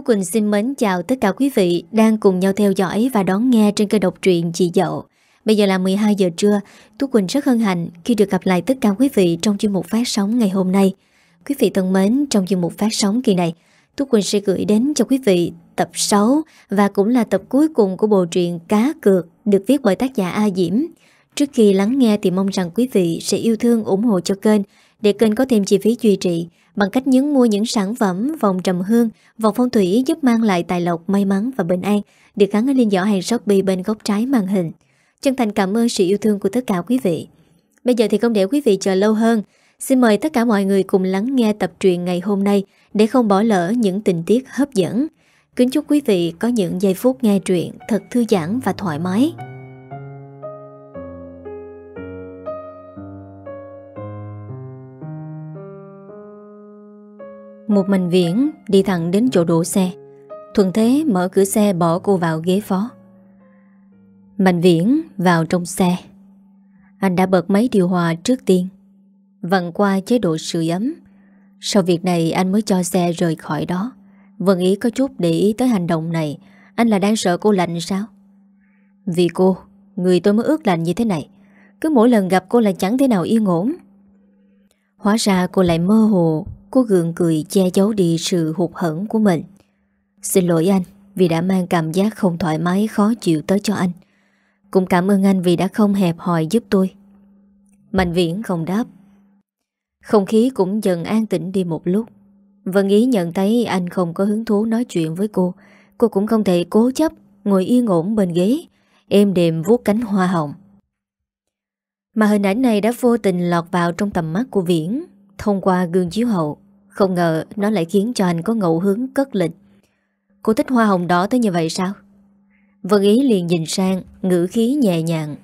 Tú Quỳnh xin mến chào tất cả quý vị đang cùng nhau theo dõi và đón nghe trên kênh độc truyện Chị Dậu. Bây giờ là 12 giờ trưa, Tú Quỳnh rất hân hạnh khi được gặp lại tất cả quý vị trong chuyên mục phát sóng ngày hôm nay. Quý vị thân mến, trong chuyên mục phát sóng kỳ này, Tú Quỳnh sẽ gửi đến cho quý vị tập 6 và cũng là tập cuối cùng của bộ truyện Cá Cược được viết bởi tác giả A Diễm. Trước khi lắng nghe thì mong rằng quý vị sẽ yêu thương ủng hộ cho kênh để kênh có thêm chi phí duy trì bằng cách nhấn mua những sản phẩm vòng trầm hương, vòng phong thủy giúp mang lại tài lộc, may mắn và bình an được gắn ở lên giỏ hàng Shopee bên góc trái màn hình. Chân thành cảm ơn sự yêu thương của tất cả quý vị. Bây giờ thì không để quý vị chờ lâu hơn, xin mời tất cả mọi người cùng lắng nghe tập truyện ngày hôm nay để không bỏ lỡ những tình tiết hấp dẫn. Kính chúc quý vị có những giây phút nghe truyện thật thư giãn và thoải mái. Một mình Viễn đi thẳng đến chỗ đổ xe. Thuận thế mở cửa xe bỏ cô vào ghế phó. Mạnh Viễn vào trong xe. Anh đã bật máy điều hòa trước tiên. Vặn qua chế độ sưởi ấm. Sau việc này anh mới cho xe rời khỏi đó. Vân Ý có chút để ý tới hành động này. Anh là đang sợ cô lạnh sao? Vì cô, Người tôi mới ước lạnh như thế này. Cứ mỗi lần gặp cô là chẳng thế nào yên ổn. Hóa ra cô lại mơ hồ Cô gượng cười che giấu đi sự hụt hẫng của mình. Xin lỗi anh, Vì đã mang cảm giác không thoải mái Khó chịu tới cho anh. Cũng cảm ơn anh vì đã không hẹp hòi giúp tôi. Mạnh viễn không đáp. Không khí cũng dần an tĩnh đi một lúc. Vân Ý nhận thấy anh không có hứng thú nói chuyện với cô. Cô cũng không thể cố chấp Ngồi yên ổn bên ghế, Êm đềm vuốt cánh hoa hồng. Mà hình ảnh này đã vô tình lọt vào trong tầm mắt của Viễn. Thông qua gương chiếu hậu, Không ngờ nó lại khiến cho anh có ngẫu hứng, cất lịch Cô thích hoa hồng đỏ tới như vậy sao? Vân Ý liền nhìn sang, Ngữ khí nhẹ nhàng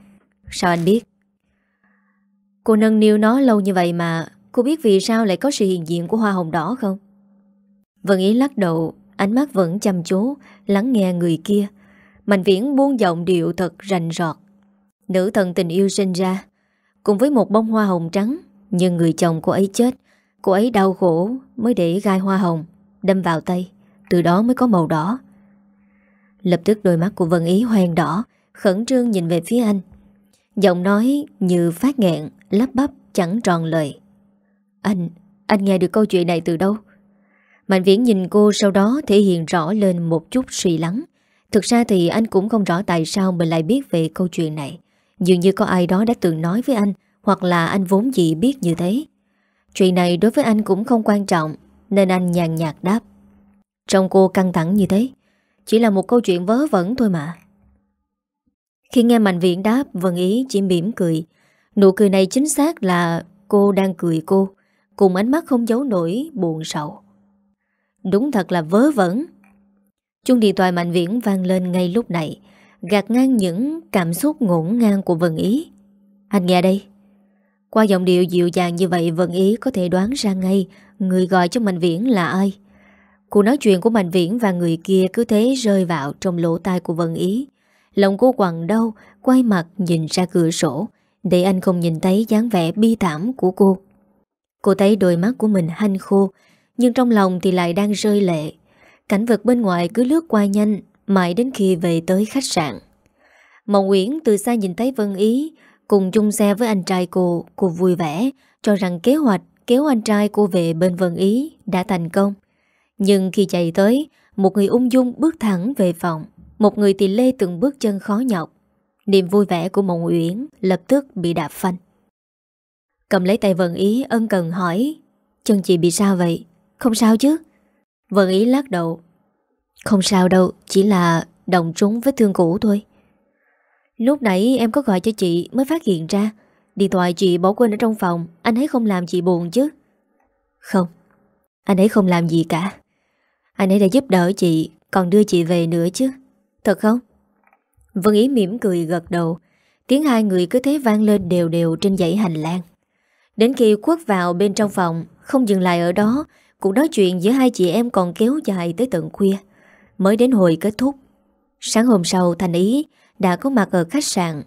Sao anh biết? Cô nâng niu nó lâu như vậy mà, Cô biết vì sao lại có sự hiện diện của hoa hồng đỏ không? Vân Ý lắc đầu, Ánh mắt vẫn chăm chú, Lắng nghe người kia Mạnh viễn buông giọng điệu thật rành rọt Nữ thần tình yêu sinh ra, Cùng với một bông hoa hồng trắng nhưng người chồng cô ấy chết Cô ấy đau khổ mới để gai hoa hồng Đâm vào tay Từ đó mới có màu đỏ. Lập tức đôi mắt của Vân Ý hoang đỏ Khẩn trương nhìn về phía anh. Giọng nói như phát nghẹn Lắp bắp chẳng tròn lời. Anh, anh nghe được câu chuyện này từ đâu? Mạnh viễn nhìn cô sau đó thể hiện rõ lên một chút suy lắng. Thực ra thì anh cũng không rõ tại sao mình lại biết về câu chuyện này. Dường như có ai đó đã từng nói với anh hoặc là anh vốn dĩ biết như thế. Chuyện này đối với anh cũng không quan trọng, Nên anh nhàn nhạt đáp. Trong cô căng thẳng như thế, Chỉ là một câu chuyện vớ vẩn thôi mà. Khi nghe Mạnh Viện đáp, Vân Ý chỉ mỉm cười. Nụ cười này chính xác là cô đang cười cô, Cùng ánh mắt không giấu nổi buồn sầu. Đúng thật là vớ vẩn. Chuông điện thoại Mạnh Viễn vang lên ngay lúc này, Gạt ngang những cảm xúc ngổn ngang của Vân Ý. Anh nghe đây qua giọng điệu dịu dàng như vậy, Vân Ý có thể đoán ra ngay Người gọi cho Mạnh Viễn là ai. Cuộc nói chuyện của Mạnh Viễn và người kia Cứ thế rơi vào trong lỗ tai của Vân Ý. Lòng cô quằn đau, Quay mặt nhìn ra cửa sổ, Để anh không nhìn thấy dáng vẻ bi thảm của cô. Cô thấy đôi mắt của mình hanh khô, Nhưng trong lòng thì lại đang rơi lệ. Cảnh vật bên ngoài cứ lướt qua nhanh, Mãi đến khi về tới khách sạn. Mộng Nguyễn từ xa nhìn thấy Vân Ý Cùng chung xe với anh trai cô Cô vui vẻ, Cho rằng kế hoạch, kéo anh trai cô về bên Vân Ý Đã thành công. Nhưng khi chạy tới, Một người ung dung bước thẳng về phòng. Một người thì lê từng bước chân khó nhọc. Niềm vui vẻ của Mộng Uyển Lập tức bị đạp phanh. Cầm lấy tay Vân Ý, ân cần hỏi, Chân chị bị sao vậy? Không sao chứ? Vân Ý lắc đầu, Không sao đâu, Chỉ là đồng trúng vết thương cũ thôi. Lúc nãy em có gọi cho chị mới phát hiện ra. Điện thoại chị bỏ quên ở trong phòng. Anh ấy không làm chị buồn chứ? Không. Anh ấy không làm gì cả. Anh ấy đã giúp đỡ chị, Còn đưa chị về nữa chứ. Thật không? Vân Ý mỉm cười gật đầu. Tiếng hai người cứ thế vang lên đều đều trên dãy hành lang. Đến khi quất vào bên trong phòng, Không dừng lại ở đó, Cuộc nói chuyện giữa hai chị em còn kéo dài tới tận khuya. Mới đến hồi kết thúc. Sáng hôm sau, Thành Ý đã có mặt ở khách sạn.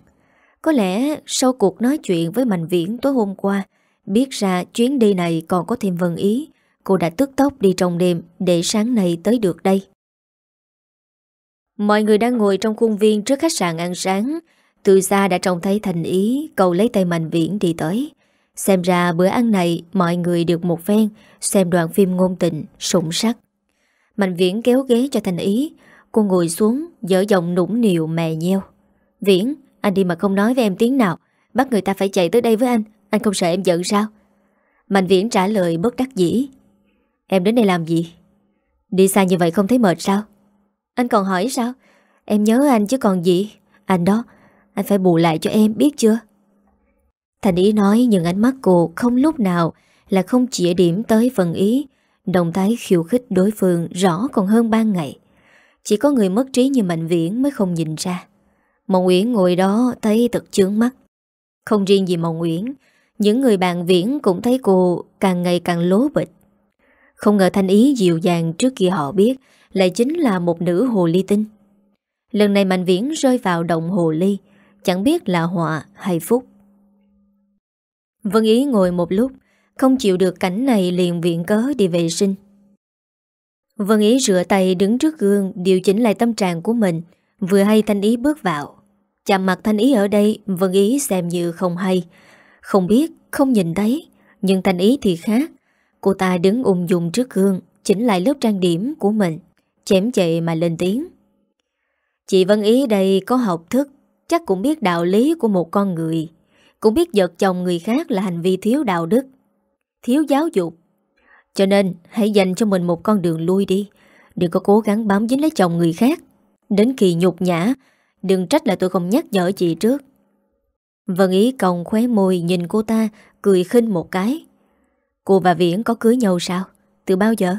Có lẽ sau cuộc nói chuyện với Mạnh Viễn tối hôm qua, biết ra chuyến đi này còn có thêm vần ý, cô đã tức tốc đi trong đêm để sáng nay tới được đây. Mọi người đang ngồi trong khuôn viên trước khách sạn ăn sáng Từ xa đã trông thấy thành ý Cầu lấy tay Mạnh Viễn đi tới Xem ra bữa ăn này Mọi người được một phen Xem đoạn phim ngôn tình, sủng sắc Mạnh Viễn kéo ghế cho thành ý Cô ngồi xuống Dở giọng nũng nịu mè nheo. Viễn, anh đi mà không nói với em tiếng nào. Bắt người ta phải chạy tới đây với anh. Anh không sợ em giận sao? Mạnh Viễn trả lời bất đắc dĩ. Em đến đây làm gì? Đi xa như vậy không thấy mệt sao? Anh còn hỏi sao? Em nhớ anh chứ còn gì? Anh đó Anh phải bù lại cho em biết chưa? Thành ý nói nhưng ánh mắt cô không lúc nào là không chỉ điểm tới phần ý. Động thái khiêu khích đối phương rõ còn hơn ban ngày. Chỉ có người mất trí như Mạnh Viễn mới không nhìn ra. Mộng Nguyễn ngồi đó thấy thật chướng mắt. Không riêng gì Mộng Nguyễn Những người bạn Viễn cũng thấy cô càng ngày càng lố bịch. Không ngờ thanh ý dịu dàng trước kia họ biết Lại chính là một nữ hồ ly tinh. Lần này Mạnh Viễn rơi vào động hồ ly, Chẳng biết là họa hay phúc. Vân Ý ngồi một lúc, Không chịu được cảnh này liền viện cớ đi vệ sinh. Vân Ý rửa tay đứng trước gương Điều chỉnh lại tâm trạng của mình Vừa hay Thanh Ý bước vào. Chạm mặt Thanh Ý ở đây Vân Ý xem như không hay. Không biết, không nhìn thấy Nhưng Thanh Ý thì khác. Cô ta đứng ung dung trước gương Chỉnh lại lớp trang điểm của mình Chém chệ mà lên tiếng. Chị Vân Ý đây có học thức Chắc cũng biết đạo lý của một con người. Cũng biết giật chồng người khác là hành vi thiếu đạo đức Thiếu giáo dục. Cho nên, hãy dành cho mình một con đường lui đi. Đừng có cố gắng bám dính lấy chồng người khác. Đến kỳ nhục nhã, Đừng trách là tôi không nhắc nhở chị trước. Vân Ý còng khóe môi nhìn cô ta, Cười khinh một cái. Cô và Viễn có cưới nhau sao? Từ bao giờ?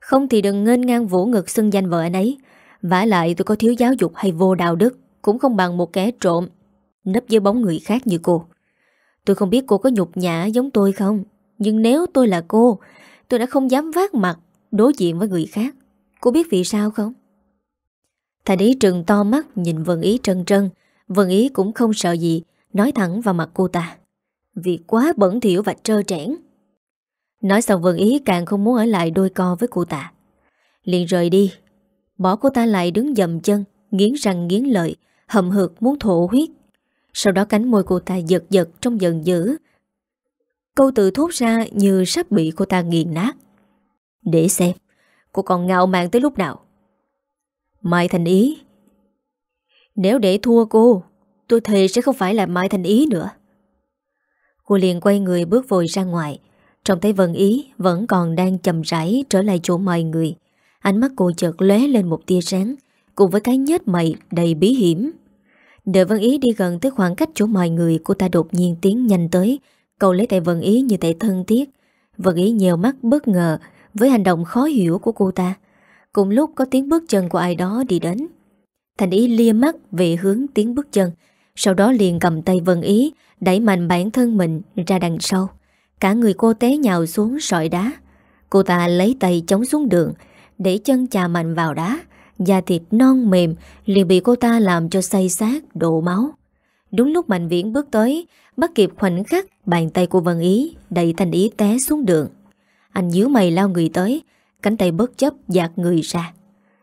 Không thì đừng ngên ngang vũ ngực xưng danh vợ anh ấy. Vả lại tôi có thiếu giáo dục hay vô đạo đức, Cũng không bằng một kẻ trộm, Nấp dưới bóng người khác như cô. Tôi không biết cô có nhục nhã giống tôi không, Nhưng nếu tôi là cô Tôi đã không dám vác mặt Đối diện với người khác. Cô biết vì sao không? Thầy đấy trừng to mắt nhìn Vân Ý trân trân. Vân Ý cũng không sợ gì, Nói thẳng vào mặt cô ta. Vì quá bẩn thỉu và trơ trẽn. Nói xong Vân Ý càng không muốn ở lại đôi co với cô ta. Liền rời đi. Bỏ cô ta lại đứng dầm chân, Nghiến răng nghiến lợi Hầm hực muốn thổ huyết. Sau đó cánh môi cô ta giật giật trong giận dữ Câu tự thốt ra như sắp bị cô ta nghiền nát. Để xem, Cô còn ngạo mạn tới lúc nào? Mai Thành Ý. Nếu để thua cô, Tôi thề sẽ không phải là Mai Thành Ý nữa. Cô liền quay người bước vội ra ngoài. Trong thấy Vân Ý Vẫn còn đang chầm rãi trở lại chỗ mọi người. Ánh mắt cô chợt lóe lên một tia sáng, Cùng với cái nhết mày đầy bí hiểm. Đợi Vân Ý đi gần tới khoảng cách chỗ mọi người, Cô ta đột nhiên tiến nhanh tới Cầu lấy tay Vân Ý như tay thân thiết. Vân Ý nhiều mắt bất ngờ Với hành động khó hiểu của cô ta. Cùng lúc có tiếng bước chân của ai đó đi đến. Thành Ý lia mắt về hướng tiếng bước chân. Sau đó liền cầm tay Vân Ý Đẩy mạnh bản thân mình ra đằng sau. Cả người cô té nhào xuống sỏi đá. Cô ta lấy tay chống xuống đường Để chân chà mạnh vào đá. Da thịt non mềm liền bị cô ta làm cho say sát, đổ máu. Đúng lúc Mạnh Viễn bước tới, bắt kịp khoảnh khắc bàn tay của Vân Ý đẩy Thành Ý té xuống đường. Anh nhíu mày lao người tới, cánh tay bất chấp dạt người ra.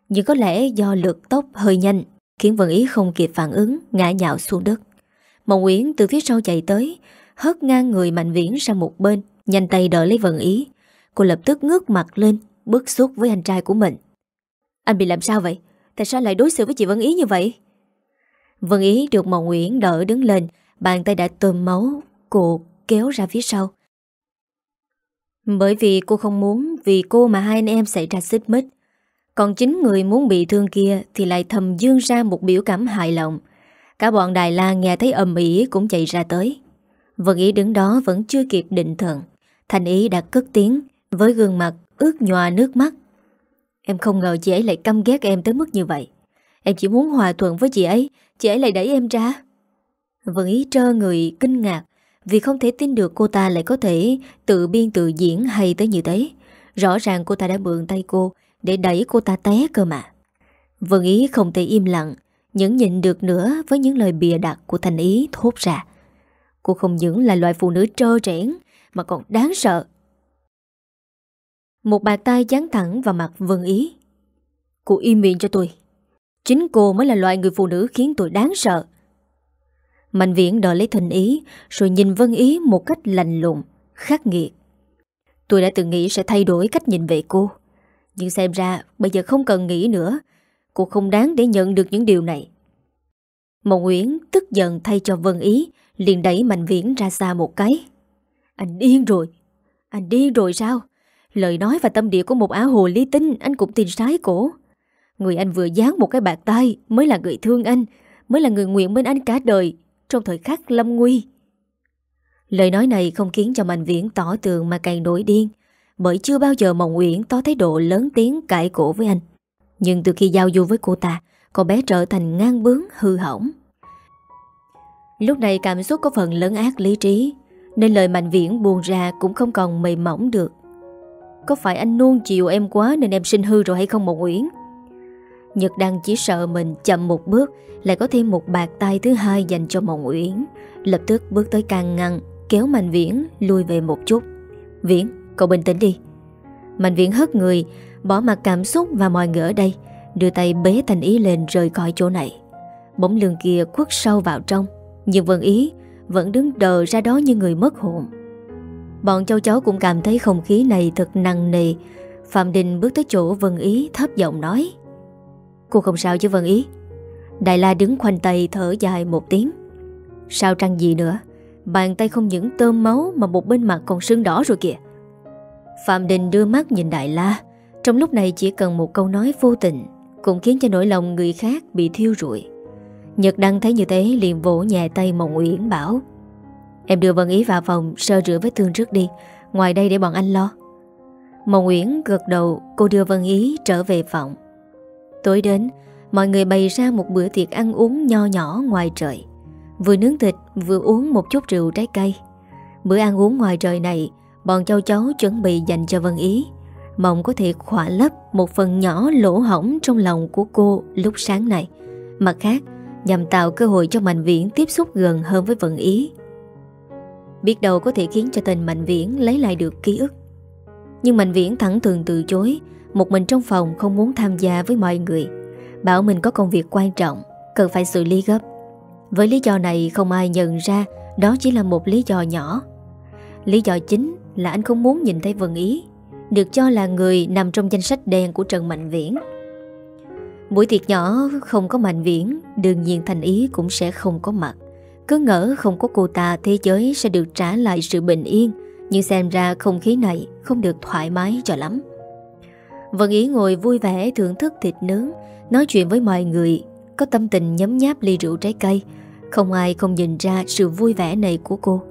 Nhưng có lẽ do lực tốc hơi nhanh, khiến Vân Ý không kịp phản ứng, ngã nhạo xuống đất. Mộng Nguyễn từ phía sau chạy tới, hất ngang người Mạnh Viễn sang một bên, nhanh tay đỡ lấy Vân Ý. Cô lập tức ngước mặt lên, bức xúc với anh trai của mình. Anh bị làm sao vậy? Tại sao lại đối xử với chị Vân Ý như vậy? Vân Ý được Mộng Nguyễn đỡ đứng lên, bàn tay đã tôm máu, cô kéo ra phía sau. Bởi vì cô không muốn vì cô mà hai anh em xảy ra xích mít. Còn chính người muốn bị thương kia thì lại thầm dương ra một biểu cảm hài lòng. Cả bọn Đài Loan nghe thấy ầm ĩ cũng chạy ra tới. Vân Ý đứng đó vẫn chưa kịp định thần. Thành Ý đã cất tiếng với gương mặt ướt nhòa nước mắt. Em không ngờ chị ấy lại căm ghét em tới mức như vậy. Em chỉ muốn hòa thuận với chị ấy, chị ấy lại đẩy em ra. Vân Ý trơ người kinh ngạc vì không thể tin được cô ta lại có thể tự biên tự diễn hay tới như thế. Rõ ràng cô ta đã mượn tay cô để đẩy cô ta té cơ mà. Vân Ý không thể im lặng, những nhịn được nữa với những lời bìa đặt của Thành Ý thốt ra. Cô không những là loại phụ nữ trơ trẽn mà còn đáng sợ. Một bàn tay dán thẳng vào mặt Vân Ý. Cô im miệng cho tôi. Chính cô mới là loại người phụ nữ khiến tôi đáng sợ Mạnh viễn đợi lấy thành ý, Rồi nhìn Vân Ý một cách lành lùng, Khắc nghiệt. Tôi đã từng nghĩ sẽ thay đổi cách nhìn về cô, Nhưng xem ra bây giờ không cần nghĩ nữa. Cô không đáng để nhận được những điều này. Mộng Nguyễn tức giận thay cho Vân Ý, liền đẩy Mạnh Viễn ra xa một cái. Anh điên rồi, Anh điên rồi sao? Lời nói và tâm địa của một áo hồ ly tinh Anh cũng tin sái cổ. Người anh vừa dán một cái bạc tay Mới là người thương anh, Mới là người nguyện bên anh cả đời. Trong thời khắc lâm nguy. Lời nói này không khiến cho Mạnh Viễn tỏ tường Mà càng nổi điên, Bởi chưa bao giờ Mộng Nguyễn tỏ thái độ lớn tiếng cãi cổ với anh. Nhưng từ khi giao du với cô ta, cô bé trở thành ngang bướng, hư hỏng. Lúc này cảm xúc có phần lớn ác lý trí, Nên lời Mạnh Viễn buồn ra Cũng không còn mềm mỏng được. Có phải anh nuông chiều em quá Nên em sinh hư rồi hay không Mộng Nguyễn? Nhật Đăng chỉ sợ mình chậm một bước Lại có thêm một bạc tay thứ hai dành cho Mộng Uyển. Lập tức bước tới can ngăn Kéo Mạnh Viễn lui về một chút. Viễn, cậu bình tĩnh đi. Mạnh Viễn hất người Bỏ mặt cảm xúc và mọi người ở đây Đưa tay bế thành ý lên rời khỏi chỗ này. Bỗng lưng kia khuất sâu vào trong Nhưng Vân Ý Vẫn đứng đờ ra đó như người mất hồn. Bọn châu cháu cũng cảm thấy không khí này thật nặng nề. Phạm Đình bước tới chỗ Vân Ý thấp giọng nói Cô không sao chứ Vân Ý? Đại La đứng khoanh tay thở dài một tiếng. Sao trăng gì nữa? Bàn tay không những tôm máu Mà một bên mặt còn sưng đỏ rồi kìa. Phạm Đình đưa mắt nhìn Đại La. Trong lúc này chỉ cần một câu nói vô tình Cũng khiến cho nỗi lòng người khác bị thiêu rụi. Nhật Đăng thấy như thế liền vỗ nhẹ tay Mộng Uyển bảo, Em đưa Vân Ý vào phòng, sơ rửa vết thương trước đi, Ngoài đây để bọn anh lo. Mộng Uyển gật đầu, Cô đưa Vân Ý trở về phòng. Tối đến, Mọi người bày ra một bữa tiệc ăn uống nho nhỏ ngoài trời. Vừa nướng thịt, vừa uống một chút rượu trái cây. Bữa ăn uống ngoài trời này, Bọn châu cháu chuẩn bị dành cho Vân Ý. Mong có thể khỏa lấp một phần nhỏ lỗ hỏng trong lòng của cô lúc sáng này Mặt khác, nhằm tạo cơ hội cho Mạnh Viễn tiếp xúc gần hơn với Vân Ý. Biết đâu có thể khiến cho tên Mạnh Viễn lấy lại được ký ức. Nhưng Mạnh Viễn thẳng thường từ chối một mình trong phòng không muốn tham gia với mọi người. Bảo mình có công việc quan trọng, Cần phải xử lý gấp. Với lý do này không ai nhận ra, Đó chỉ là một lý do nhỏ. Lý do chính là anh không muốn nhìn thấy Vân Ý, Được cho là người nằm trong danh sách đen của Trần Mạnh Viễn. Buổi tiệc nhỏ không có Mạnh Viễn, Đương nhiên Thành Ý cũng sẽ không có mặt. Cứ ngỡ không có cô ta, Thế giới sẽ được trả lại sự bình yên. Nhưng xem ra không khí này Không được thoải mái cho lắm. Vân Ý ngồi vui vẻ thưởng thức thịt nướng, Nói chuyện với mọi người, Có tâm tình nhấm nháp ly rượu trái cây. Không ai không nhìn ra sự vui vẻ này của cô.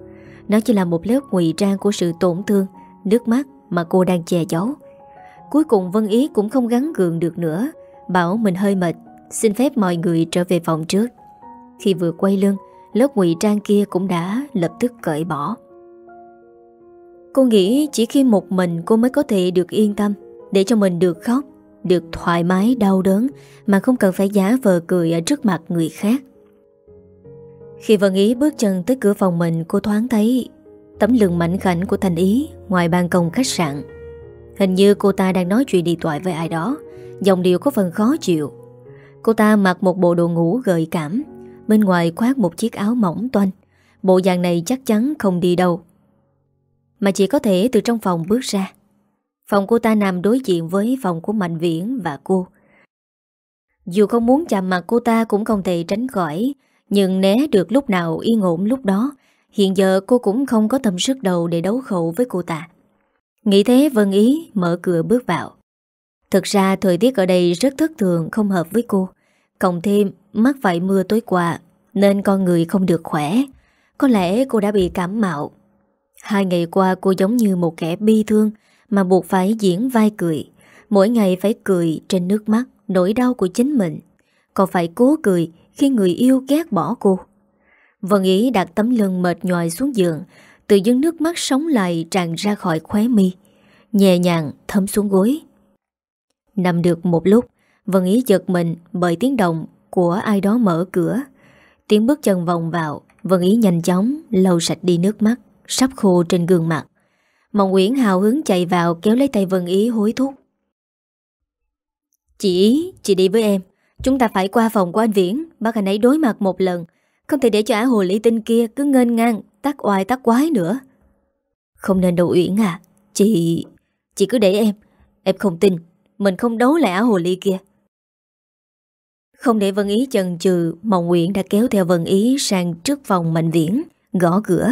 Nó chỉ là một lớp ngụy trang của sự tổn thương, Nước mắt mà cô đang che giấu. Cuối cùng Vân Ý cũng không gắn gượng được nữa, Bảo mình hơi mệt, Xin phép mọi người trở về phòng trước. Khi vừa quay lưng, Lớp ngụy trang kia cũng đã lập tức cởi bỏ. Cô nghĩ chỉ khi một mình cô mới có thể được yên tâm để cho mình được khóc, Được thoải mái, đau đớn, Mà không cần phải giả vờ cười ở trước mặt người khác. Khi Vân Ý bước chân tới cửa phòng mình, Cô thoáng thấy Tấm lưng mảnh khảnh của Thành Ý Ngoài ban công khách sạn. Hình như cô ta đang nói chuyện điện thoại với ai đó Dòng điệu có phần khó chịu. Cô ta mặc một bộ đồ ngủ gợi cảm, Bên ngoài khoác một chiếc áo mỏng toanh. Bộ dạng này chắc chắn không đi đâu, Mà chỉ có thể từ trong phòng bước ra. Phòng cô ta nằm đối diện với phòng của Mạnh Viễn và cô. Dù không muốn chạm mặt cô ta cũng không thể tránh khỏi, nhưng né được lúc nào yên ổn lúc đó. Hiện giờ cô cũng không có tâm sức đầu để đấu khẩu với cô ta. Nghĩ thế Vân Ý mở cửa bước vào. Thực ra thời tiết ở đây rất thất thường không hợp với cô. Cộng thêm mắc phải mưa tối qua nên con người không được khỏe. Có lẽ cô đã bị cảm mạo. Hai ngày qua cô giống như một kẻ bi thương mà buộc phải diễn vai cười. Mỗi ngày phải cười trên nước mắt, nỗi đau của chính mình. Còn phải cố cười khi người yêu ghét bỏ cô. Vân Ý đặt tấm lưng mệt nhòi xuống giường, tự dưng nước mắt sống lại tràn ra khỏi khóe mi. Nhẹ nhàng thấm xuống gối. Nằm được một lúc, Vân Ý giật mình bởi tiếng động của ai đó mở cửa. Tiếng bước chân vòng vào, Vân Ý nhanh chóng lau sạch đi nước mắt, sắp khô trên gương mặt. Mộng Nguyễn hào hứng chạy vào kéo lấy tay Vân Ý hối thúc. Chị Ý, chị đi với em. Chúng ta phải qua phòng của anh Viễn. Bác anh ấy đối mặt một lần. Không thể để cho á hồ ly tinh kia cứ ngênh ngang Tắc oai tắc quái nữa. Không nên đâu Uyển à. Chị... Chị cứ để em. Em không tin. Mình không đấu lại á hồ ly kia. Không để Vân Ý chần chừ Mộng Nguyễn đã kéo theo Vân Ý sang trước phòng Mạnh Viễn Gõ cửa.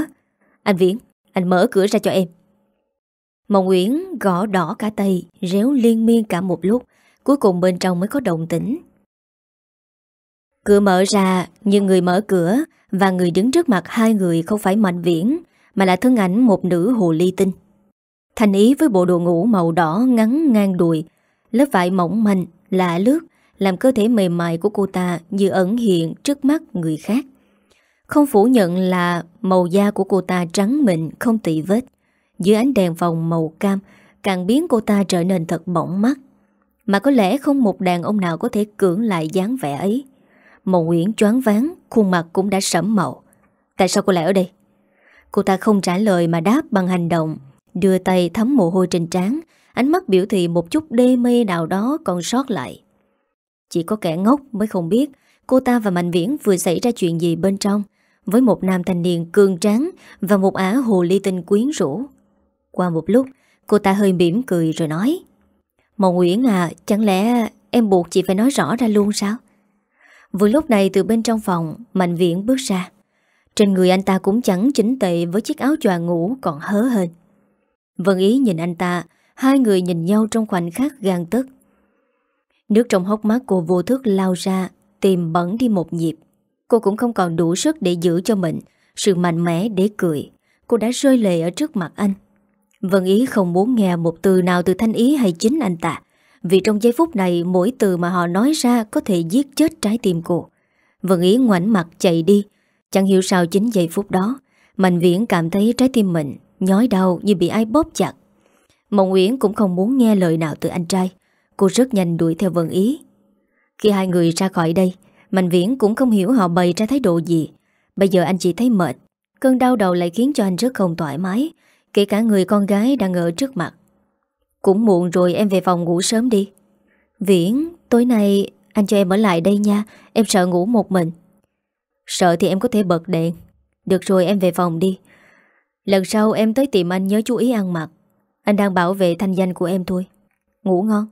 Anh Viễn Anh mở cửa ra cho em. Mộng Nguyễn gõ đỏ cả tay Réo liên miên cả một lúc Cuối cùng bên trong mới có động tĩnh. Cửa mở ra Nhưng người mở cửa Và người đứng trước mặt hai người không phải Mạnh Viễn Mà là thân ảnh một nữ hồ ly tinh. Thành ý với bộ đồ ngủ màu đỏ ngắn ngang đùi Lớp vải mỏng manh, lạ lướt Làm cơ thể mềm mại của cô ta như ẩn hiện trước mắt người khác. Không phủ nhận là màu da của cô ta trắng mịn không tị vết. Dưới ánh đèn vòng màu cam, Càng biến cô ta trở nên thật bỏng mắt Mà có lẽ không một đàn ông nào có thể cưỡng lại dáng vẻ ấy. Mộng Nguyễn choáng váng, Khuôn mặt cũng đã sẫm màu. Tại sao cô lại ở đây? Cô ta không trả lời mà đáp bằng hành động, Đưa tay thấm mồ hôi trên trán, Ánh mắt biểu thị một chút đê mê nào đó còn sót lại. Chỉ có kẻ ngốc mới không biết Cô ta và Mạnh Viễn vừa xảy ra chuyện gì bên trong, Với một nam thanh niên cường tráng Và một ả hồ ly tinh quyến rũ. Qua một lúc, Cô ta hơi mỉm cười rồi nói Mộng Nguyễn à Chẳng lẽ em buộc chị phải nói rõ ra luôn sao? Vừa lúc này từ bên trong phòng, Mạnh Viễn bước ra. Trên người anh ta cũng chẳng chỉnh tệ Với chiếc áo choàng ngủ còn hớ hơn Vân Ý nhìn anh ta, Hai người nhìn nhau trong khoảnh khắc gan tức Nước trong hốc mắt cô vô thức lao ra, Tìm bẩn đi một nhịp. Cô cũng không còn đủ sức để giữ cho mình Sự mạnh mẽ để cười. Cô đã rơi lệ ở trước mặt anh. Vân Ý không muốn nghe một từ nào từ Thanh Ý hay chính anh ta, Vì trong giây phút này Mỗi từ mà họ nói ra Có thể giết chết trái tim cô. Vân Ý ngoảnh mặt chạy đi, Chẳng hiểu sao chính giây phút đó, Mạnh Viễn cảm thấy trái tim mình Nhói đau như bị ai bóp chặt. Mộng Nguyễn cũng không muốn nghe lời nào từ anh trai. Cô rất nhanh đuổi theo Vân Ý. Khi hai người ra khỏi đây, Mạnh Viễn cũng không hiểu họ bày ra thái độ gì. Bây giờ anh chỉ thấy mệt, Cơn đau đầu lại khiến cho anh rất không thoải mái. Kể cả người con gái đang ở trước mặt. Cũng muộn rồi em về phòng ngủ sớm đi. Viễn, Tối nay anh cho em ở lại đây nha, Em sợ ngủ một mình. Sợ thì em có thể bật đèn. Được rồi, em về phòng đi. Lần sau em tới tìm anh nhớ chú ý ăn mặc. Anh đang bảo vệ thanh danh của em thôi. Ngủ ngon.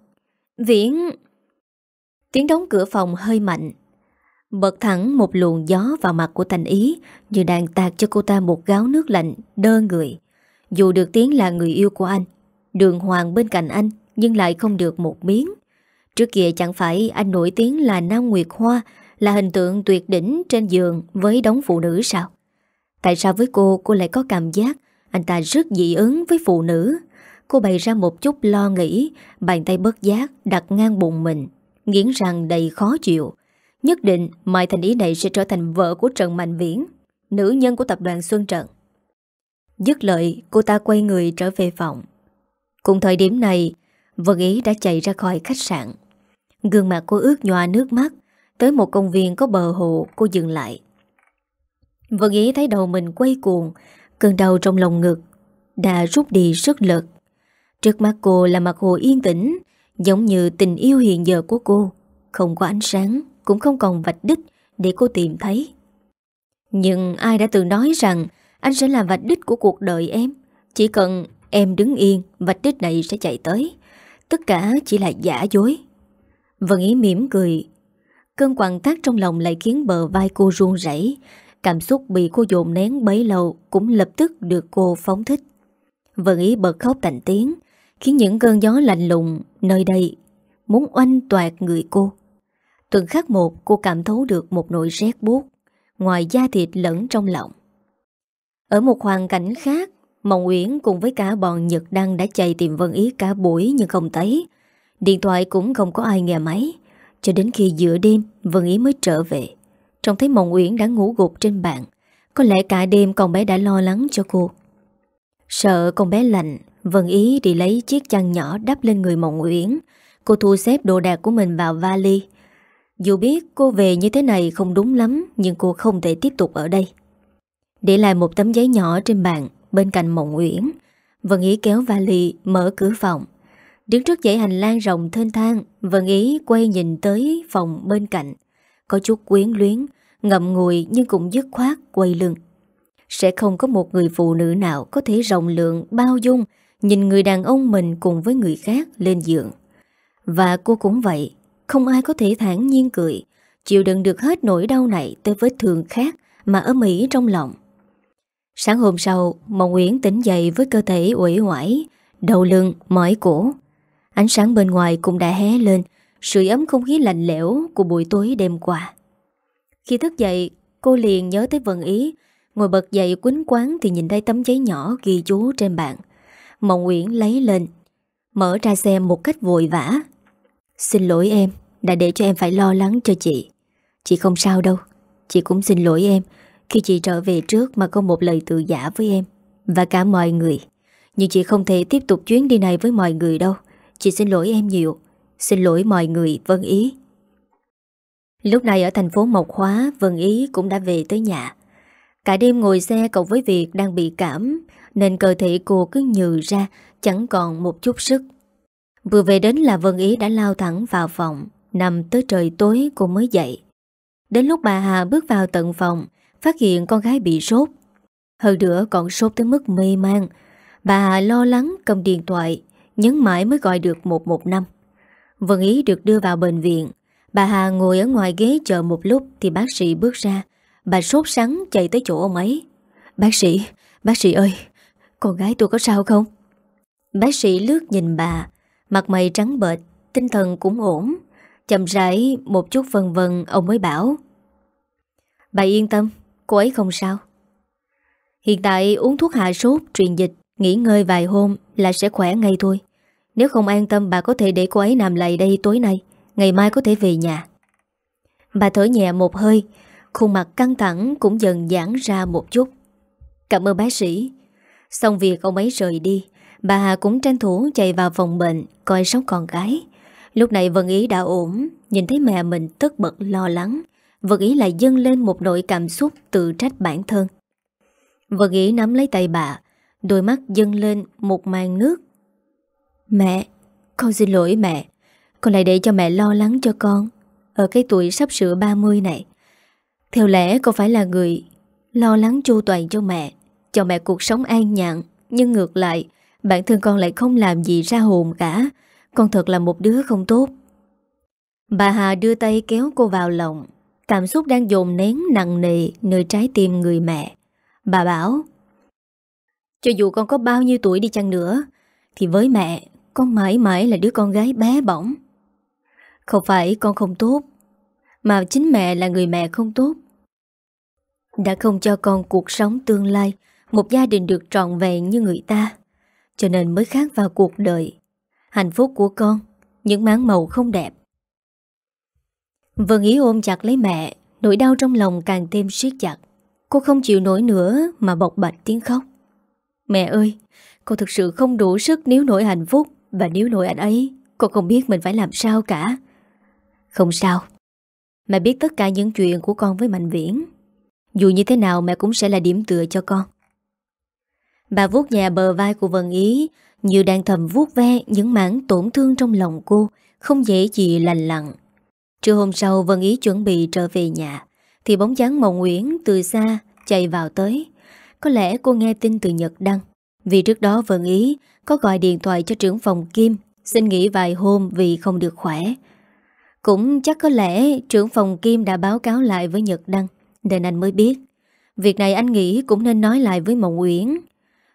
Viễn! Tiếng đóng cửa phòng hơi mạnh. Bật thẳng một luồng gió vào mặt của Thành Ý, Như đang tạt cho cô ta một gáo nước lạnh, Đơ người. Dù được tiếng là người yêu của anh, Đường hoàng bên cạnh anh Nhưng lại không được một miếng. Trước kia chẳng phải anh nổi tiếng là Nam Nguyệt Hoa, Là hình tượng tuyệt đỉnh trên giường Với đống phụ nữ sao? Tại sao với cô cô lại có cảm giác Anh ta rất dị ứng với phụ nữ? Cô bày ra một chút lo nghĩ, Bàn tay bất giác đặt ngang bụng mình, Nghiến rằng đầy khó chịu. Nhất định Mai Thành Ý này sẽ trở thành vợ của Trần Mạnh Viễn, Nữ nhân của tập đoàn Xuân Trận. Dứt lợi cô ta quay người trở về phòng. Cùng thời điểm này Vân Ý đã chạy ra khỏi khách sạn. Gương mặt cô ướt nhòa nước mắt, Tới một công viên có bờ hồ, cô dừng lại. Vân Ý thấy đầu mình quay cuồng, Cơn đau trong lòng ngực, Đã rút đi sức lực. Trước mắt cô là mặt hồ yên tĩnh, Giống như tình yêu hiện giờ của cô. Không có ánh sáng, Cũng không còn vạch đích để cô tìm thấy. Nhưng ai đã từng nói rằng anh sẽ là vạch đích của cuộc đời em Chỉ cần em đứng yên Vạch đích này sẽ chạy tới Tất cả chỉ là giả dối Vân Ý mỉm cười Cơn quặn tác trong lòng lại khiến bờ vai cô run rẩy Cảm xúc bị cô dồn nén bấy lâu cũng lập tức được cô phóng thích. Vân ý bật khóc thành tiếng, khiến những cơn gió lạnh lùng nơi đây muốn oanh toạt người cô. Tuần khắc một cô cảm thấu được một nỗi rét buốt ngoài da thịt lẫn trong lòng. Ở một hoàn cảnh khác, Mộng Uyển cùng với cả bọn Nhật Đăng đã chạy tìm Vân Ý cả buổi nhưng không thấy. Điện thoại cũng không có ai nghe máy, cho đến khi giữa đêm Vân Ý mới trở về. Trông thấy Mộng Uyển đã ngủ gục trên bàn. Có lẽ cả đêm con bé đã lo lắng cho cô. Sợ con bé lạnh Vân Ý đi lấy chiếc chăn nhỏ đắp lên người Mộng Uyển. Cô thu xếp đồ đạc của mình vào vali. Dù biết cô về như thế này không đúng lắm Nhưng cô không thể tiếp tục ở đây. Để lại một tấm giấy nhỏ trên bàn, Bên cạnh Mộng Uyển, Vân Ý kéo vali, mở cửa phòng. Đứng trước dãy hành lang rộng thênh thang, Vân Ý quay nhìn tới phòng bên cạnh. Có chút quyến luyến, Ngậm ngùi nhưng cũng dứt khoát quay lưng. Sẽ không có một người phụ nữ nào Có thể rộng lượng, bao dung, Nhìn người đàn ông mình cùng với người khác lên giường. Và cô cũng vậy, Không ai có thể thản nhiên cười, Chịu đựng được hết nỗi đau này Tới vết thương khác Mà ở Mỹ trong lòng. Sáng hôm sau Mộng Nguyễn tỉnh dậy với cơ thể uể oải Đầu lưng, mỏi cổ. Ánh sáng bên ngoài cũng đã hé lên Sự ấm không khí lạnh lẽo Của buổi tối đêm qua. Khi thức dậy Cô liền nhớ tới Vân Ý Ngồi bật dậy quýnh quán Thì nhìn thấy tấm giấy nhỏ ghi chú trên bàn. Mộng Nguyễn lấy lên Mở ra xem một cách vội vã. Xin lỗi em Đã để cho em phải lo lắng cho chị. Chị không sao đâu Chị cũng xin lỗi em. Khi chị trở về trước mà có một lời tự giả với em Và cả mọi người, Nhưng chị không thể tiếp tục chuyến đi này với mọi người đâu. Chị xin lỗi em nhiều. Xin lỗi mọi người, Vân Ý. Lúc này ở thành phố Mộc Hóa, Vân Ý cũng đã về tới nhà. Cả đêm ngồi xe cộng với việc đang bị cảm, Nên cơ thể cô cứ nhừ ra, Chẳng còn một chút sức. Vừa về đến là Vân Ý đã lao thẳng vào phòng, Nằm tới trời tối cô mới dậy. Đến lúc bà Hà bước vào tận phòng Phát hiện con gái bị sốt. Hơn nữa còn sốt tới mức mê man. Bà Hà lo lắng cầm điện thoại Nhấn mãi mới gọi được 115 Vân Ý được đưa vào bệnh viện. Bà Hà ngồi ở ngoài ghế chờ một lúc Thì bác sĩ bước ra. Bà sốt sắng chạy tới chỗ ông ấy. Bác sĩ, bác sĩ ơi Con gái tôi có sao không? Bác sĩ lướt nhìn bà Mặt mày trắng bệch Tinh thần cũng ổn. Chậm rãi một chút vần vần Ông mới bảo. Bà yên tâm, cô ấy không sao. Hiện tại uống thuốc hạ sốt Truyền dịch, nghỉ ngơi vài hôm Là sẽ khỏe ngay thôi. Nếu không an tâm bà có thể để cô ấy nằm lại đây tối nay. Ngày mai có thể về nhà. Bà thở nhẹ một hơi Khuôn mặt căng thẳng cũng dần giãn ra một chút. Cảm ơn bác sĩ. Xong việc ông ấy rời đi Bà Hà cũng tranh thủ chạy vào phòng bệnh Coi sóc con gái. Lúc này Vân Ý đã ổn Nhìn thấy mẹ mình tức bật lo lắng. Vật Ý lại dâng lên một nỗi cảm xúc Tự trách bản thân. Vật Ý nắm lấy tay bà, Đôi mắt dâng lên một màn nước. Mẹ, Con xin lỗi mẹ, Con lại để cho mẹ lo lắng cho con. Ở cái tuổi sắp sửa 30 này, Theo lẽ con phải là người Lo lắng chu toàn cho mẹ Cho mẹ cuộc sống an nhàn. Nhưng ngược lại, Bản thân con lại không làm gì ra hồn cả. Con thật là một đứa không tốt. Bà Hà đưa tay kéo cô vào lòng. Cảm xúc đang dồn nén, nặng nề, Nơi trái tim người mẹ. Bà bảo, Cho dù con có bao nhiêu tuổi đi chăng nữa, Thì với mẹ, Con mãi mãi là đứa con gái bé bỏng. Không phải con không tốt, Mà chính mẹ là người mẹ không tốt. Đã không cho con cuộc sống tương lai, Một gia đình được trọn vẹn như người ta, cho nên mới khác vào cuộc đời. Hạnh phúc của con, Những máng màu không đẹp. Vân Ý ôm chặt lấy mẹ, Nỗi đau trong lòng càng thêm siết chặt. Cô không chịu nổi nữa Mà bộc bạch tiếng khóc. Mẹ ơi, Cô thực sự không đủ sức níu nổi hạnh phúc Và níu nổi anh ấy. Cô không biết mình phải làm sao cả. Không sao. Mẹ biết tất cả những chuyện của con với Mạnh Viễn. Dù như thế nào mẹ cũng sẽ là điểm tựa cho con. Bà vuốt nhẹ bờ vai của Vân Ý, Như đang thầm vuốt ve những mảng tổn thương trong lòng cô, Không dễ gì lành lặng Trưa hôm sau Vân Ý chuẩn bị trở về nhà, Thì bóng dáng Mộng Nguyễn từ xa chạy vào tới. Có lẽ cô nghe tin từ Nhật Đăng, Vì trước đó Vân Ý có gọi điện thoại cho trưởng phòng Kim, Xin nghỉ vài hôm vì không được khỏe. Cũng chắc có lẽ trưởng phòng Kim đã báo cáo lại với Nhật Đăng, Nên anh mới biết. Việc này anh nghĩ cũng nên nói lại với Mộng Nguyễn.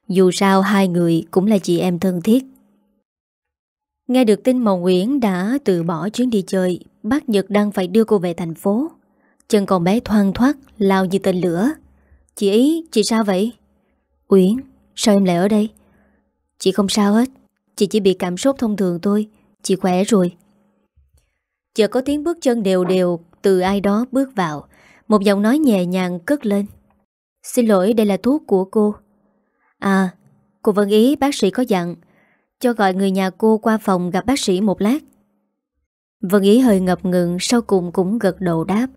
Dù sao hai người cũng là chị em thân thiết. Nghe được tin Mộng Nguyễn đã từ bỏ chuyến đi chơi Bác Nhật đang phải đưa cô về thành phố. Chân con bé thoang thoát Lao như tên lửa. Chị ý, chị sao vậy? Uyển, sao em lại ở đây? Chị không sao hết Chị chỉ bị cảm sốt thông thường thôi Chị khỏe rồi. Chợt có tiếng bước chân đều đều Từ ai đó bước vào. Một giọng nói nhẹ nhàng cất lên. Xin lỗi đây là thuốc của cô. À Cô Vân Ý bác sĩ có dặn cho gọi người nhà cô qua phòng gặp bác sĩ một lát. Vân Ý hơi ngập ngừng, Sau cùng cũng gật đầu đáp.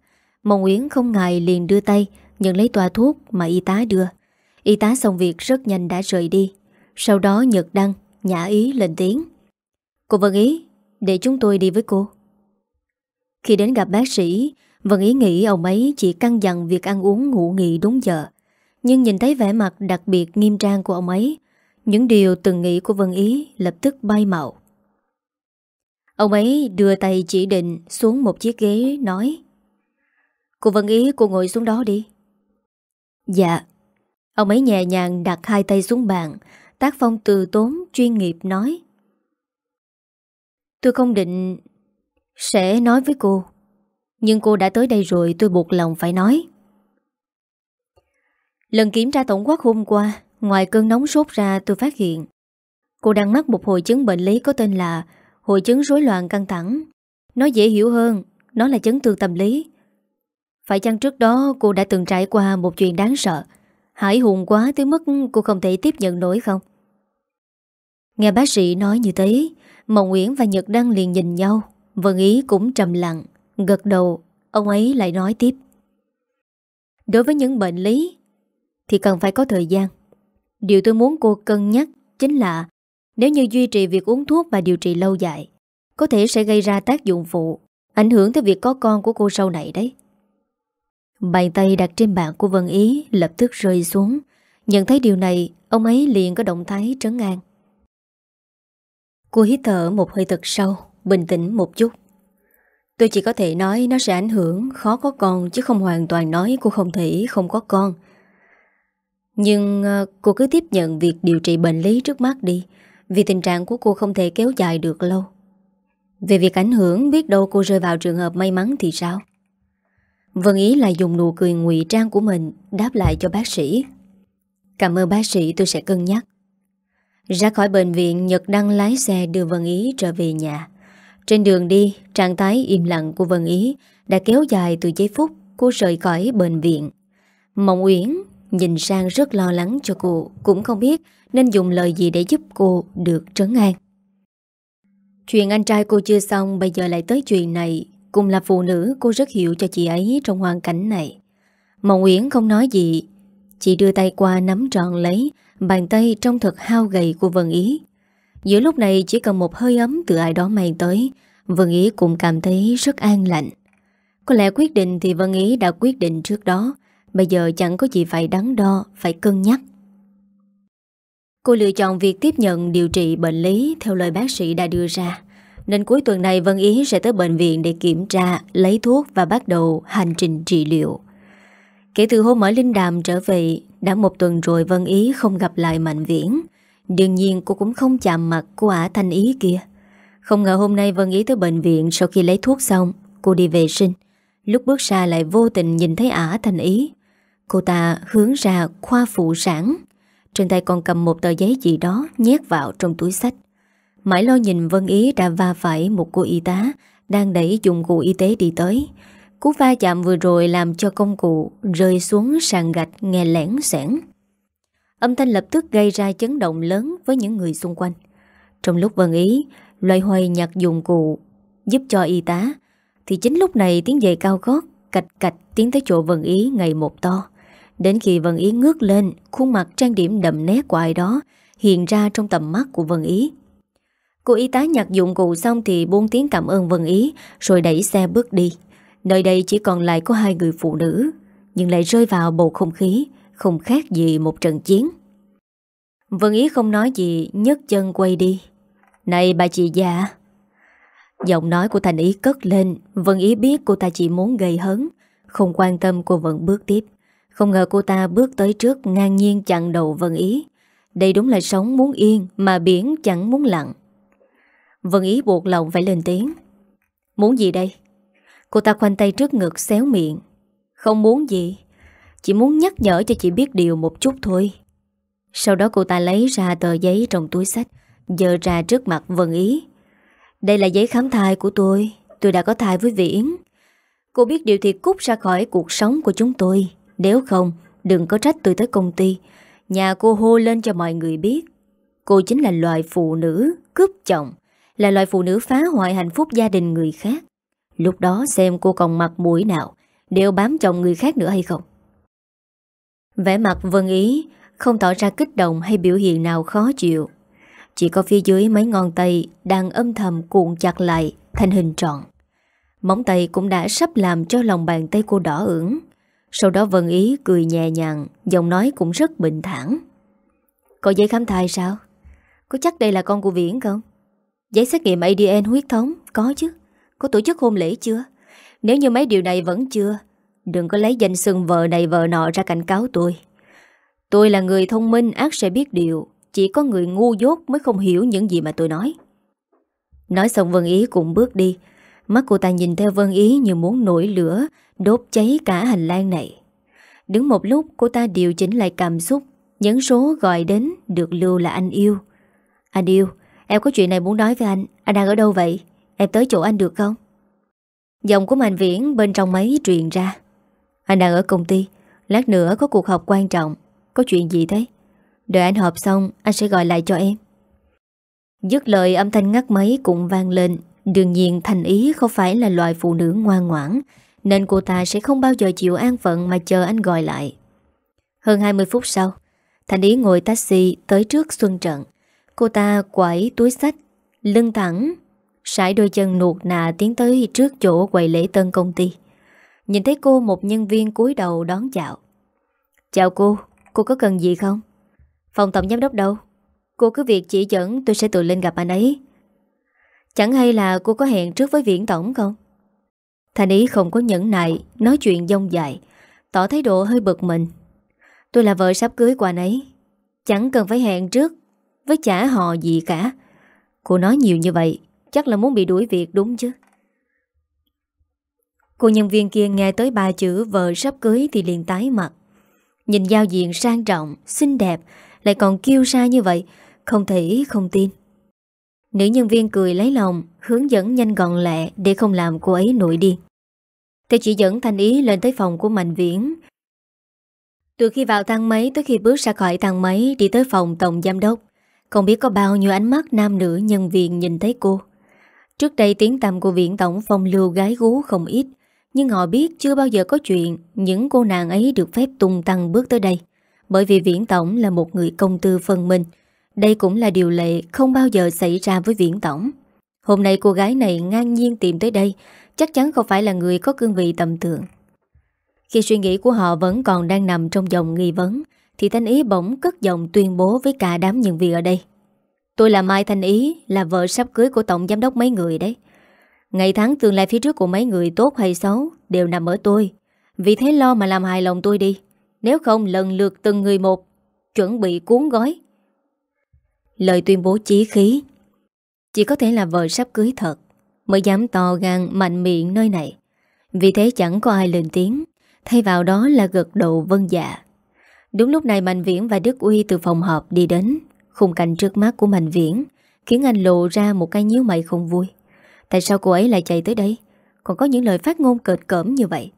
Mộng Uyển không ngại liền đưa tay, Nhận lấy tòa thuốc mà y tá đưa. Y tá xong việc rất nhanh đã rời đi. Sau đó Nhật Đăng, Nhã Ý lên tiếng. Cô Vân Ý, Để chúng tôi đi với cô. Khi đến gặp bác sĩ, Vân Ý nghĩ ông ấy chỉ căng dặn việc ăn uống ngủ nghỉ đúng giờ. Nhưng nhìn thấy vẻ mặt đặc biệt nghiêm trang của ông ấy những điều từng nghĩ của Vân Ý lập tức bay mạo. Ông ấy đưa tay chỉ định xuống một chiếc ghế, nói, Cô Vân Ý, cô ngồi xuống đó đi. Dạ. Ông ấy nhẹ nhàng đặt hai tay xuống bàn, Tác phong từ tốn, chuyên nghiệp nói, Tôi không định Sẽ nói với cô, Nhưng cô đã tới đây rồi, tôi buộc lòng phải nói. Lần kiểm tra tổng quát hôm qua Ngoài cơn nóng sốt ra, tôi phát hiện, Cô đang mắc một hội chứng bệnh lý có tên là Hội chứng rối loạn căng thẳng. Nó dễ hiểu hơn, Nó là chấn thương tâm lý. Phải chăng trước đó cô đã từng trải qua một chuyện đáng sợ Hải hùng quá tới mức cô không thể tiếp nhận nổi không? Nghe bác sĩ nói như thế, Mộng Nguyễn và Nhật Đăng liền nhìn nhau. Vân Ý cũng trầm lặng, Gật đầu, Ông ấy lại nói tiếp. Đối với những bệnh lý Thì cần phải có thời gian. Điều tôi muốn cô cân nhắc Chính là nếu như duy trì việc uống thuốc và điều trị lâu dài, Có thể sẽ gây ra tác dụng phụ Ảnh hưởng tới việc có con của cô sau này đấy. Bàn tay đặt trên bàn của Vân Ý Lập tức rơi xuống. Nhận thấy điều này, Ông ấy liền có động thái trấn an. Cô hít thở một hơi thật sâu, Bình tĩnh một chút. Tôi chỉ có thể nói nó sẽ ảnh hưởng Khó có con chứ không hoàn toàn nói Cô không thể không có con. Nhưng ờ, cô cứ tiếp nhận Việc điều trị bệnh lý trước mắt đi, vì tình trạng của cô không thể kéo dài được lâu. Về việc ảnh hưởng, Biết đâu cô rơi vào trường hợp may mắn thì sao? Vân ý là dùng nụ cười ngụy trang của mình Đáp lại cho bác sĩ. Cảm ơn bác sĩ, tôi sẽ cân nhắc. Ra khỏi bệnh viện, Nhật đăng lái xe đưa Vân Ý trở về nhà. Trên đường đi, Trạng thái im lặng của Vân Ý Đã kéo dài từ giây phút Cô rời khỏi bệnh viện. Mộng Uyển nhìn sang rất lo lắng cho cô, Cũng không biết nên dùng lời gì để giúp cô được trấn an. Chuyện anh trai cô chưa xong, Bây giờ lại tới chuyện này. Cùng là phụ nữ, cô rất hiểu cho chị ấy Trong hoàn cảnh này. Mộng Uyển không nói gì. Chị đưa tay qua nắm trọn lấy, Bàn tay trong thật hao gầy của Vân Ý. Giữa lúc này chỉ cần một hơi ấm Từ ai đó mang tới, Vân Ý cũng cảm thấy rất an lạnh Có lẽ quyết định thì Vân Ý đã quyết định trước đó. Bây giờ chẳng có gì phải đắn đo Phải cân nhắc Cô lựa chọn việc tiếp nhận điều trị bệnh lý theo lời bác sĩ đã đưa ra. Nên cuối tuần này Vân Ý sẽ tới bệnh viện để kiểm tra, lấy thuốc và bắt đầu hành trình trị liệu. Kể từ hôm ở Linh Đàm trở về, đã một tuần rồi Vân Ý không gặp lại Mạnh Viễn. Đương nhiên cô cũng không chạm mặt cô ả Thanh Ý kia. Không ngờ hôm nay Vân Ý tới bệnh viện sau khi lấy thuốc xong, cô đi vệ sinh. Lúc bước ra lại vô tình nhìn thấy ả Thanh Ý. Cô ta hướng ra khoa phụ sản. Trên tay còn cầm một tờ giấy gì đó Nhét vào trong túi sách. Mãi lo nhìn Vân Ý đã va phải một cô y tá Đang đẩy dụng cụ y tế đi tới. Cú va chạm vừa rồi làm cho công cụ Rơi xuống sàn gạch nghe lẻn sẻn Âm thanh lập tức gây ra chấn động lớn Với những người xung quanh. Trong lúc Vân Ý loay hoay nhặt dụng cụ Giúp cho y tá, Thì chính lúc này tiếng giày cao gót Cạch cạch tiến tới chỗ Vân Ý ngày một to. Đến khi Vân Ý ngước lên, khuôn mặt trang điểm đậm nét của ai đó hiện ra trong tầm mắt của Vân Ý. Cô y tá nhặt dụng cụ xong thì buông tiếng cảm ơn Vân Ý rồi đẩy xe bước đi. Nơi đây chỉ còn lại có hai người phụ nữ, nhưng lại rơi vào bầu không khí, không khác gì một trận chiến. Vân Ý không nói gì, nhấc chân quay đi. Này bà chị già! Giọng nói của Thành Ý cất lên, Vân Ý biết cô ta chỉ muốn gây hấn, không quan tâm cô vẫn bước tiếp. Không ngờ cô ta bước tới trước ngang nhiên chặn đầu Vân Ý. Đây đúng là sống muốn yên mà biển chẳng muốn lặng. Vân Ý buộc lòng phải lên tiếng. Muốn gì đây? Cô ta khoanh tay trước ngực xéo miệng. Không muốn gì. Chỉ muốn nhắc nhở cho chị biết điều một chút thôi. Sau đó cô ta lấy ra tờ giấy trong túi sách, dơ ra trước mặt Vân Ý. Đây là giấy khám thai của tôi. Tôi đã có thai với Viễn. Cô biết điều thì cút ra khỏi cuộc sống của chúng tôi. Nếu không, Đừng có trách tôi tới công ty. Nhà cô hô lên cho mọi người biết. Cô chính là loại phụ nữ Cướp chồng, Là loại phụ nữ phá hoại hạnh phúc gia đình người khác. Lúc đó xem cô còn mặt mũi nào, Đều bám chồng người khác nữa hay không? Vẻ mặt Vân Ý Không tỏ ra kích động hay biểu hiện nào khó chịu. Chỉ có phía dưới mấy ngón tay Đang âm thầm cuộn chặt lại Thành hình tròn. Móng tay cũng đã sắp làm cho lòng bàn tay cô đỏ ửng. Sau đó Vân Ý cười nhẹ nhàng, Giọng nói cũng rất bình thản Có giấy khám thai sao? Có chắc đây là con của Viễn không? Giấy xét nghiệm ADN huyết thống, Có chứ Có tổ chức hôn lễ chưa? Nếu như mấy điều này vẫn chưa, Đừng có lấy danh xưng vợ này vợ nọ ra cảnh cáo tôi Tôi là người thông minh, ác sẽ biết điều Chỉ có người ngu dốt mới không hiểu những gì mà tôi nói Nói xong Vân Ý cũng bước đi Mắt cô ta nhìn theo Vân Ý như muốn nổi lửa, Đốt cháy cả hành lang này. Đứng một lúc, cô ta điều chỉnh lại cảm xúc. Nhấn số gọi đến, được lưu là anh yêu. Anh yêu, Em có chuyện này muốn nói với anh. Anh đang ở đâu vậy? Em tới chỗ anh được không? Giọng của Mạnh Viễn bên trong máy truyền ra. Anh đang ở công ty. Lát nữa có cuộc họp quan trọng. Có chuyện gì thế? Đợi anh họp xong, anh sẽ gọi lại cho em. Dứt lời, âm thanh ngắt máy cũng vang lên. Đương nhiên Thành Ý không phải là loại phụ nữ ngoan ngoãn Nên cô ta sẽ không bao giờ chịu an phận mà chờ anh gọi lại. Hơn 20 phút sau Thành Ý ngồi taxi tới trước Xuân Trận. Cô ta quẩy túi sách Lưng thẳng Sải đôi chân nuột nà tiến tới trước chỗ quầy lễ tân công ty. Nhìn thấy cô một nhân viên cúi đầu đón chào. Chào cô, cô có cần gì không? Phòng tổng giám đốc đâu? Cô cứ việc chỉ dẫn tôi sẽ tự lên gặp anh ấy. Chẳng hay là cô có hẹn trước với viễn tổng không? Thành ý không có nhẫn nại Nói chuyện dông dài Tỏ thái độ hơi bực mình. Tôi là vợ sắp cưới của anh ấy Chẳng cần phải hẹn trước Với chả họ gì cả. Cô nói nhiều như vậy Chắc là muốn bị đuổi việc đúng chứ. Cô nhân viên kia nghe tới ba chữ vợ sắp cưới thì liền tái mặt. Nhìn giao diện sang trọng, xinh đẹp Lại còn kêu xa như vậy Không thể không tin. Nữ nhân viên cười lấy lòng, Hướng dẫn nhanh gọn lẹ Để không làm cô ấy nổi đi. Tôi chỉ dẫn Thanh Ý lên tới phòng của Mạnh Viễn. Từ khi vào thang máy Tới khi bước ra khỏi thang máy Đi tới phòng tổng giám đốc, Không biết có bao nhiêu ánh mắt nam nữ nhân viên nhìn thấy cô. Trước đây tiếng tăm của viện tổng phong lưu gái gú không ít, Nhưng họ biết chưa bao giờ có chuyện Những cô nàng ấy được phép tung tăng bước tới đây, Bởi vì viễn tổng là một người công tư phân minh. Đây cũng là điều lệ không bao giờ xảy ra với viễn tổng. Hôm nay cô gái này ngang nhiên tìm tới đây, Chắc chắn không phải là người có cương vị tầm thường. Khi suy nghĩ của họ vẫn còn đang nằm trong dòng nghi vấn, Thì Thanh Ý bỗng cất giọng tuyên bố với cả đám nhân viên ở đây. Tôi là Mai Thanh Ý, Là vợ sắp cưới của tổng giám đốc mấy người đấy. Ngày tháng tương lai phía trước của mấy người tốt hay xấu Đều nằm ở tôi. Vì thế lo mà làm hài lòng tôi đi. Nếu không lần lượt từng người một, Chuẩn bị cuốn gói. Lời tuyên bố chí khí. Chỉ có thể là vợ sắp cưới thật, Mới dám to gan, mạnh miệng nơi này. Vì thế chẳng có ai lên tiếng, Thay vào đó là gật đầu vân dạ. Đúng lúc này Mạnh Viễn và Đức Uy từ phòng họp đi đến. Khung cảnh trước mắt của Mạnh Viễn Khiến anh lộ ra một cái nhíu mày không vui. Tại sao cô ấy lại chạy tới đây? Còn có những lời phát ngôn cợt cỡm như vậy.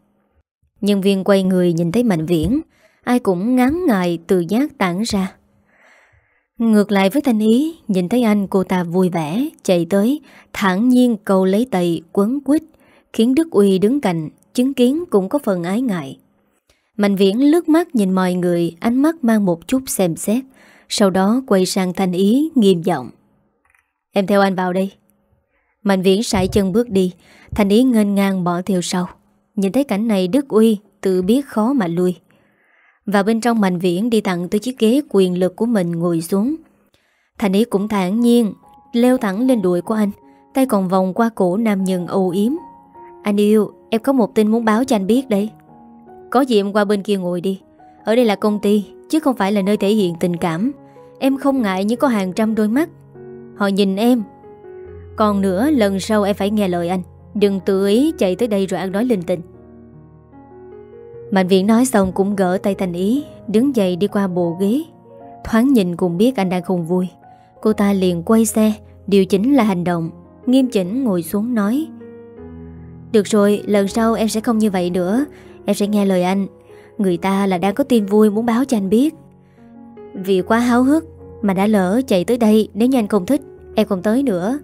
Nhân viên quay người nhìn thấy Mạnh Viễn, Ai cũng ngán ngại từ giác tản ra. Ngược lại với Thanh Ý, Nhìn thấy anh cô ta vui vẻ, Chạy tới, thản nhiên cầu lấy tay quấn quýt, Khiến Đức Uy đứng cạnh, Chứng kiến cũng có phần ái ngại. Mạnh Viễn lướt mắt nhìn mọi người, Ánh mắt mang một chút xem xét, sau đó quay sang Thanh Ý, nghiêm giọng. Em theo anh vào đây. Mạnh viễn sải chân bước đi, Thanh Ý ngênh ngang bỏ theo sau. Nhìn thấy cảnh này, Đức Uy Tự biết khó mà lui. Và bên trong Mạnh viễn đi tặng tới chiếc ghế quyền lực của mình ngồi xuống. Thành Ý cũng thản nhiên, Leo thẳng lên đuổi của anh, Tay còn vòng qua cổ nam nhân âu yếm. Anh yêu, Em có một tin muốn báo cho anh biết đây Có gì em qua bên kia ngồi đi. Ở đây là công ty, Chứ không phải là nơi thể hiện tình cảm. Em không ngại như có hàng trăm đôi mắt. Họ nhìn em. Còn nữa, lần sau em phải nghe lời anh. Đừng tự ý chạy tới đây rồi ăn nói linh tinh. Mạnh viện nói xong cũng gỡ tay thành ý, Đứng dậy đi qua bộ ghế. Thoáng nhìn cũng biết anh đang không vui. Cô ta liền quay xe, Điều chỉnh là hành động, Nghiêm chỉnh ngồi xuống nói, Được rồi, lần sau em sẽ không như vậy nữa. Em sẽ nghe lời anh. Người ta là đang có tin vui muốn báo cho anh biết. Vì quá háo hức Mà đã lỡ chạy tới đây, Nếu như anh không thích, Em không tới nữa.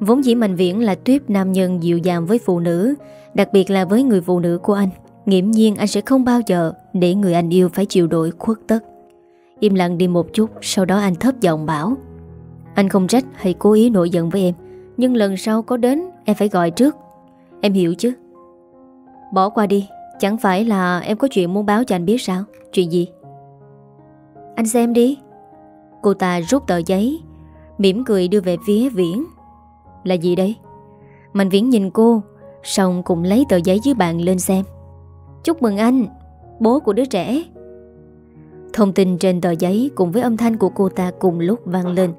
Vốn dĩ Mạnh Viễn là tuyếp nam nhân dịu dàng với phụ nữ, Đặc biệt là với người phụ nữ của anh. Nghiễm nhiên anh sẽ không bao giờ Để người anh yêu phải chịu đổi khuất tất. Im lặng đi một chút, Sau đó anh thấp giọng bảo, Anh không trách hay cố ý nổi giận với em, Nhưng lần sau có đến, em phải gọi trước. Em hiểu chứ? Bỏ qua đi, Chẳng phải là em có chuyện muốn báo cho anh biết sao? Chuyện gì? Anh xem đi. Cô ta rút tờ giấy, mỉm cười đưa về phía Viễn. Là gì đây? Mạnh Viễn nhìn cô, Xong cũng lấy tờ giấy dưới bàn lên xem. Chúc mừng anh, Bố của đứa trẻ. Thông tin trên tờ giấy cùng với âm thanh của cô ta cùng lúc vang lên,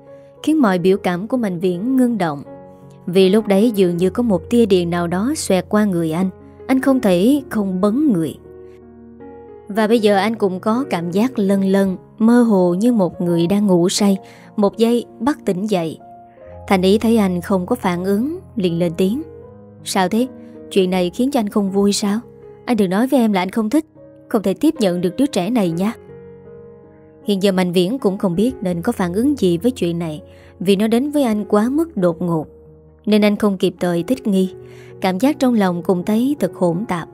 Khiến mọi biểu cảm của Mạnh Viễn ngưng động. Vì lúc đấy dường như có một tia điện nào đó xoẹt qua người anh Anh không thể không bấn người. Và bây giờ anh cũng có cảm giác lân lân Mơ hồ như một người đang ngủ say, Một giây bắt tỉnh dậy. Thành ý thấy anh không có phản ứng liền lên tiếng. Sao thế? Chuyện này khiến cho anh không vui sao? Anh đừng nói với em là anh không thích. Không thể tiếp nhận được đứa trẻ này nha. Hiện giờ Mạnh Viễn cũng không biết Nên có phản ứng gì với chuyện này Vì nó đến với anh quá mức đột ngột Nên anh không kịp thời thích nghi. Cảm giác trong lòng cũng thấy thật hỗn tạp.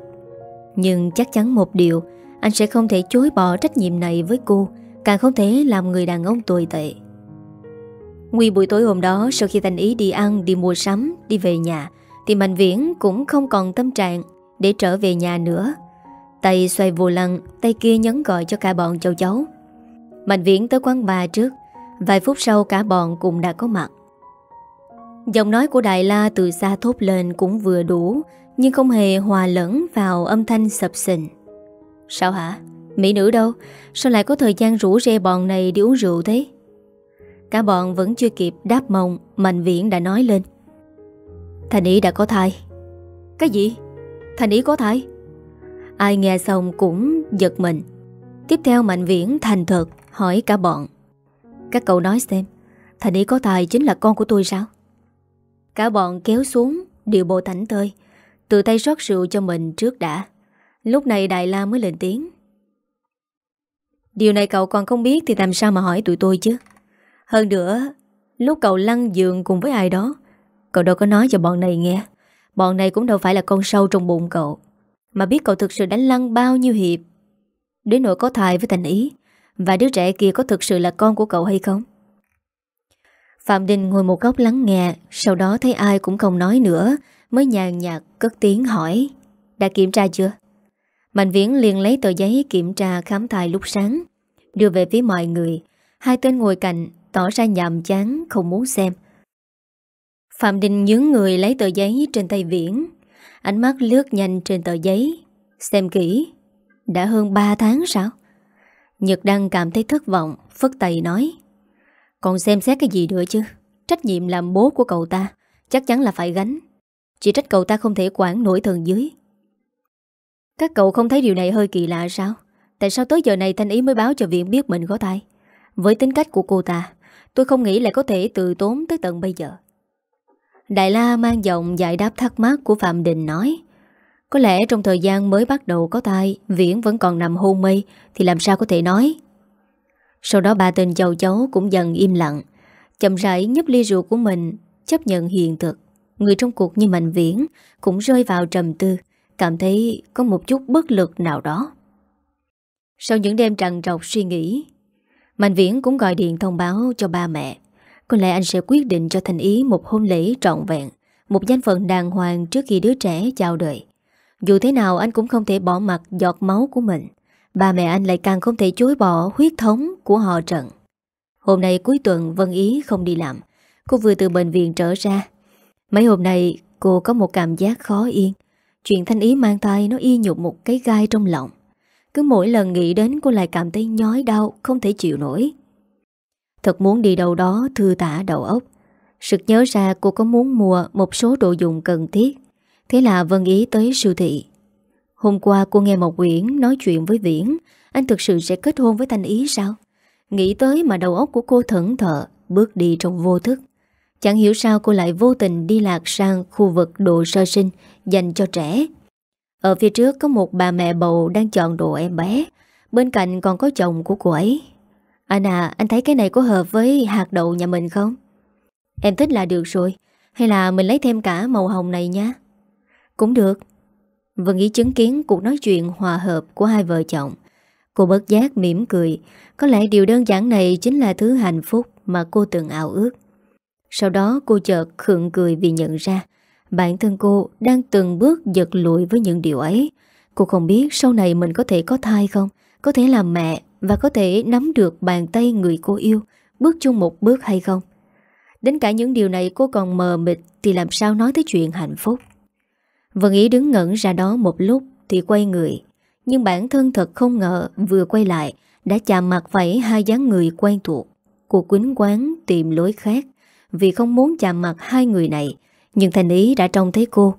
Nhưng chắc chắn một điều Anh sẽ không thể chối bỏ trách nhiệm này với cô Càng không thể làm người đàn ông tồi tệ. Nguyên buổi tối hôm đó Sau khi Thanh Ý đi ăn, đi mua sắm Đi về nhà Thì Mạnh Viễn cũng không còn tâm trạng. Để trở về nhà nữa Tay xoay vô lăng, Tay kia nhấn gọi cho cả bọn châu cháu Mạnh Viễn tới quán bà trước, Vài phút sau cả bọn cũng đã có mặt Giọng nói của Đại La từ xa thốt lên cũng vừa đủ, Nhưng không hề hòa lẫn vào âm thanh sập sình Sao hả? Mỹ nữ đâu? Sao lại có thời gian rủ rê bọn này đi uống rượu thế? Cả bọn vẫn chưa kịp đáp mộng Mạnh Viễn đã nói lên Thành ý đã có thai Cái gì? Thành ý có thai? Ai nghe xong cũng giật mình Tiếp theo Mạnh Viễn thành thật hỏi cả bọn Các cậu nói xem Thành ý có thai chính là con của tôi sao? Cả bọn kéo xuống Điều bộ thảnh tơi Tự tay rót rượu cho mình trước đã Lúc này Đại La mới lên tiếng Điều này cậu còn không biết Thì làm sao mà hỏi tụi tôi chứ hơn nữa, lúc cậu lăn giường cùng với ai đó, cậu đâu có nói cho bọn này nghe. Bọn này cũng đâu phải là con sâu trong bụng cậu, mà biết cậu thực sự đánh lăn bao nhiêu hiệp. Đến nỗi có thai với thành ý, và đứa trẻ kia có thực sự là con của cậu hay không? Phạm Đình ngồi một góc lắng nghe, sau đó thấy ai cũng không nói nữa, mới nhàn nhạt cất tiếng hỏi. Đã kiểm tra chưa? Mạnh Viễn liền lấy tờ giấy kiểm tra khám thai lúc sáng, đưa về phía mọi người. Hai tên ngồi cạnh Tỏ ra nhàm chán không muốn xem Phạm Đình nhướng người lấy tờ giấy trên tay Viễn. Ánh mắt lướt nhanh trên tờ giấy, Xem kỹ. Đã hơn 3 tháng sao? Nhật Đăng cảm thấy thất vọng, Phất tay nói. Còn xem xét cái gì nữa chứ? Trách nhiệm làm bố của cậu ta, Chắc chắn là phải gánh. Chỉ trách cậu ta không thể quản nổi thần dưới. Các cậu không thấy điều này hơi kỳ lạ sao? Tại sao tới giờ này Thanh Ý mới báo cho Viện biết mình có tai Với tính cách của cô ta, Tôi không nghĩ lại có thể từ tốn tới tận bây giờ. Đại La mang giọng giải đáp thắc mắc của Phạm Đình nói Có lẽ trong thời gian mới bắt đầu có tai, Viễn vẫn còn nằm hôn mê Thì làm sao có thể nói? Sau đó ba tên cháu cháu cũng dần im lặng. Chậm rãi nhấp ly rượu của mình Chấp nhận hiện thực. Người trong cuộc như Mạnh Viễn Cũng rơi vào trầm tư Cảm thấy có một chút bất lực nào đó. Sau những đêm trằn trọc suy nghĩ Mạnh Viễn cũng gọi điện thông báo cho ba mẹ. Có lẽ anh sẽ quyết định cho Thành Ý một hôn lễ trọn vẹn, Một danh phận đàng hoàng trước khi đứa trẻ chào đời. Dù thế nào, anh cũng không thể bỏ mặt giọt máu của mình. Ba mẹ anh lại càng không thể chối bỏ huyết thống của họ Trần. Hôm nay cuối tuần, Vân Ý không đi làm. Cô vừa từ bệnh viện trở ra. Mấy hôm nay, cô có một cảm giác khó yên. Chuyện Thanh Ý mang thai nó y nhục một cái gai trong lòng. Cứ mỗi lần nghĩ đến, cô lại cảm thấy nhói đau, Không thể chịu nổi. Thật muốn đi đâu đó thư tả đầu óc. Sực nhớ ra cô có muốn mua Một số đồ dùng cần thiết. Thế là Vân Ý tới siêu thị. Hôm qua cô nghe một Nguyễn nói chuyện với Viễn, Anh thực sự sẽ kết hôn với Thanh Ý sao? Nghĩ tới mà đầu óc của cô thẫn thờ, Bước đi trong vô thức. Chẳng hiểu sao cô lại vô tình đi lạc sang khu vực đồ sơ sinh dành cho trẻ. Ở phía trước có một bà mẹ bầu đang chọn đồ em bé. Bên cạnh còn có chồng của cô ấy. Anh à, anh thấy cái này có hợp với hạt đậu nhà mình không? Em thích là được rồi. Hay là mình lấy thêm cả màu hồng này nhé? Cũng được. Vân ý chứng kiến cuộc nói chuyện hòa hợp của hai vợ chồng. Cô bất giác mỉm cười. Có lẽ điều đơn giản này chính là thứ hạnh phúc Mà cô từng ảo ước. Sau đó cô chợt khượng cười vì nhận ra Bản thân cô đang từng bước giật lùi với những điều ấy. Cô không biết sau này mình có thể có thai không? Có thể làm mẹ và có thể nắm được bàn tay người cô yêu, Bước chung một bước hay không? Đến cả những điều này cô còn mờ mịt Thì làm sao nói tới chuyện hạnh phúc? Vân Ý đứng ngẩn ra đó một lúc Thì quay người, Nhưng bản thân thật không ngờ Vừa quay lại Đã chạm mặt phải hai dáng người quen thuộc Cô quýnh quán tìm lối khác. Vì không muốn chạm mặt hai người này, Nhưng Thành Ý đã trông thấy cô.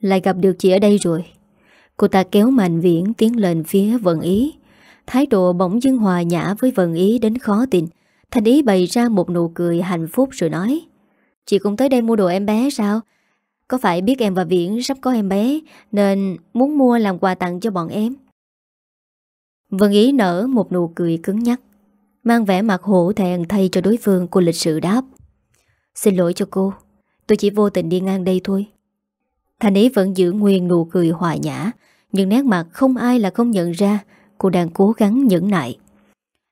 Lại gặp được chị ở đây rồi. Cô ta kéo mạnh viễn tiến lên phía Vân Ý. Thái độ bỗng dưng hòa nhã với Vân Ý đến khó tin. Thành Ý bày ra một nụ cười hạnh phúc rồi nói, Chị cũng tới đây mua đồ em bé sao? Có phải biết em và Viễn sắp có em bé, Nên muốn mua làm quà tặng cho bọn em? Vân Ý nở một nụ cười cứng nhắc, Mang vẻ mặt hổ thẹn thay cho đối phương cô lịch sự đáp, Xin lỗi cho cô, Tôi chỉ vô tình đi ngang đây thôi. Thành ý vẫn giữ nguyên nụ cười hòa nhã, Nhưng nét mặt không ai là không nhận ra Cô đang cố gắng nhẫn nại.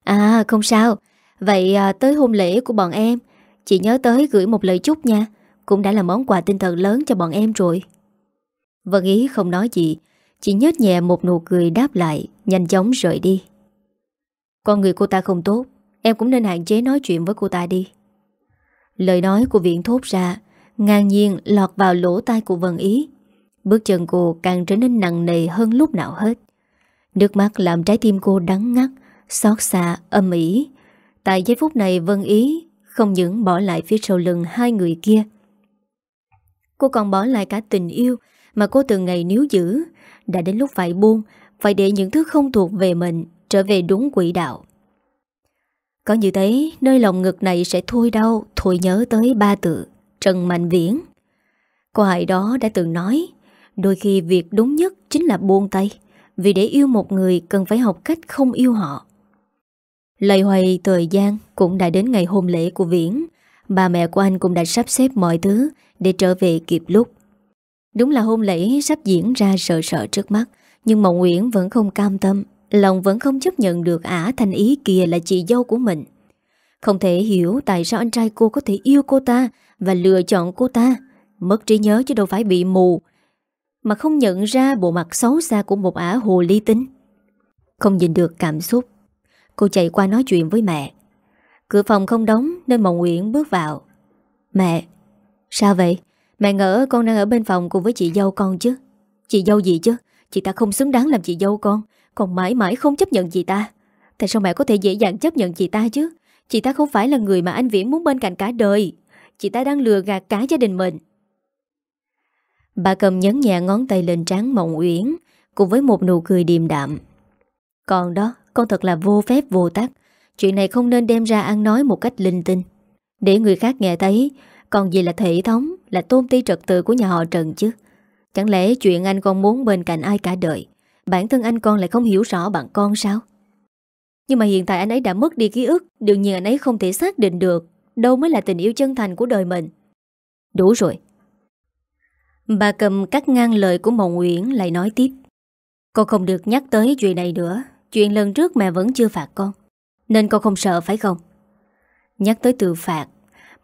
À không sao. Vậy à, tới hôn lễ của bọn em. Chị nhớ tới gửi một lời chúc nha. Cũng đã là món quà tinh thần lớn cho bọn em rồi. Vân Ý không nói gì. Chỉ nhớt nhẹ một nụ cười đáp lại Nhanh chóng rời đi. Con người cô ta không tốt. Em cũng nên hạn chế nói chuyện với cô ta đi. Lời nói của viện thốt ra ngang nhiên lọt vào lỗ tai của Vân Ý. Bước chân cô càng trở nên nặng nề hơn lúc nào hết. Nước mắt làm trái tim cô đắng ngắt, xót xa, âm ỉ. Tại giây phút này Vân Ý không những bỏ lại phía sau lưng hai người kia. Cô còn bỏ lại cả tình yêu mà cô từng ngày níu giữ. Đã đến lúc phải buông, phải để những thứ không thuộc về mình trở về đúng quỹ đạo. Có như thế, nơi lòng ngực này sẽ thôi đau, thôi nhớ tới ba tự. Trần Mạnh Viễn Cô hại đó đã từng nói Đôi khi việc đúng nhất chính là buông tay vì để yêu một người cần phải học cách không yêu họ Lầy hoài thời gian cũng đã đến ngày hôn lễ của Viễn Bà mẹ của anh cũng đã sắp xếp mọi thứ Để trở về kịp lúc Đúng là hôn lễ sắp diễn ra sợ sợ trước mắt, Nhưng Mộng Nguyễn vẫn không cam tâm, Lòng vẫn không chấp nhận được ả thanh ý kia là chị dâu của mình Không thể hiểu tại sao anh trai cô có thể yêu cô ta và lựa chọn cô ta. Mất trí nhớ chứ đâu phải bị mù. Mà không nhận ra bộ mặt xấu xa của một ả hồ ly tính, Không nhìn được cảm xúc. Cô chạy qua nói chuyện với mẹ. Cửa phòng không đóng nên Mộng Nguyễn bước vào. Mẹ, sao vậy? Mẹ ngỡ con đang ở bên phòng cùng với chị dâu con chứ. Chị dâu gì chứ? Chị ta không xứng đáng làm chị dâu con. Còn mãi mãi không chấp nhận chị ta. Tại sao mẹ có thể dễ dàng chấp nhận chị ta chứ? Chị ta không phải là người mà anh Viễn muốn bên cạnh cả đời. Chị ta đang lừa gạt cả gia đình mình Bà cầm nhấn nhẹ ngón tay lên trán Mộng Uyển, Cùng với một nụ cười điềm đạm. Còn đó, Con thật là vô phép, vô tắc. Chuyện này không nên đem ra ăn nói một cách linh tinh. Để người khác nghe thấy, Còn gì là thể thống, Là tôn ti trật tự của nhà họ Trần chứ? Chẳng lẽ chuyện anh con muốn bên cạnh ai cả đời, Bản thân anh con lại không hiểu rõ bạn con sao? Nhưng mà hiện tại anh ấy đã mất đi ký ức, Đương nhiên anh ấy không thể xác định được, Đâu mới là tình yêu chân thành của đời mình. Đủ rồi Bà cầm cắt ngang lời của Mộng Uyển lại nói tiếp. Con không được nhắc tới chuyện này nữa. Chuyện lần trước mẹ vẫn chưa phạt con. Nên con không sợ, phải không? Nhắc tới từ phạt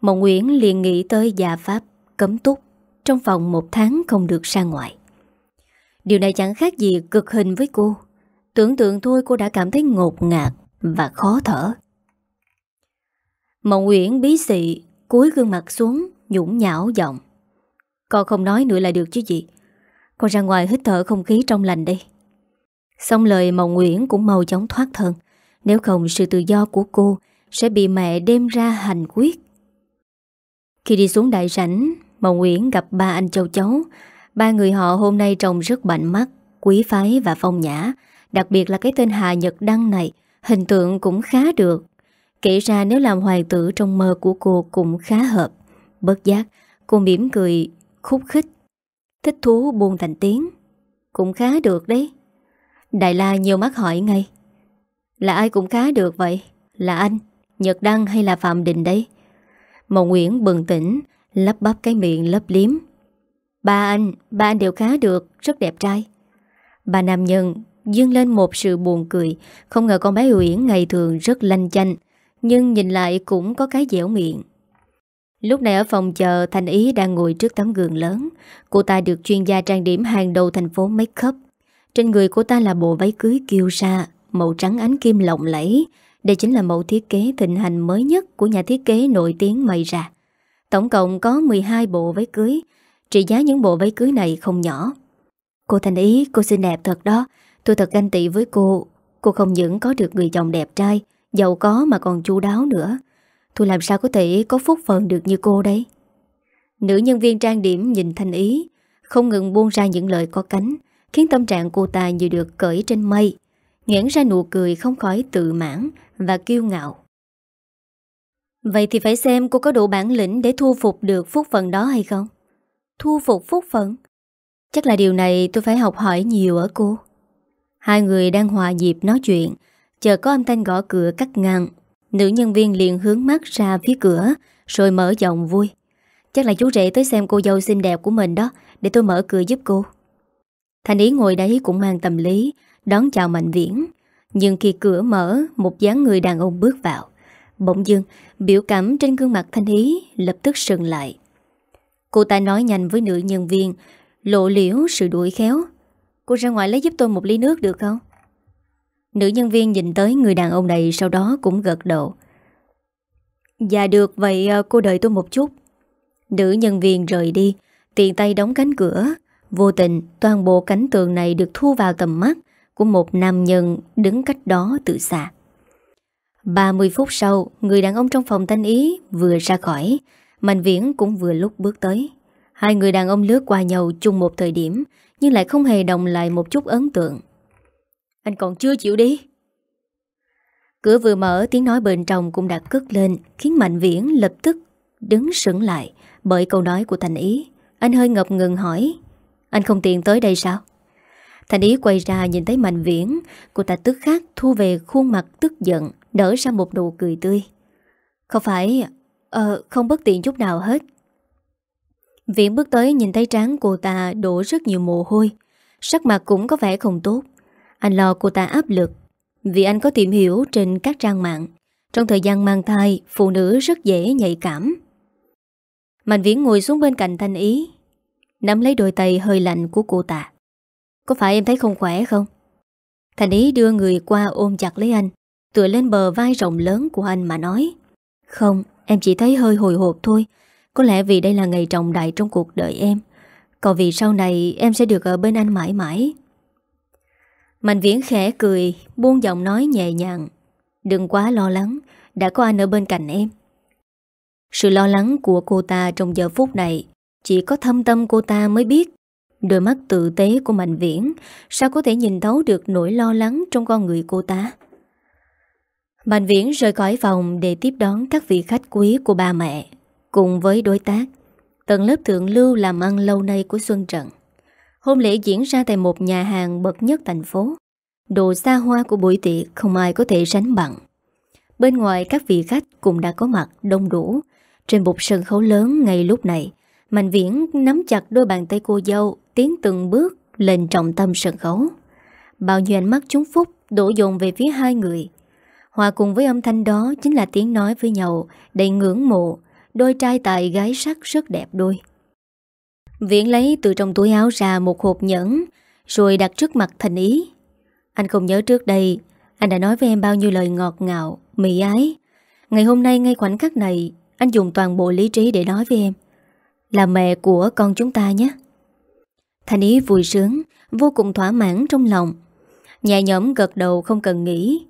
Mộng Uyển liền nghĩ tới gia pháp, Cấm túc, Trong vòng một tháng không được ra ngoài. Điều này chẳng khác gì cực hình với cô. Tưởng tượng thôi cô đã cảm thấy ngột ngạt Và khó thở. Mộng Nguyễn bí xị, cúi gương mặt xuống, Nhũng nhão giọng. Con không nói nữa là được chứ gì. Con ra ngoài hít thở không khí trong lành đây. Xong lời Mộng Nguyễn cũng mau chóng thoát thân. Nếu không, sự tự do của cô Sẽ bị mẹ đem ra hành quyết. Khi đi xuống đại rảnh Mộng Nguyễn gặp ba anh châu cháu Ba người họ hôm nay trông rất bảnh mắt, Quý phái và phong nhã. Đặc biệt là cái tên Hà Nhật Đăng này, Hình tượng cũng khá được. Kể ra nếu làm hoàng tử trong mơ của cô cũng khá hợp. Bất giác, Cô mỉm cười khúc khích Thích thú buồn thành tiếng. Cũng khá được đấy. Đại La nhiều mắt hỏi ngay Là ai cũng khá được vậy? Là anh, Nhật Đăng hay là Phạm Đình đấy Mộng Nguyễn bừng tỉnh Lắp bắp cái miệng lấp liếm. Ba anh, ba anh đều khá được Rất đẹp trai. Bà nam nhân Dương lên một sự buồn cười Không ngờ con bé Uyển ngày thường rất lanh chanh Nhưng nhìn lại cũng có cái dẻo miệng. Lúc này ở phòng chờ Thành Ý đang ngồi trước tấm gương lớn. Cô ta được chuyên gia trang điểm hàng đầu thành phố make up Trên người cô ta là bộ váy cưới kiêu sa, Màu trắng ánh kim lộng lẫy. Đây chính là mẫu thiết kế thịnh hành mới nhất Của nhà thiết kế nổi tiếng mây ra Tổng cộng có 12 bộ váy cưới. Trị giá những bộ váy cưới này không nhỏ. Cô Thành Ý, cô xinh đẹp thật đó. Tôi thật ganh tị với cô. Cô không những có được người chồng đẹp trai, Giàu có mà còn chu đáo nữa. Tôi làm sao có thể có phúc phần được như cô đấy Nữ nhân viên trang điểm nhìn Thanh Ý, Không ngừng buông ra những lời có cánh, Khiến tâm trạng cô ta như được cởi trên mây Nghẽn ra nụ cười không khỏi tự mãn Và kiêu ngạo. Vậy thì phải xem cô có đủ bản lĩnh Để thu phục được phúc phần đó hay không? Thu phục phúc phận? Chắc là điều này tôi phải học hỏi nhiều ở cô. Hai người đang hòa nhịp nói chuyện, Chờ có âm thanh gõ cửa cắt ngang. Nữ nhân viên liền hướng mắt ra phía cửa, Rồi mở giọng vui. Chắc là chú rể tới xem cô dâu xinh đẹp của mình đó, Để tôi mở cửa giúp cô. Thành ý ngồi đấy cũng mang tâm lý, Đón chào Mạnh Viễn. Nhưng khi cửa mở, Một dáng người đàn ông bước vào. Bỗng dưng, biểu cảm trên gương mặt Thanh Ý Lập tức sừng lại. Cô ta nói nhanh với nữ nhân viên, Lộ liễu, sự đuổi khéo. Cô ra ngoài lấy giúp tôi một ly nước được không? Nữ nhân viên nhìn tới người đàn ông này Sau đó cũng gật đầu. Dạ được, Vậy ờ, cô đợi tôi một chút. Nữ nhân viên rời đi, tiện tay đóng cánh cửa. Vô tình, toàn bộ cánh tường này được thu vào tầm mắt Của một nam nhân đứng cách đó từ xa. 30 phút sau, Người đàn ông trong phòng thanh ý vừa ra khỏi. Mạnh Viễn cũng vừa lúc bước tới. Hai người đàn ông lướt qua nhau chung một thời điểm, Nhưng lại không hề đồng lại một chút ấn tượng. Anh còn chưa chịu đi. Cửa vừa mở, tiếng nói bên trong cũng đã cất lên, Khiến Mạnh Viễn lập tức đứng sững lại Bởi câu nói của Thành Ý. Anh hơi ngập ngừng hỏi, Anh không tiện tới đây sao? Thành Ý quay ra nhìn thấy Mạnh Viễn, Cô ta tức khắc thu về khuôn mặt tức giận, Nở ra một nụ cười tươi. Không phải Ờ không bất tiện chút nào hết. Viễn bước tới nhìn thấy trán cô ta đổ rất nhiều mồ hôi, Sắc mặt cũng có vẻ không tốt. Anh lo cô ta áp lực. Vì anh có tìm hiểu trên các trang mạng Trong thời gian mang thai Phụ nữ rất dễ nhạy cảm. Mạnh Viễn ngồi xuống bên cạnh Thanh Ý Nắm lấy đôi tay hơi lạnh của cô ta. Có phải em thấy không khỏe không? Thanh Ý đưa người qua ôm chặt lấy anh Tựa lên bờ vai rộng lớn của anh mà nói Không, em chỉ thấy hơi hồi hộp thôi. Có lẽ vì đây là ngày trọng đại trong cuộc đời em. Còn vì sau này em sẽ được ở bên anh mãi mãi. Mạnh viễn khẽ cười, Buông giọng nói nhẹ nhàng. Đừng quá lo lắng, Đã có anh ở bên cạnh em. Sự lo lắng của cô ta trong giờ phút này, Chỉ có thâm tâm cô ta mới biết. Đôi mắt tự tế của Mạnh Viễn, Sao có thể nhìn thấu được nỗi lo lắng Trong con người cô ta? Mạnh Viễn rời khỏi phòng Để tiếp đón các vị khách quý của ba mẹ, Cùng với đối tác. Tầng lớp thượng lưu làm ăn lâu nay của Xuân Trận. Hôn lễ diễn ra tại một nhà hàng bậc nhất thành phố. Đồ xa hoa của buổi tiệc không ai có thể sánh bằng. Bên ngoài các vị khách cũng đã có mặt đông đủ. Trên một sân khấu lớn ngay lúc này, Mạnh Viễn nắm chặt đôi bàn tay cô dâu, Tiến từng bước lên trọng tâm sân khấu. Bao nhiêu ánh mắt chúng phúc đổ dồn về phía hai người. Hòa cùng với âm thanh đó chính là tiếng nói với nhau đầy ngưỡng mộ, Đôi trai tài gái sắc rất đẹp đôi. Viễn lấy từ trong túi áo ra một hộp nhẫn, Rồi đặt trước mặt thành ý. Anh không nhớ trước đây, Anh đã nói với em bao nhiêu lời ngọt ngào Mị ái. Ngày hôm nay ngay khoảnh khắc này, Anh dùng toàn bộ lý trí để nói với em. Là mẹ của con chúng ta nhé. Thành ý vui sướng, Vô cùng thỏa mãn trong lòng. Nhẹ nhõm gật đầu không cần nghĩ.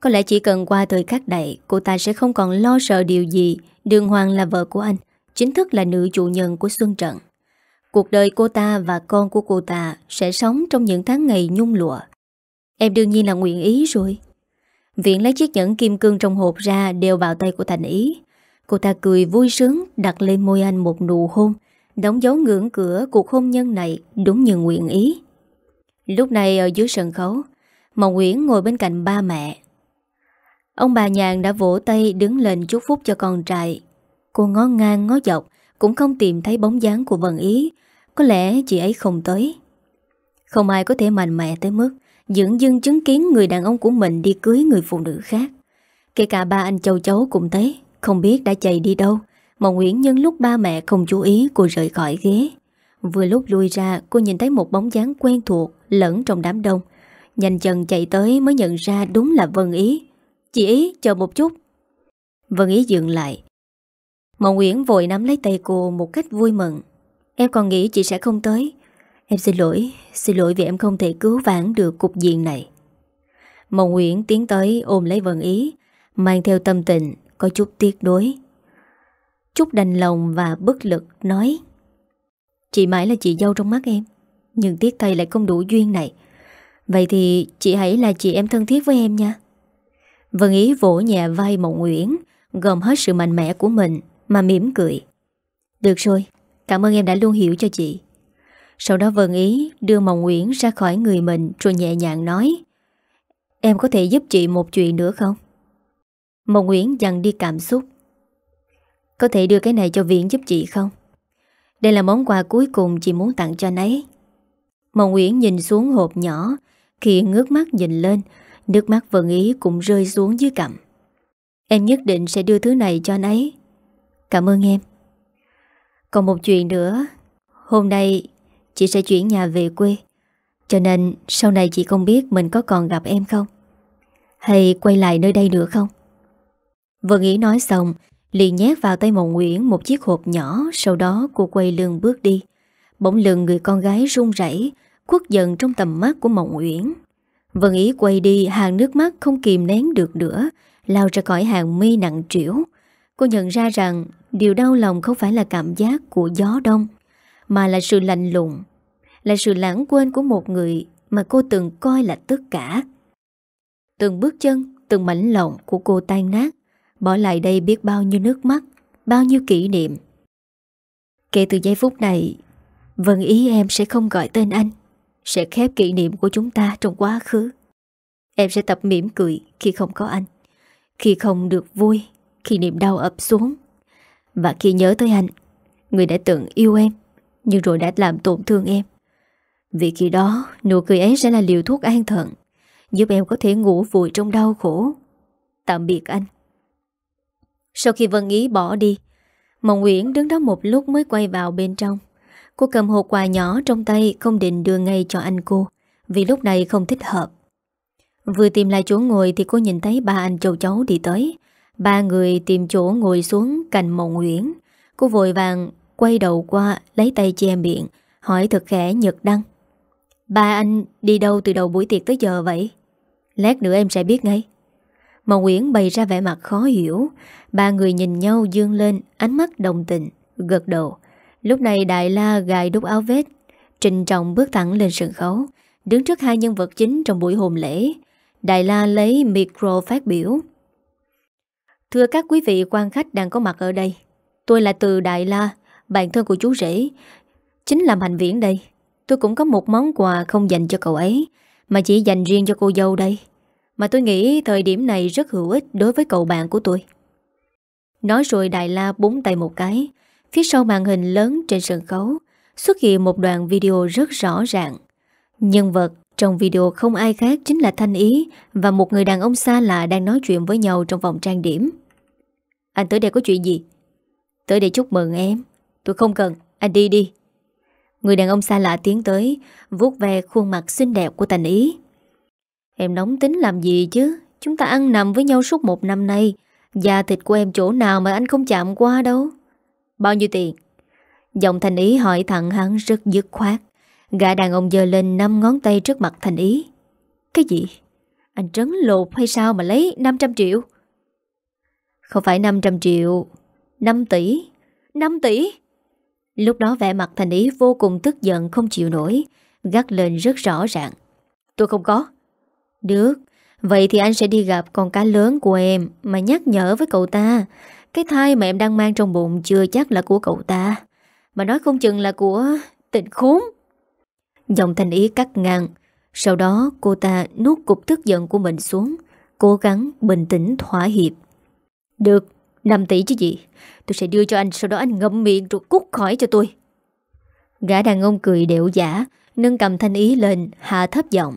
Có lẽ chỉ cần qua thời khắc đại Cô ta sẽ không còn lo sợ điều gì. Đường Hoàng là vợ của anh, Chính thức là nữ chủ nhân của Xuân Trận. Cuộc đời cô ta và con của cô ta Sẽ sống trong những tháng ngày nhung lụa. Em đương nhiên là nguyện ý rồi. Viện lấy chiếc nhẫn kim cương trong hộp ra Đều vào tay của Thành Ý. Cô ta cười vui sướng, Đặt lên môi anh một nụ hôn, Đóng dấu ngưỡng cửa cuộc hôn nhân này Đúng như nguyện ý. Lúc này ở dưới sân khấu, Mộng Nguyễn ngồi bên cạnh ba mẹ. Ông bà nhàn đã vỗ tay đứng lên chúc phúc cho con trai. Cô ngó ngang ngó dọc cũng không tìm thấy bóng dáng của Vân Ý. Có lẽ chị ấy không tới. Không ai có thể mạnh mẽ tới mức Dưỡng dưng chứng kiến người đàn ông của mình đi cưới người phụ nữ khác. Kể cả ba anh châu cháu cũng thấy Không biết đã chạy đi đâu, Mà Nguyễn Nhân lúc ba mẹ không chú ý Cô rời khỏi ghế. Vừa lúc lui ra, cô nhìn thấy một bóng dáng quen thuộc Lẫn trong đám đông. Nhanh chân chạy tới mới nhận ra đúng là Vân Ý. Chị Ý, chờ một chút. Vân Ý dừng lại. Mộng Nguyễn vội nắm lấy tay cô một cách vui mừng. Em còn nghĩ chị sẽ không tới. Em xin lỗi Xin lỗi vì em không thể cứu vãn được cục diện này. Mộng Nguyễn tiến tới ôm lấy Vân Ý, Mang theo tâm tình, Có chút tiếc đối Chút đành lòng và bất lực, nói, Chị mãi là chị dâu trong mắt em, Nhưng tiếc thay lại không đủ duyên này. Vậy thì chị hãy là chị em thân thiết với em nha. Vân Ý vỗ nhẹ vai Mộng Nguyễn, Gồm hết sự mạnh mẽ của mình. Mà mỉm cười Được rồi, cảm ơn em đã luôn hiểu cho chị Sau đó Vân Ý đưa Mộng Nguyễn ra khỏi người mình Rồi nhẹ nhàng nói Em có thể giúp chị một chuyện nữa không? Mộng Nguyễn dằn đi cảm xúc Có thể đưa cái này cho Viện giúp chị không? Đây là món quà cuối cùng chị muốn tặng cho nấy. Mộng Nguyễn nhìn xuống hộp nhỏ Khi ngước mắt nhìn lên Nước mắt Vân Ý cũng rơi xuống dưới cằm Em nhất định sẽ đưa thứ này cho anh ấy Cảm ơn em. Còn một chuyện nữa. Hôm nay chị sẽ chuyển nhà về quê. Cho nên sau này chị không biết mình có còn gặp em không? Hay quay lại nơi đây nữa không? Vân Ý nói xong, liền nhét vào tay Mộng Nguyễn một chiếc hộp nhỏ, Sau đó cô quay lưng bước đi. Bỗng lưng người con gái run rẩy, Khuất dần trong tầm mắt của Mộng Nguyễn. Vân Ý quay đi, hàng nước mắt không kìm nén được nữa, Lao ra khỏi hàng mi nặng trĩu. Cô nhận ra rằng Điều đau lòng không phải là cảm giác của gió đông, Mà là sự lạnh lùng, Là sự lãng quên của một người Mà cô từng coi là tất cả. Từng bước chân, Từng mảnh lòng của cô tan nát Bỏ lại đây biết bao nhiêu nước mắt, Bao nhiêu kỷ niệm. Kể từ giây phút này, Vân ý em sẽ không gọi tên anh, Sẽ khép kỷ niệm của chúng ta trong quá khứ. Em sẽ tập mỉm cười khi không có anh, Khi không được vui, Khi niềm đau ập xuống. Và khi nhớ tới anh, Người đã từng yêu em, Nhưng rồi đã làm tổn thương em. Vì khi đó, nụ cười ấy sẽ là liều thuốc an thận Giúp em có thể ngủ vùi trong đau khổ. Tạm biệt anh. Sau khi Vân Ý bỏ đi, Mộng Nguyễn đứng đó một lúc mới quay vào bên trong. Cô cầm hộp quà nhỏ trong tay, Không định đưa ngay cho anh cô, Vì lúc này không thích hợp. Vừa tìm lại chỗ ngồi thì cô nhìn thấy ba anh châu cháu đi tới. Ba người tìm chỗ ngồi xuống cạnh mộng Nguyễn. Cô vội vàng quay đầu qua, lấy tay che miệng, Hỏi thật khẽ Nhật Đăng. Ba anh đi đâu từ đầu buổi tiệc tới giờ vậy? Lát nữa em sẽ biết ngay. Mộng Nguyễn bày ra vẻ mặt khó hiểu. Ba người nhìn nhau dương lên, Ánh mắt đồng tình, Gật đầu. Lúc này Đại La gài đúc áo vết Trình trọng bước thẳng lên sân khấu, Đứng trước hai nhân vật chính trong buổi hôn lễ. Đại La lấy micro phát biểu. Thưa các quý vị quan khách đang có mặt ở đây, Tôi là từ Đại La, Bạn thân của chú rể. Chính là Mạnh Viễn đây. Tôi cũng có một món quà không dành cho cậu ấy, Mà chỉ dành riêng cho cô dâu đây. Mà tôi nghĩ thời điểm này rất hữu ích Đối với cậu bạn của tôi. Nói rồi Đại La búng tay một cái. Phía sau màn hình lớn trên sân khấu, Xuất hiện một đoạn video rất rõ ràng. Nhân vật trong video không ai khác chính là Thanh Ý Và một người đàn ông xa lạ đang nói chuyện với nhau trong vòng trang điểm. Anh tới đây có chuyện gì? Tới đây chúc mừng em. Tôi không cần, anh đi đi. Người đàn ông xa lạ tiến tới vuốt ve khuôn mặt xinh đẹp của Thanh Ý. Em nóng tính làm gì chứ? Chúng ta ăn nằm với nhau suốt một năm nay. Da thịt của em chỗ nào mà anh không chạm qua đâu. Bao nhiêu tiền? Giọng Thành Ý hỏi thẳng hắn rất dứt khoát. Gã đàn ông dơ lên 5 ngón tay trước mặt Thành Ý. Cái gì? Anh trấn lột hay sao mà lấy 500 triệu? Không phải 500 triệu. 5 tỷ? 5 tỷ? Lúc đó vẻ mặt Thành Ý vô cùng tức giận, không chịu nổi, Gắt lên rất rõ ràng. Tôi không có. Được, Vậy thì anh sẽ đi gặp con cá lớn của em Mà nhắc nhở với cậu ta. Cái thai mà em đang mang trong bụng Chưa chắc là của cậu ta. Mà nói không chừng là của tịnh khốn. Dòng thanh ý cắt ngang. Sau đó cô ta nuốt cục tức giận của mình xuống, Cố gắng bình tĩnh thỏa hiệp. Được 5 tỷ chứ gì? Tôi sẽ đưa cho anh, Sau đó anh ngậm miệng rồi cút khỏi cho tôi. Gã đàn ông cười đẻo giả Nâng cầm thanh ý lên, Hạ thấp giọng.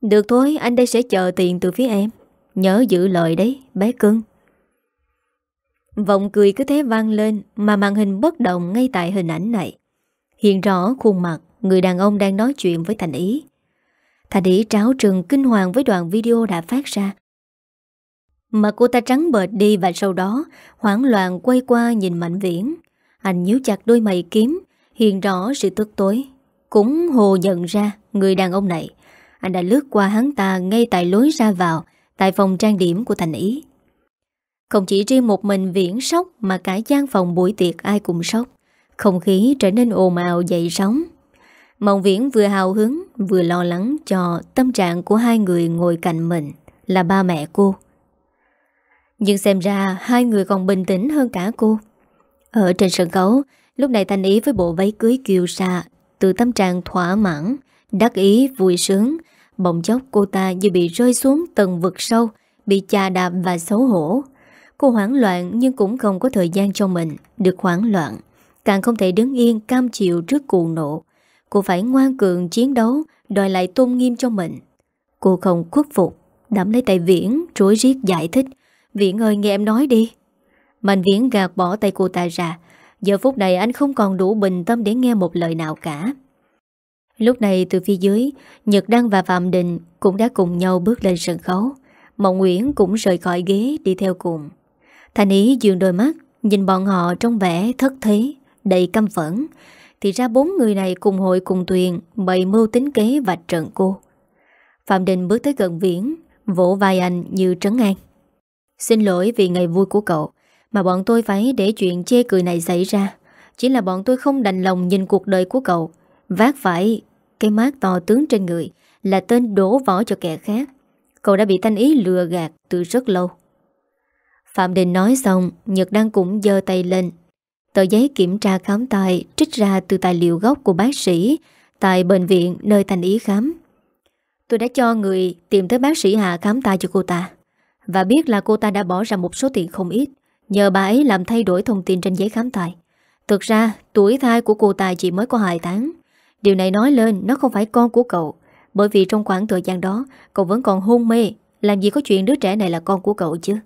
Được thôi, anh đây sẽ chờ tiền từ phía em. Nhớ giữ lời đấy, bé cưng. Vọng cười cứ thế vang lên, Mà màn hình bất động ngay tại hình ảnh này. Hiện rõ khuôn mặt Người đàn ông đang nói chuyện với Thành Ý. Thành Ý tráo trừng kinh hoàng với đoạn video đã phát ra. Mà cô ta trắng bệt đi Và sau đó, hoảng loạn quay qua nhìn Mạnh Viễn. Anh nhíu chặt đôi mày kiếm, Hiện rõ sự tức tối. Cũng hồ nhận ra người đàn ông này. Anh đã lướt qua hắn ta ngay tại lối ra vào, Tại phòng trang điểm của Thành Ý. Không chỉ riêng một mình Viễn sốc, Mà cả gian phòng buổi tiệc ai cũng sốc. Không khí trở nên ồn ào dậy sóng. Mộng Viễn vừa hào hứng, Vừa lo lắng cho tâm trạng của hai người ngồi cạnh mình Là ba mẹ cô. Nhưng xem ra Hai người còn bình tĩnh hơn cả cô. Ở trên sân khấu, Lúc này Thanh Ý với bộ váy cưới kiều sa Từ tâm trạng thỏa mãn, Đắc ý, vui sướng. Bỗng chốc cô ta như bị rơi xuống tầng vực sâu, Bị chà đạp và xấu hổ. Cô hoảng loạn nhưng cũng không có thời gian cho mình, Được hoảng loạn. Càng không thể đứng yên, cam chịu trước cuồng nộ. Cô phải ngoan cường chiến đấu, Đòi lại tôn nghiêm cho mình. Cô không khuất phục, Đắm lấy tay Viễn, rối riết giải thích. Viễn ơi, nghe em nói đi. Mạnh Viễn gạt bỏ tay cô ta ra. Giờ phút này anh không còn đủ bình tâm để nghe một lời nào cả. Lúc này từ phía dưới, Nhật Đăng và Phạm Đình Cũng đã cùng nhau bước lên sân khấu. Mộng Nguyễn cũng rời khỏi ghế đi theo cùng. Thành ý dường đôi mắt, Nhìn bọn họ trong vẻ thất thế, Đầy căm phẫn. Thì ra bốn người này cùng hội cùng tuyền, Bày mưu tính kế và trận cô. Phạm Đình bước tới gần Viễn, Vỗ vai anh như trấn an. Xin lỗi vì ngày vui của cậu, Mà bọn tôi phải để chuyện chê cười này xảy ra. Chỉ là bọn tôi không đành lòng nhìn cuộc đời của cậu. Vác phải cái mát to tướng trên người Là tên đổ vỏ cho kẻ khác. Cậu đã bị thanh ý lừa gạt từ rất lâu. Phạm Đình nói xong, Nhật Đăng cũng dơ tay lên. Tờ giấy kiểm tra khám tài Trích ra từ tài liệu gốc của bác sĩ Tại bệnh viện nơi thanh ý khám. Tôi đã cho người tìm tới bác sĩ hạ khám tai cho cô ta. Và biết là cô ta đã bỏ ra một số tiền không ít. Nhờ bà ấy làm thay đổi thông tin trên giấy khám thai. Thực ra, tuổi thai của cô ta chỉ mới có 2 tháng. Điều này nói lên nó không phải con của cậu. Bởi vì trong khoảng thời gian đó, Cậu vẫn còn hôn mê. Làm gì có chuyện đứa trẻ này là con của cậu chứ?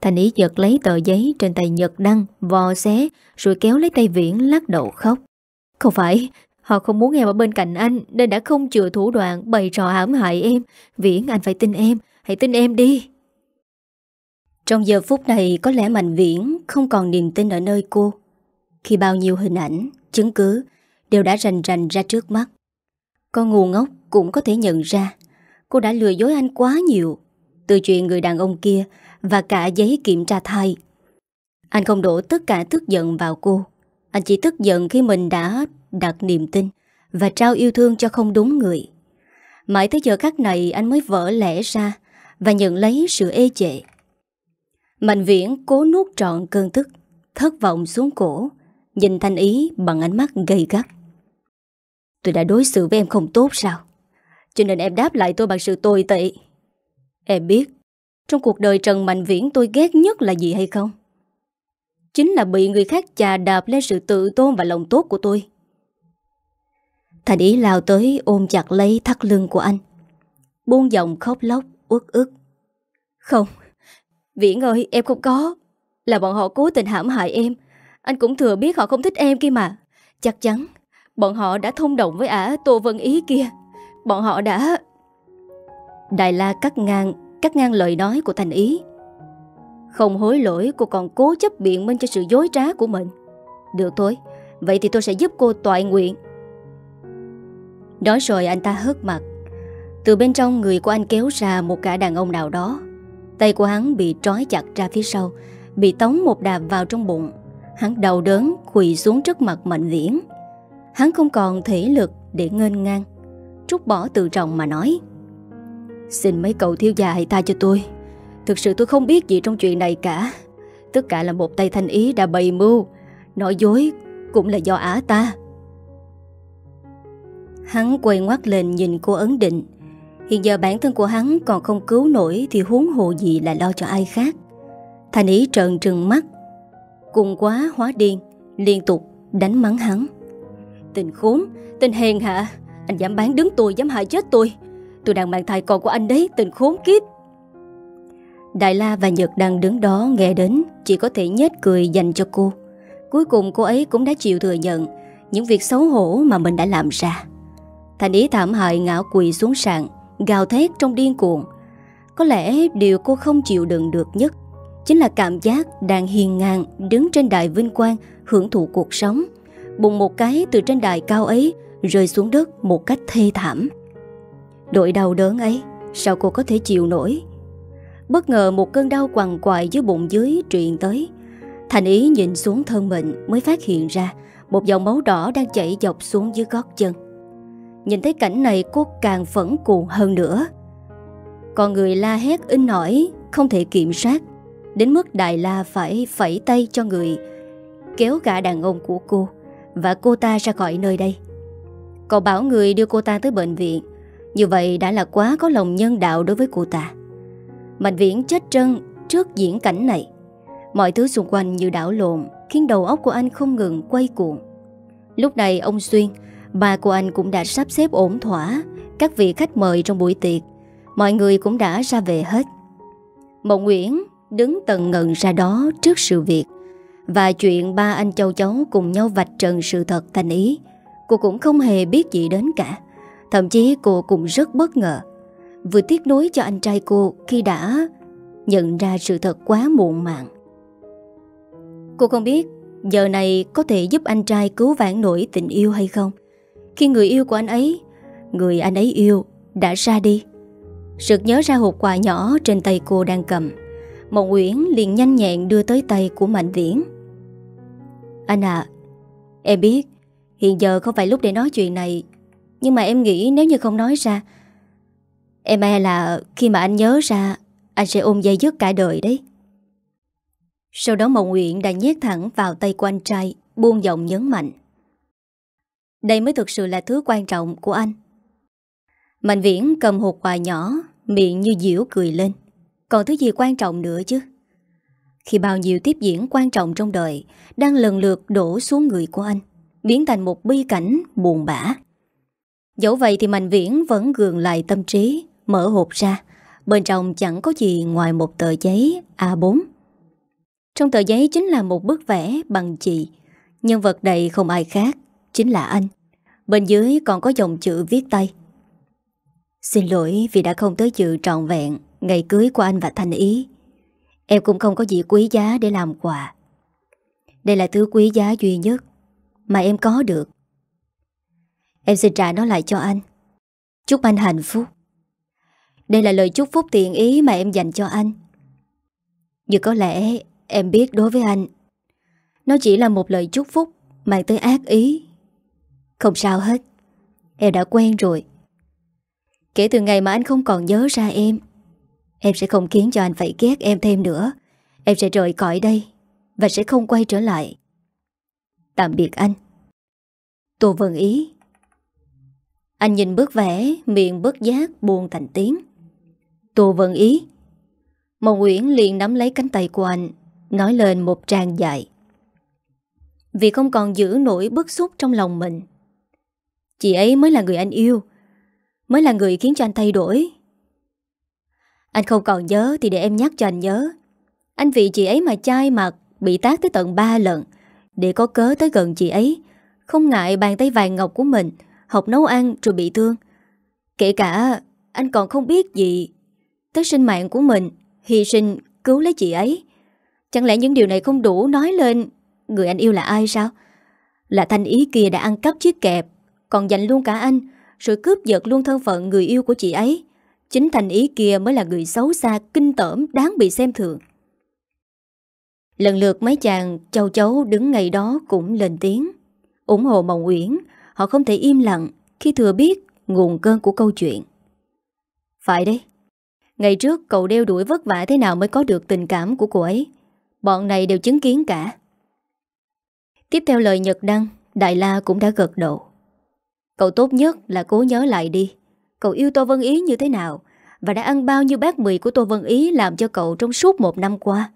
Thành ý giật lấy tờ giấy Trên tay Nhật Đăng, Vò xé, Rồi kéo lấy tay Viễn, lắc đầu khóc. Không phải, Họ không muốn em ở bên cạnh anh, Nên đã không chừa thủ đoạn bày trò hãm hại em. Viễn, anh phải tin em. Hãy tin em đi Trong giờ phút này có lẽ Mạnh Viễn Không còn niềm tin ở nơi cô Khi bao nhiêu hình ảnh, chứng cứ đều đã rành rành ra trước mắt. Con ngu ngốc cũng có thể nhận ra cô đã lừa dối anh quá nhiều từ chuyện người đàn ông kia và cả giấy kiểm tra thai. Anh không đổ tất cả tức giận vào cô. Anh chỉ tức giận khi mình đã đặt niềm tin và trao yêu thương cho không đúng người. Mãi tới giờ khắc này anh mới vỡ lẽ ra và nhận lấy sự ê chệ. Mạnh viễn cố nuốt trọn cơn tức, thất vọng xuống cổ, nhìn thanh ý bằng ánh mắt gay gắt. Tôi đã đối xử với em không tốt sao? Cho nên em đáp lại tôi bằng sự tồi tệ. Em biết Trong cuộc đời Trần Mạnh Viễn tôi ghét nhất là gì hay không? Chính là bị người khác chà đạp lên sự tự tôn và lòng tốt của tôi. Thành ý lao tới ôm chặt lấy thắt lưng của anh. Buông giọng khóc lóc uất ức. Không, Viễn ơi, em không có. Là bọn họ cố tình hãm hại em. Anh cũng thừa biết họ không thích em kia mà. Chắc chắn, Bọn họ đã thông đồng với ả Tô Vân Ý kia. Bọn họ đã Đại La cắt ngang Cắt ngang lời nói của Thành Ý. Không hối lỗi, cô còn cố chấp biện minh cho sự dối trá của mình. Được thôi, Vậy thì tôi sẽ giúp cô toại nguyện. Nói rồi anh ta hớt mặt. Từ bên trong người của anh kéo ra một cả đàn ông nào đó. Tay của hắn bị trói chặt ra phía sau, Bị tống một đạp vào trong bụng. Hắn đau đớn, quỳ xuống trước mặt Mạnh Viễn. Hắn không còn thể lực để ngênh ngang. Trúc bỏ tự trọng mà nói, Xin mấy cậu thiếu già hãy tha cho tôi. Thực sự tôi không biết gì trong chuyện này cả. Tất cả là một tay thanh ý đã bày mưu. Nói dối cũng là do ả ta. Hắn quay ngoắt lên nhìn cô ấn định. Hiện giờ bản thân của hắn còn không cứu nổi Thì huống hồ gì là lo cho ai khác. Thành ý trợn trừng mắt Cùng quá hóa điên Liên tục đánh mắng hắn. Tình khốn, tình hèn hạ Anh dám bán đứng tôi, dám hại chết tôi. Tôi đang mang thai con của anh đấy Tình khốn kiếp. Đại La và Nhật đang đứng đó nghe đến Chỉ có thể nhếch cười dành cho cô. Cuối cùng cô ấy cũng đã chịu thừa nhận Những việc xấu hổ mà mình đã làm ra. Thành ý thảm hại ngã quỳ xuống sàn. Gào thét trong điên cuồng. Có lẽ điều cô không chịu đựng được nhất Chính là cảm giác đang hiền ngang Đứng trên đài vinh quang Hưởng thụ cuộc sống. Bùng một cái từ trên đài cao ấy Rơi xuống đất một cách thê thảm. Đội đau đớn ấy, Sao cô có thể chịu nổi? Bất ngờ một cơn đau quằn quại dưới bụng dưới truyền tới. Thành ý nhìn xuống thân mình mới phát hiện ra Một dòng máu đỏ đang chảy dọc xuống dưới gót chân. Nhìn thấy cảnh này cô càng phẫn cuồng hơn nữa. Còn người la hét in nổi Không thể kiểm soát. Đến mức Đại La phải phẩy tay cho người, Kéo cả đàn ông của cô Và cô ta ra khỏi nơi đây. Cậu bảo người đưa cô ta tới bệnh viện. Như vậy đã là quá có lòng nhân đạo đối với cô ta. Mạnh viễn chết trân trước diễn cảnh này. Mọi thứ xung quanh như đảo lộn, Khiến đầu óc của anh không ngừng quay cuộn Lúc này ông Xuyên Ba của anh cũng đã sắp xếp ổn thỏa. Các vị khách mời trong buổi tiệc, Mọi người cũng đã ra về hết. Mộng Nguyễn đứng tận ngần ra đó trước sự việc, Và chuyện ba anh châu cháu cùng nhau vạch trần sự thật thành ý. Cô cũng không hề biết gì đến cả. Thậm chí cô cũng rất bất ngờ. Vừa tiếc nối cho anh trai cô khi đã nhận ra sự thật quá muộn màng. Cô không biết giờ này có thể giúp anh trai cứu vãn nổi tình yêu hay không. Khi người yêu của anh ấy, Người anh ấy yêu đã ra đi. Sực nhớ ra hộp quà nhỏ trên tay cô đang cầm. Mộng Nguyễn liền nhanh nhẹn đưa tới tay của Mạnh Viễn. Anh à Em biết, Hiện giờ không phải lúc để nói chuyện này, Nhưng mà em nghĩ nếu như không nói ra, Em e là khi mà anh nhớ ra, Anh sẽ ôm dây dứt cả đời đấy. Sau đó Mộng Uyển đã nhét thẳng vào tay của anh trai, Buông giọng nhấn mạnh. Đây mới thực sự là thứ quan trọng của anh. Mạnh Viễn cầm hộp quà nhỏ Miệng như diễu cười lên. Còn thứ gì quan trọng nữa chứ? Khi bao nhiêu tiếp diễn quan trọng trong đời Đang lần lượt đổ xuống người của anh Biến thành một bi cảnh buồn bã. Dẫu vậy thì Mạnh Viễn vẫn gường lại tâm trí Mở hộp ra. Bên trong chẳng có gì ngoài một tờ giấy A4 Trong tờ giấy chính là một bức vẽ bằng chị, Nhân vật đầy không ai khác Chính là anh. Bên dưới còn có dòng chữ viết tay. Xin lỗi vì đã không tới dự trọn vẹn Ngày cưới của anh và Thanh Ý. Em cũng không có gì quý giá để làm quà. Đây là thứ quý giá duy nhất Mà em có được. Em xin trả nó lại cho anh. Chúc anh hạnh phúc. Đây là lời chúc phúc tiện ý mà em dành cho anh. Nhưng có lẽ em biết đối với anh, Nó chỉ là một lời chúc phúc Mang tới ác ý. Không sao hết. Em đã quen rồi. Kể từ ngày mà anh không còn nhớ ra em Em sẽ không khiến cho anh phải ghét em thêm nữa. Em sẽ rời cõi đây Và sẽ không quay trở lại. Tạm biệt anh. Tô Vân Ý. Anh nhìn bức vẽ, Miệng bất giác buồn thành tiếng. Tô Vân Ý. Mộng Nguyễn liền nắm lấy cánh tay của anh, Nói lên một trang dài. Vì không còn giữ nổi bức xúc trong lòng mình Chị ấy mới là người anh yêu Mới là người khiến cho anh thay đổi Anh không còn nhớ Thì để em nhắc cho anh nhớ Anh vì chị ấy mà chai mặt Bị tác tới tận 3 lần Để có cớ tới gần chị ấy Không ngại bàn tay vàng ngọc của mình Học nấu ăn rồi bị thương Kể cả anh còn không biết gì tới sinh mạng của mình, hy sinh cứu lấy chị ấy. Chẳng lẽ những điều này không đủ nói lên người anh yêu là ai sao? Là thanh ý kia đã ăn cắp chiếc kẹp, còn giành luôn cả anh, rồi cướp giật luôn thân phận người yêu của chị ấy. Chính thành ý kia mới là người xấu xa, kinh tởm, đáng bị xem thường. Lần lượt mấy chàng châu chấu đứng ngay đó cũng lên tiếng. ủng hộ Mộng Uyển, họ không thể im lặng khi thừa biết nguồn cơn của câu chuyện. Phải đấy, Ngày trước cậu đeo đuổi vất vả thế nào mới có được tình cảm của cô ấy Bọn này đều chứng kiến cả Tiếp theo lời Nhật Đăng Đại La cũng đã gật đầu Cậu tốt nhất là cố nhớ lại đi. Cậu yêu Tô Vân Ý như thế nào? Và đã ăn bao nhiêu bát mì của Tô Vân Ý Làm cho cậu trong suốt một năm qua?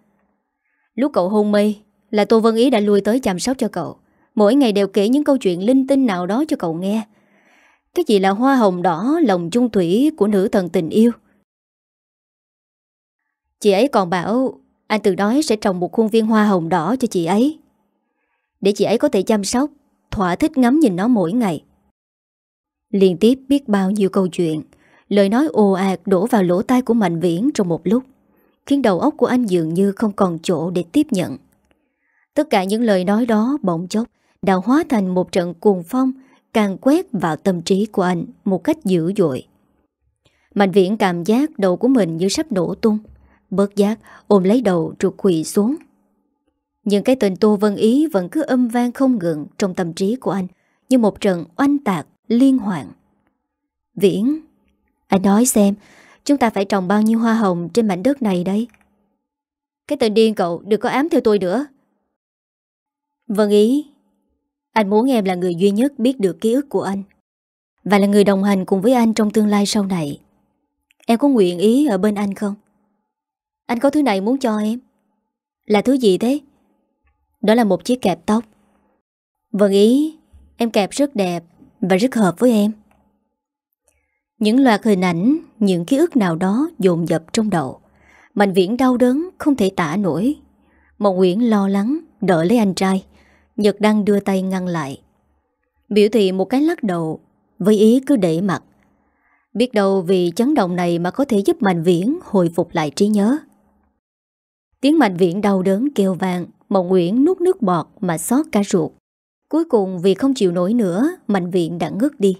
Lúc cậu hôn mê, Là Tô Vân Ý đã lui tới chăm sóc cho cậu. Mỗi ngày đều kể những câu chuyện linh tinh nào đó cho cậu nghe. Cái gì là hoa hồng đỏ, lòng chung thủy của nữ thần tình yêu? Chị ấy còn bảo, Anh từ nói sẽ trồng một khuôn viên hoa hồng đỏ cho chị ấy. Để chị ấy có thể chăm sóc, Thỏa thích ngắm nhìn nó mỗi ngày. Liên tiếp biết bao nhiêu câu chuyện, Lời nói ồ ạt đổ vào lỗ tai của Mạnh Viễn trong một lúc, Khiến đầu óc của anh dường như không còn chỗ để tiếp nhận. Tất cả những lời nói đó bỗng chốc Đã hóa thành một trận cuồng phong Càng quét vào tâm trí của anh Một cách dữ dội. Mạnh Viễn cảm giác đầu của mình như sắp nổ tung, Bớt giác ôm lấy đầu trục quỳ xuống. Nhưng cái tên Tô Vân Ý Vẫn cứ âm vang không ngừng Trong tâm trí của anh Như một trận oanh tạc liên hoàn. Viễn, Anh nói xem, Chúng ta phải trồng bao nhiêu hoa hồng trên mảnh đất này đây? Cái tên điên cậu Đừng có ám theo tôi nữa. Vâng ý. Anh muốn em là người duy nhất biết được ký ức của anh Và là người đồng hành cùng với anh trong tương lai sau này. Em có nguyện ý ở bên anh không? Anh có thứ này muốn cho em? Là thứ gì thế? Đó là một chiếc kẹp tóc. Vâng ý, Em kẹp rất đẹp. Và rất hợp với em. Những loạt hình ảnh Những ký ức nào đó dồn dập trong đầu. Mạnh viễn đau đớn Không thể tả nổi. Mộng Nguyễn lo lắng Đợi lấy anh trai. Nhật đang đưa tay ngăn lại. Biểu thị một cái lắc đầu Với ý cứ để mặt Biết đâu vì chấn động này mà có thể giúp Mạnh Viễn hồi phục lại trí nhớ. Tiếng Mạnh Viễn đau đớn kêu vàng, Mộng Nguyễn nuốt nước bọt mà xót cả ruột. Cuối cùng vì không chịu nổi nữa, Mạnh viện đã ngất đi.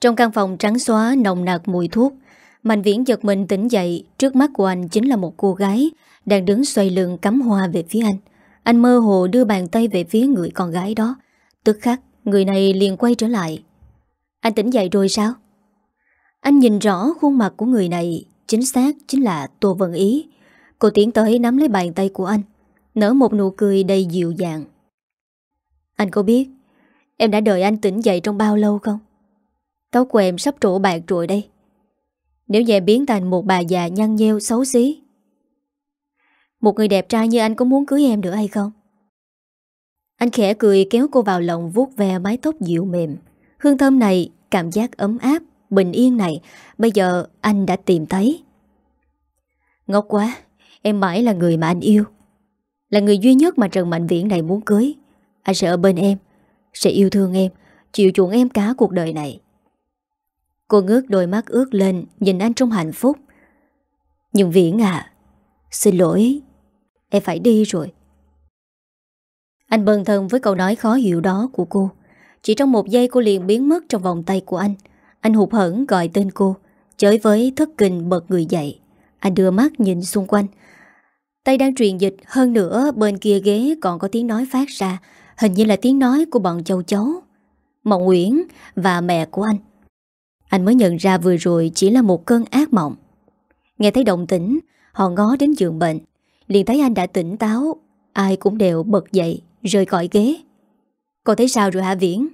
Trong căn phòng trắng xóa nồng nặc mùi thuốc, Mạnh Viễn giật mình tỉnh dậy, trước mắt của anh chính là một cô gái đang đứng xoay lưng cắm hoa về phía anh. Anh mơ hồ đưa bàn tay về phía người con gái đó. Tức khắc, người này liền quay trở lại. Anh tỉnh dậy rồi sao? Anh nhìn rõ khuôn mặt của người này, chính xác chính là Tô Vân Ý. Cô tiến tới nắm lấy bàn tay của anh, nở một nụ cười đầy dịu dàng. Anh có biết em đã đợi anh tỉnh dậy trong bao lâu không? Tóc của em sắp trổ bạc rồi đây. Nếu về biến thành một bà già nhăn nheo xấu xí Một người đẹp trai như anh có muốn cưới em nữa hay không? Anh khẽ cười kéo cô vào lòng vuốt ve mái tóc dịu mềm Hương thơm này, cảm giác ấm áp, bình yên này Bây giờ anh đã tìm thấy Ngốc quá Em mãi là người mà anh yêu Là người duy nhất mà Trần Mạnh Viễn này muốn cưới anh sẽ ở bên em, Sẽ yêu thương em, Chịu chuộng em cả cuộc đời này. Cô ngước đôi mắt ướt lên, Nhìn anh trong hạnh phúc. Nhưng Viễn à Xin lỗi, Em phải đi rồi. Anh bần thân với câu nói khó hiểu đó của cô. Chỉ trong một giây cô liền biến mất trong vòng tay của anh. Anh hụt hẫng gọi tên cô, Chới với thất kinh bật người dậy. Anh đưa mắt nhìn xung quanh. Tay đang truyền dịch, Hơn nữa bên kia ghế còn có tiếng nói phát ra. Hình như là tiếng nói của bọn châu chấu, Mộng Nguyễn và mẹ của anh. Anh mới nhận ra vừa rồi chỉ là một cơn ác mộng. Nghe thấy động tĩnh, Họ ngó đến giường bệnh. Liền thấy anh đã tỉnh táo, Ai cũng đều bật dậy, Rời khỏi ghế. Cô thấy sao rồi hả Viễn?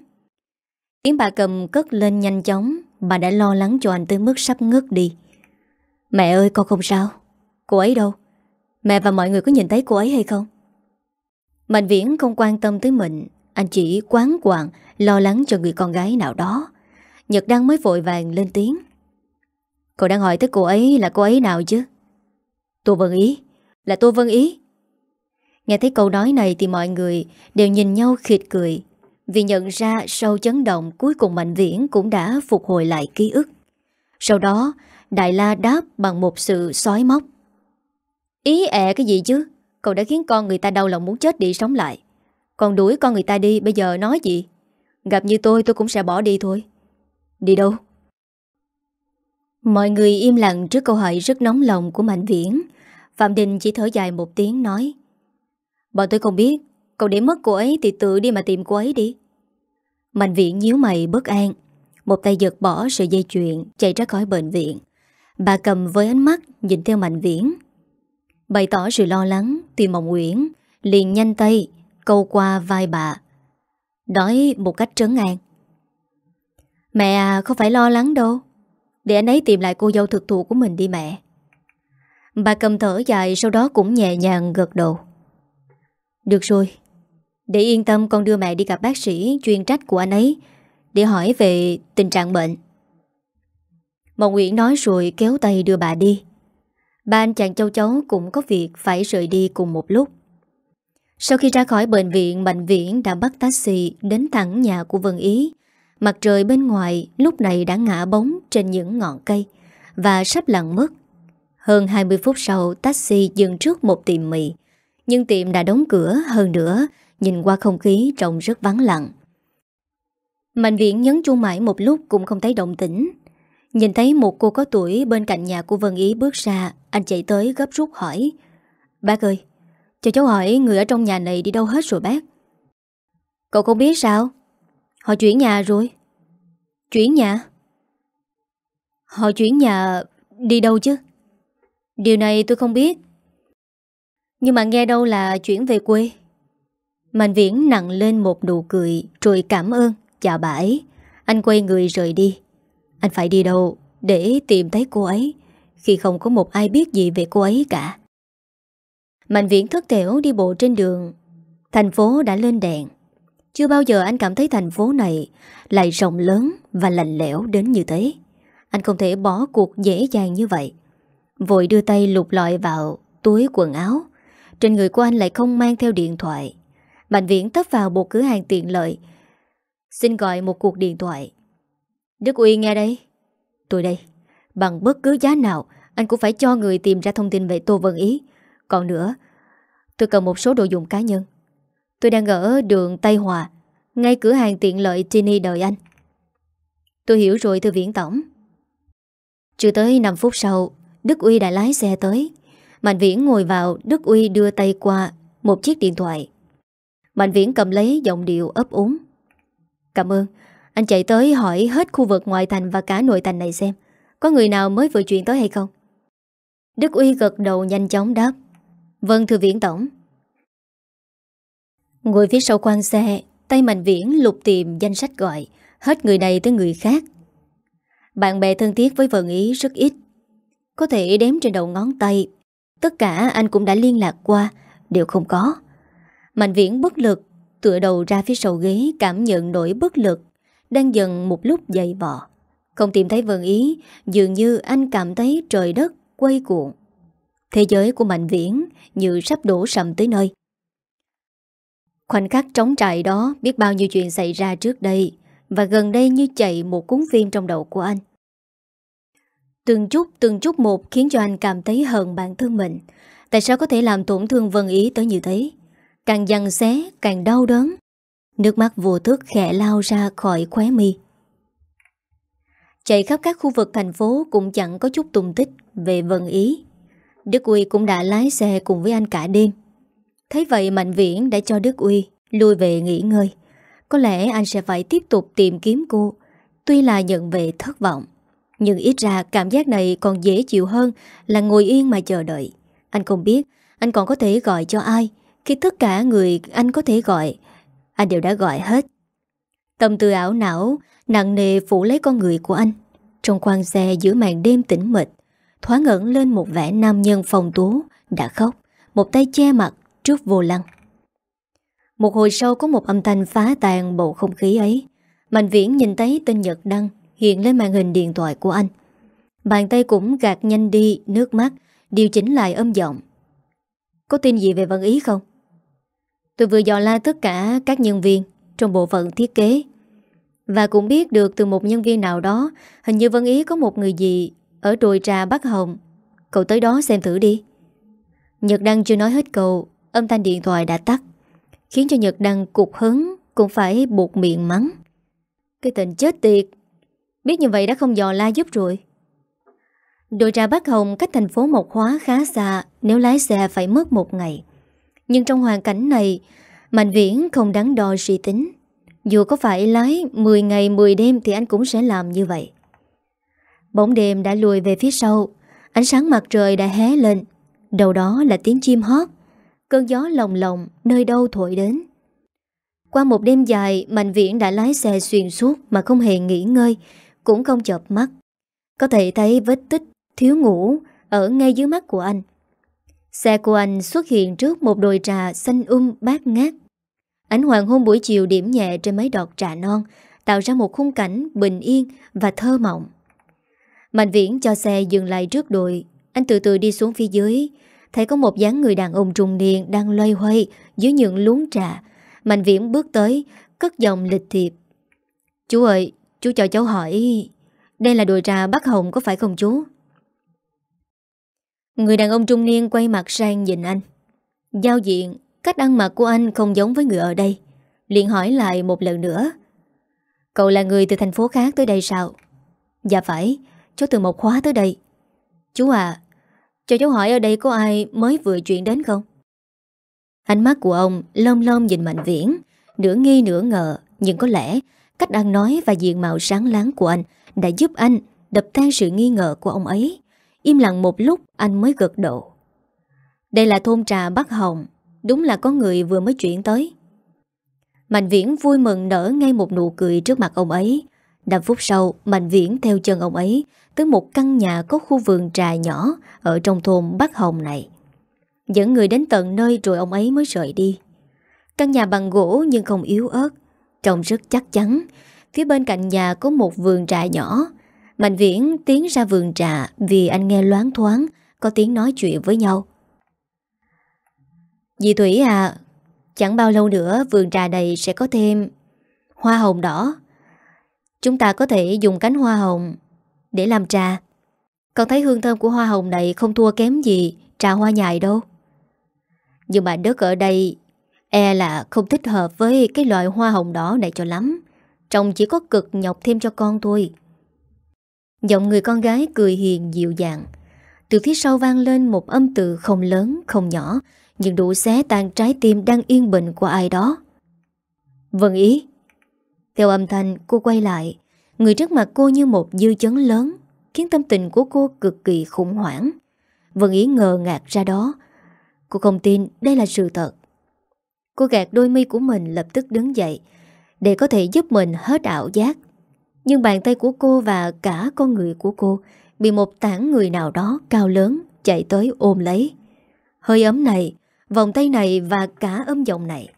Tiếng bà cầm cất lên nhanh chóng, Bà đã lo lắng cho anh tới mức sắp ngất đi. Mẹ ơi, con không sao. Cô ấy đâu? Mẹ và mọi người có nhìn thấy cô ấy hay không? Mạnh Viễn không quan tâm tới mình, Anh chỉ quán quạng Lo lắng cho người con gái nào đó. Nhật Đăng mới vội vàng lên tiếng. Cậu đang hỏi tới cô ấy là cô ấy nào chứ? Tô Vân Ý. Là Tô Vân Ý. Nghe thấy câu nói này thì mọi người Đều nhìn nhau khịt cười, Vì nhận ra sau chấn động Cuối cùng Mạnh Viễn cũng đã phục hồi lại ký ức. Sau đó Đại La đáp bằng một sự sói móc. Ý ẹ cái gì chứ? Cậu đã khiến con người ta đau lòng muốn chết đi sống lại. Còn đuổi con người ta đi, Bây giờ nói gì? Gặp như tôi tôi cũng sẽ bỏ đi thôi. Đi đâu? Mọi người im lặng trước câu hỏi rất nóng lòng của Mạnh Viễn. Phạm Đình chỉ thở dài một tiếng nói, Bọn tôi không biết. Cậu để mất cô ấy thì tự đi mà tìm cô ấy đi. Mạnh Viễn nhíu mày bất an. Một tay giật bỏ sợi dây chuyền, Chạy ra khỏi bệnh viện. Bà cầm với ánh mắt nhìn theo Mạnh Viễn. Bày tỏ sự lo lắng Thì Mộng Nguyễn liền nhanh tay, Câu qua vai bà. Nói một cách trấn an. Mẹ à không phải lo lắng đâu. Để anh ấy tìm lại cô dâu thực thụ của mình đi mẹ. Bà cầm thở dài, Sau đó cũng nhẹ nhàng gật đầu. Được rồi. Để yên tâm, con đưa mẹ đi gặp bác sĩ Chuyên trách của anh ấy, Để hỏi về tình trạng bệnh. Mộng Nguyễn nói rồi kéo tay đưa bà đi. Ba anh chàng châu cháu cũng có việc phải rời đi cùng một lúc. Sau khi ra khỏi bệnh viện, Mạnh Viễn đã bắt taxi đến thẳng nhà của Vân Ý. Mặt trời bên ngoài lúc này đã ngã bóng trên những ngọn cây Và sắp lặn mất. Hơn 20 phút sau, taxi dừng trước một tiệm mì. Nhưng tiệm đã đóng cửa hơn nữa, Nhìn qua không khí trông rất vắng lặng. Mạnh viện nhấn chuông mãi một lúc cũng không thấy động tĩnh. Nhìn thấy một cô có tuổi bên cạnh nhà của Vân Ý bước ra, Anh chạy tới gấp rút hỏi. Bác ơi, Cho cháu hỏi người ở trong nhà này đi đâu hết rồi bác? Cậu không biết sao? Họ chuyển nhà rồi. Chuyển nhà? Họ chuyển nhà đi đâu chứ? Điều này tôi không biết. Nhưng mà nghe đâu là chuyển về quê. Mạnh viễn nặng lên một nụ cười Rồi cảm ơn, Chào bà ấy Anh quay người rời đi. Anh phải đi đâu để tìm thấy cô ấy, Khi không có một ai biết gì về cô ấy cả. Mạnh viễn thất thểu đi bộ trên đường. Thành phố đã lên đèn. Chưa bao giờ anh cảm thấy thành phố này Lại rộng lớn và lạnh lẽo đến như thế. Anh không thể bỏ cuộc dễ dàng như vậy. Vội đưa tay lục lọi vào túi quần áo. Trên người của anh lại không mang theo điện thoại. Mạnh viễn tấp vào một cửa hàng tiện lợi, Xin gọi một cuộc điện thoại. Đức Uy nghe đây. Tôi đây. Bằng bất cứ giá nào, Anh cũng phải cho người tìm ra thông tin về Tô Vân Ý. Còn nữa, Tôi cần một số đồ dùng cá nhân. Tôi đang ở đường Tây Hòa, Ngay cửa hàng tiện lợi Tini đợi anh. Tôi hiểu rồi, thưa viễn tổng. Chưa tới 5 phút sau, Đức Uy đã lái xe tới. Mạnh Viễn ngồi vào, Đức Uy đưa tay qua Một chiếc điện thoại. Mạnh Viễn cầm lấy giọng điệu ấp úng. Cảm ơn anh chạy tới hỏi hết khu vực ngoại thành và cả nội thành này xem, Có người nào mới vừa chuyện tới hay không? Đức Uy gật đầu nhanh chóng đáp Vâng thưa Viễn Tổng. Ngồi phía sau quan xe, Tay Mạnh Viễn lục tìm danh sách gọi, Hết người này tới người khác. Bạn bè thân thiết với Vận Ý rất ít, Có thể đếm trên đầu ngón tay, Tất cả anh cũng đã liên lạc qua, Đều không có. Mạnh Viễn bất lực, Tựa đầu ra phía sau ghế, Cảm nhận nỗi bất lực. Đang dần một lúc dậy vọ Không tìm thấy vần Ý, Dường như anh cảm thấy trời đất quay cuộn. Thế giới của Mạnh Viễn Như sắp đổ sầm tới nơi. Khoảnh khắc trống trại đó Biết bao nhiêu chuyện xảy ra trước đây Và gần đây như chạy một cuốn phim trong đầu của anh. Từng chút từng chút một Khiến cho anh cảm thấy hờn bản thân mình. Tại sao có thể làm tổn thương Vân Ý tới như thế? Càng dằn xé, càng đau đớn. Nước mắt vô thức khẽ lao ra khỏi khóe mi. Chạy khắp các khu vực thành phố Cũng chẳng có chút tung tích Về Vân Ý. Đức Uy cũng đã lái xe cùng với anh cả đêm. Thấy vậy Mạnh Viễn đã cho Đức Uy Lui về nghỉ ngơi. Có lẽ anh sẽ phải tiếp tục tìm kiếm cô. Tuy là nhận về thất vọng, Nhưng ít ra cảm giác này còn dễ chịu hơn Là ngồi yên mà chờ đợi. Anh không biết Anh còn có thể gọi cho ai Khi tất cả người anh có thể gọi anh đều đã gọi hết. Tâm tư ảo não, Nặng nề phủ lấy con người của anh. Trong quan xe giữa màn đêm tĩnh mịch, Thoáng ẩn lên một vẻ nam nhân phong tú, Đã khóc, Một tay che mặt trước vô lăng. Một hồi sau có một âm thanh phá tàn bầu không khí ấy. Mạnh viễn nhìn thấy tên Nhật Đăng Hiện lên màn hình điện thoại của anh. Bàn tay cũng gạt nhanh đi, Nước mắt, Điều chỉnh lại âm giọng. Có tin gì về Vân Ý không? Tôi vừa dò la tất cả các nhân viên Trong bộ phận thiết kế. Và cũng biết được từ một nhân viên nào đó, Hình như Vân Ý có một người gì Ở đồi trà Bắc Hồng. Cậu tới đó xem thử đi. Nhật Đăng chưa nói hết câu, Âm thanh điện thoại đã tắt, Khiến cho Nhật Đăng cục hứng Cũng phải buộc miệng mắng. Cái tình chết tiệt, Biết như vậy đã không dò la giúp rồi. Đồi trà Bắc Hồng cách thành phố Mộc Hóa khá xa, Nếu lái xe phải mất một ngày. Nhưng trong hoàn cảnh này, Mạnh Viễn không đáng đo suy tính. Dù có phải lái 10 ngày 10 đêm Thì anh cũng sẽ làm như vậy. Bóng đêm đã lùi về phía sau, Ánh sáng mặt trời đã hé lên. Đầu đó là tiếng chim hót. Cơn gió lồng lồng nơi đâu thổi đến. Qua một đêm dài, Mạnh viễn đã lái xe xuyên suốt Mà không hề nghỉ ngơi, Cũng không chợp mắt. Có thể thấy vết tích, thiếu ngủ Ở ngay dưới mắt của anh. Xe của anh xuất hiện trước một đồi trà Xanh um bát ngát Ánh hoàng hôn buổi chiều điểm nhẹ Trên mấy đọt trà non tạo ra một khung cảnh bình yên và thơ mộng. Mạnh viễn cho xe dừng lại trước đồi anh từ từ đi xuống phía dưới, thấy có một dáng người đàn ông trung niên đang loay hoay dưới những luống trà. Mạnh viễn bước tới, cất giọng lịch thiệp. Chú ơi, chú cho cháu hỏi, đây là đồi trà Bắc Hồng có phải không chú? Người đàn ông trung niên quay mặt sang nhìn anh. Giao diện, cách ăn mặc của anh không giống với người ở đây. liền hỏi lại một lần nữa. Cậu là người từ thành phố khác tới đây sao? Dạ phải, cháu từ một khóa tới đây. Chú à, cho cháu hỏi ở đây có ai mới vừa chuyển đến không? Ánh mắt của ông lom lom nhìn Mạnh Viễn, nửa nghi nửa ngờ, nhưng có lẽ cách ăn nói và diện mạo sáng láng của anh đã giúp anh đập tan sự nghi ngờ của ông ấy. Im lặng một lúc anh mới gật độ. Đây là thôn trà Bắc Hồng, đúng là có người vừa mới chuyển tới. Mạnh Viễn vui mừng nở ngay một nụ cười trước mặt ông ấy. Năm phút sau, Mạnh Viễn theo chân ông ấy tới một căn nhà có khu vườn trà nhỏ ở trong thôn Bắc Hồng này. Dẫn người đến tận nơi rồi ông ấy mới rời đi. Căn nhà bằng gỗ nhưng không yếu ớt, trông rất chắc chắn. Phía bên cạnh nhà có một vườn trà nhỏ. Mạnh Viễn tiến ra vườn trà vì anh nghe loáng thoáng có tiếng nói chuyện với nhau. Dì Thủy à, chẳng bao lâu nữa vườn trà này sẽ có thêm hoa hồng đỏ. Chúng ta có thể dùng cánh hoa hồng để làm trà. Con thấy hương thơm của hoa hồng này không thua kém gì trà hoa nhài đâu. Nhưng mà đất ở đây e là không thích hợp với cái loại hoa hồng đỏ này cho lắm. Trông chỉ có cực nhọc thêm cho con thôi. Giọng người con gái cười hiền dịu dàng. Từ phía sau vang lên một âm từ không lớn, không nhỏ, nhưng đủ xé tan trái tim đang yên bình của ai đó. vân ý. Theo âm thanh, cô quay lại. Người trước mặt cô như một dư chấn lớn, khiến tâm tình của cô cực kỳ khủng hoảng. Vân ý ngờ ngạc ra đó. Cô không tin đây là sự thật. Cô gạt đôi mi của mình lập tức đứng dậy, để có thể giúp mình hết ảo giác. Nhưng bàn tay của cô và cả con người của cô bị một tảng người nào đó cao lớn chạy tới ôm lấy. Hơi ấm này, vòng tay này và cả âm giọng này.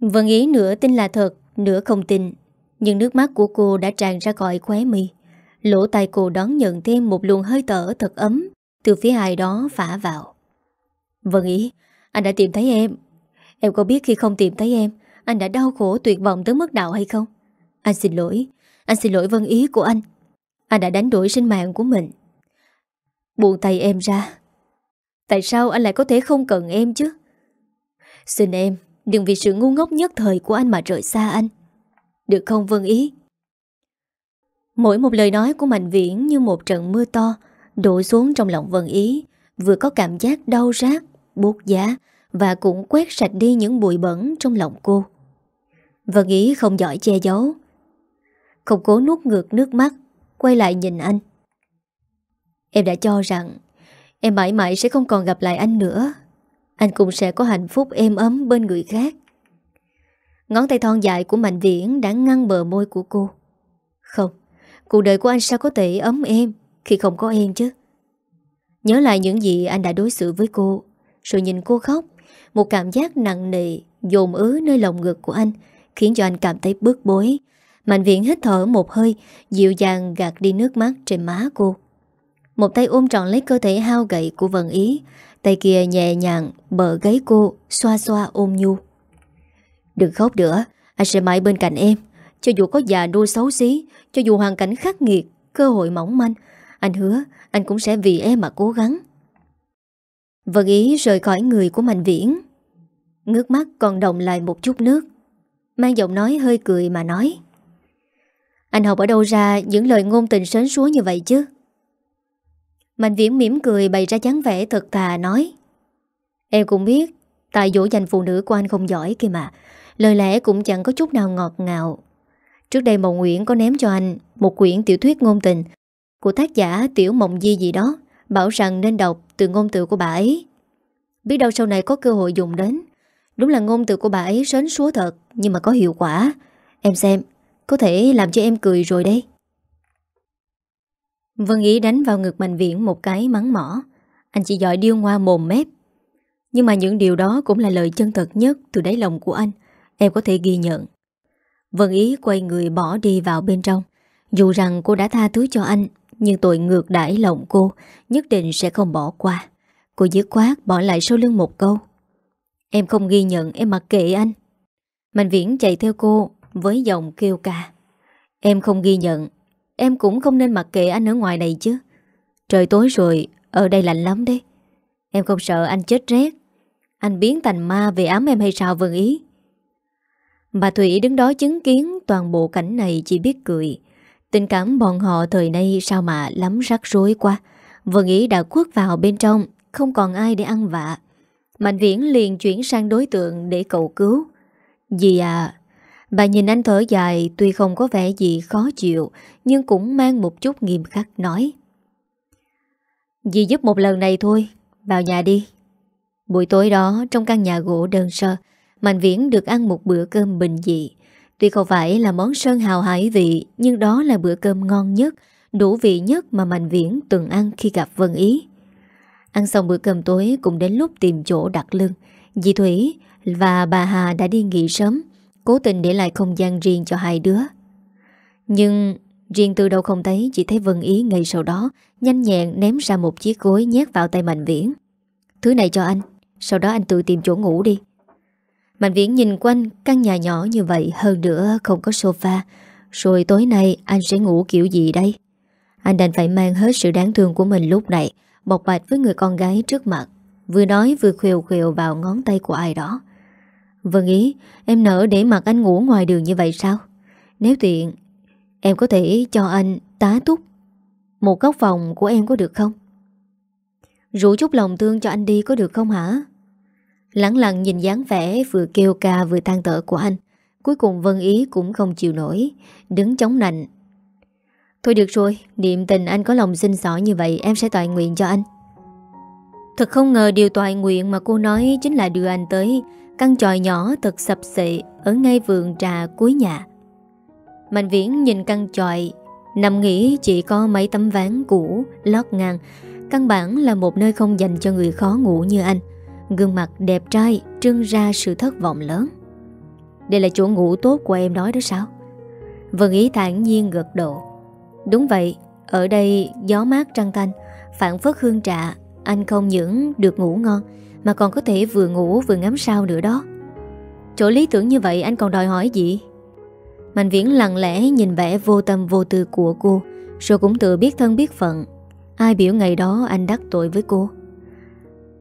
Vân Ý nửa tin là thật, nửa không tin. Nhưng nước mắt của cô đã tràn ra khỏi khóe mi. Lỗ tay cô đón nhận thêm một luồng hơi thở thật ấm từ phía ai đó phả vào. Vân Ý, anh đã tìm thấy em. Em có biết khi không tìm thấy em, anh đã đau khổ tuyệt vọng tới mức nào hay không? Anh xin lỗi, anh xin lỗi Vân Ý của anh. Anh đã đánh đổi sinh mạng của mình. Buông tay em ra, Tại sao anh lại có thể không cần em chứ? Xin em Đừng vì sự ngu ngốc nhất thời của anh mà rời xa anh. Được không Vân Ý? Mỗi một lời nói của Mạnh Viễn Như một trận mưa to Đổ xuống trong lòng Vân Ý Vừa có cảm giác đau rát Bốt giá Và cũng quét sạch đi những bụi bẩn trong lòng cô. Vân Ý không giỏi che giấu. Không cố nuốt ngược nước mắt, Quay lại nhìn anh. Em đã cho rằng Em mãi mãi sẽ không còn gặp lại anh nữa. Anh cũng sẽ có hạnh phúc êm ấm bên người khác. Ngón tay thon dài của Mạnh Viễn đã ngăn bờ môi của cô. Không, Cuộc đời của anh sao có thể ấm êm Khi không có em chứ? Nhớ lại những gì anh đã đối xử với cô, Rồi nhìn cô khóc, Một cảm giác nặng nề, Dồn ứ nơi lòng ngực của anh Khiến cho anh cảm thấy bức bối. Mạnh Viễn hít thở một hơi, Dịu dàng gạt đi nước mắt trên má cô. Một tay ôm trọn lấy cơ thể hao gậy của Vân Ý, Tay kia nhẹ nhàng bờ gáy cô, Xoa xoa ôm nhu. Đừng khóc nữa, Anh sẽ mãi bên cạnh em. Cho dù có già đua xấu xí, Cho dù hoàn cảnh khắc nghiệt, Cơ hội mỏng manh, Anh hứa anh cũng sẽ vì em mà cố gắng. Vân Ý rời khỏi người của Mạnh Viễn. Ngước mắt còn đồng lại một chút nước. Mang giọng nói hơi cười mà nói anh học ở đâu ra những lời ngôn tình sến súa như vậy chứ? Mạnh viễn mỉm cười bày ra chán vẻ thật thà, nói, Em cũng biết Tại dỗ dành phụ nữ của anh không giỏi kia mà, Lời lẽ cũng chẳng có chút nào ngọt ngào. Trước đây Mộng Nguyễn có ném cho anh Một quyển tiểu thuyết ngôn tình Của tác giả Tiểu Mộng Di gì đó, Bảo rằng nên đọc từ ngôn từ của bà ấy. Biết đâu sau này có cơ hội dùng đến. Đúng là ngôn từ của bà ấy sến súa thật, Nhưng mà có hiệu quả. Em xem. Có thể làm cho em cười rồi đây Vân Ý đánh vào ngực Mạnh Viễn một cái mắng mỏ. Anh chỉ giỏi điêu ngoa mồm mép. Nhưng mà những điều đó cũng là lời chân thật nhất từ đáy lòng của anh. Em có thể ghi nhận. Vân Ý quay người bỏ đi vào bên trong Dù rằng cô đã tha thứ cho anh, Nhưng tội ngược đãi lòng cô Nhất định sẽ không bỏ qua Cô dứt khoát bỏ lại sau lưng một câu Em không ghi nhận, em mặc kệ anh Mạnh Viễn chạy theo cô với giọng kêu ca Em không ghi nhận Em cũng không nên mặc kệ anh ở ngoài này chứ Trời tối rồi Ở đây lạnh lắm đấy Em không sợ anh chết rét Anh biến thành ma về ám em hay sao Vân Ý Bà Thủy đứng đó chứng kiến toàn bộ cảnh này chỉ biết cười. Tình cảm bọn họ thời nay sao mà lắm rắc rối quá. Vân Ý đã khuất vào bên trong, không còn ai để ăn vạ. Mạnh Viễn liền chuyển sang đối tượng để cầu cứu. Dì à, bà nhìn anh thở dài tuy không có vẻ gì khó chịu, nhưng cũng mang một chút nghiêm khắc nói. Dì giúp một lần này thôi, vào nhà đi. Buổi tối đó, trong căn nhà gỗ đơn sơ, Mạnh Viễn được ăn một bữa cơm bình dị. Tuy không phải là món sơn hào hải vị, nhưng đó là bữa cơm ngon nhất, đủ vị nhất mà Mạnh Viễn từng ăn khi gặp Vân Ý. Ăn xong bữa cơm tối cũng đến lúc tìm chỗ đặt lưng. Dì Thủy và bà Hà đã đi nghỉ sớm, cố tình để lại không gian riêng cho hai đứa. Nhưng riêng từ đâu không thấy, chỉ thấy Vân Ý ngay sau đó, nhanh nhẹn ném ra một chiếc gối nhét vào tay Mạnh Viễn. Thứ này cho anh, sau đó anh tự tìm chỗ ngủ đi. Mạnh viễn nhìn quanh căn nhà nhỏ như vậy hơn nữa không có sofa. Rồi tối nay anh sẽ ngủ kiểu gì đây? Anh đành phải mang hết sự đáng thương của mình lúc này bộc bạch với người con gái trước mặt. Vừa nói vừa khều khều vào ngón tay của ai đó. Vâng ý, em nỡ để mặc anh ngủ ngoài đường như vậy sao? Nếu tiện, em có thể cho anh tá túc một góc phòng của em có được không? Rủ chút lòng thương cho anh đi có được không hả? Lắng lặng nhìn dáng vẻ vừa kêu ca vừa than tở của anh Cuối cùng Vân Ý cũng không chịu nổi Đứng chống nạnh Thôi được rồi, niệm tình anh có lòng xin xỏ như vậy Em sẽ toại nguyện cho anh Thật không ngờ điều toại nguyện mà cô nói Chính là đưa anh tới Căn tròi nhỏ thật sập xị Ở ngay vườn trà cuối nhà. Mạnh viễn nhìn căn tròi Nằm nghĩ chỉ có mấy tấm ván cũ, Lót ngang. Căn bản là một nơi không dành cho người khó ngủ như anh. Gương mặt đẹp trai, trưng ra sự thất vọng lớn. Đây là chỗ ngủ tốt của em nói đó sao? Vân Ý thản nhiên gật đầu. Đúng vậy, Ở đây gió mát trăng thanh Phản phất hương trà, Anh không những được ngủ ngon mà còn có thể vừa ngủ vừa ngắm sao nữa đó. Chỗ lý tưởng như vậy anh còn đòi hỏi gì? Mạnh viễn lặng lẽ nhìn vẻ vô tâm vô tư của cô, Rồi cũng tự biết thân biết phận. Ai biểu ngày đó anh đắc tội với cô?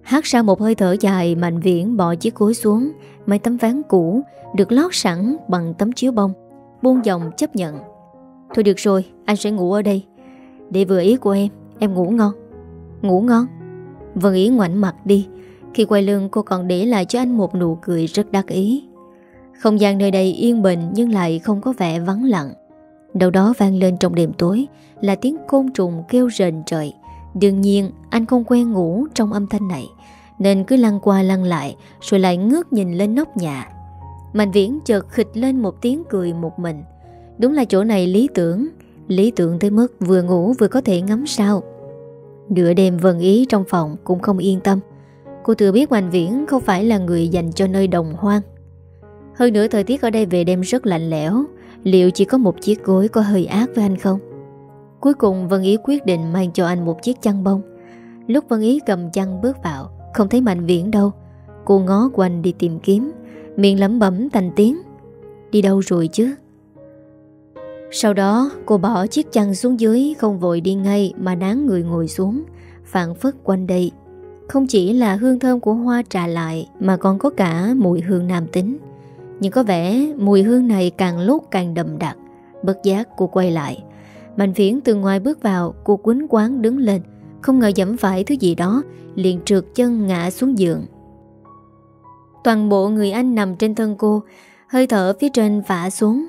Hát ra một hơi thở dài, Mạnh viễn bỏ chiếc gối xuống Mấy tấm ván cũ Được lót sẵn bằng tấm chiếu bông, Buông dòng chấp nhận. Thôi được rồi, anh sẽ ngủ ở đây. Để vừa ý của em Em ngủ ngon. Ngủ ngon. Vân ý ngoảnh mặt đi khi quay lưng, cô còn để lại cho anh một nụ cười rất đắc ý. Không gian nơi đây yên bình Nhưng lại không có vẻ vắng lặng. Đâu đó vang lên trong đêm tối, Là tiếng côn trùng kêu rền trời Đương nhiên, anh không quen ngủ trong âm thanh này, Nên cứ lăn qua lăn lại, Rồi lại ngước nhìn lên nóc nhà. Mạnh viễn chợt khịch lên một tiếng cười một mình. Đúng là chỗ này lý tưởng Lý tưởng tới mức vừa ngủ vừa có thể ngắm sao. Nửa đêm vần ý trong phòng cũng không yên tâm. Cô thừa biết Hoành Viễn không phải là người dành cho nơi đồng hoang. Hơn nữa thời tiết ở đây về đêm rất lạnh lẽo. Liệu chỉ có một chiếc gối có hơi ác với anh không? Cuối cùng, Vân Ý quyết định mang cho anh một chiếc chăn bông. Lúc Vân Ý cầm chăn bước vào, Không thấy Mạnh Viễn đâu. Cô ngó quanh đi tìm kiếm, Miệng lẩm bẩm thành tiếng. Đi đâu rồi chứ? Sau đó, cô bỏ chiếc chăn xuống dưới, Không vội đi ngay Mà nán người ngồi xuống, Phản phất quanh đây không chỉ là hương thơm của hoa trà lại Mà còn có cả mùi hương nam tính. Nhưng có vẻ mùi hương này càng lúc càng đậm đặc, Bất giác cô quay lại. Mạnh phiến từ ngoài bước vào, Cô quýnh quán đứng lên. Không ngờ dẫm phải thứ gì đó, Liền trượt chân ngã xuống giường. Toàn bộ người anh nằm trên thân cô, Hơi thở phía trên vả xuống.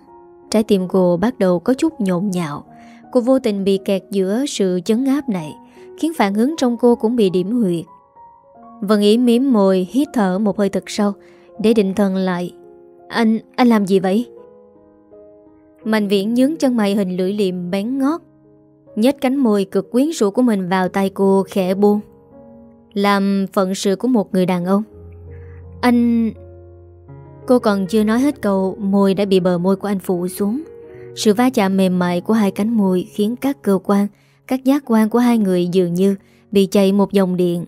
Trái tim cô bắt đầu có chút nhộn nhạo. Cô vô tình bị kẹt giữa sự chấn áp này, Khiến phản ứng trong cô cũng bị điểm huyệt. Vân ý miếm môi Hít thở một hơi thật sâu Để định thần lại. Anh, anh làm gì vậy? Mạnh viễn nhướng chân mày hình lưỡi liềm bén ngót nhét cánh môi cực quyến rũ của mình vào tay cô khẽ buông. Làm phận sự của một người đàn ông. Anh... Cô còn chưa nói hết câu Môi đã bị bờ môi của anh phụ xuống. Sự va chạm mềm mại của hai cánh môi Khiến các cơ quan Các giác quan của hai người dường như Bị chạy một dòng điện.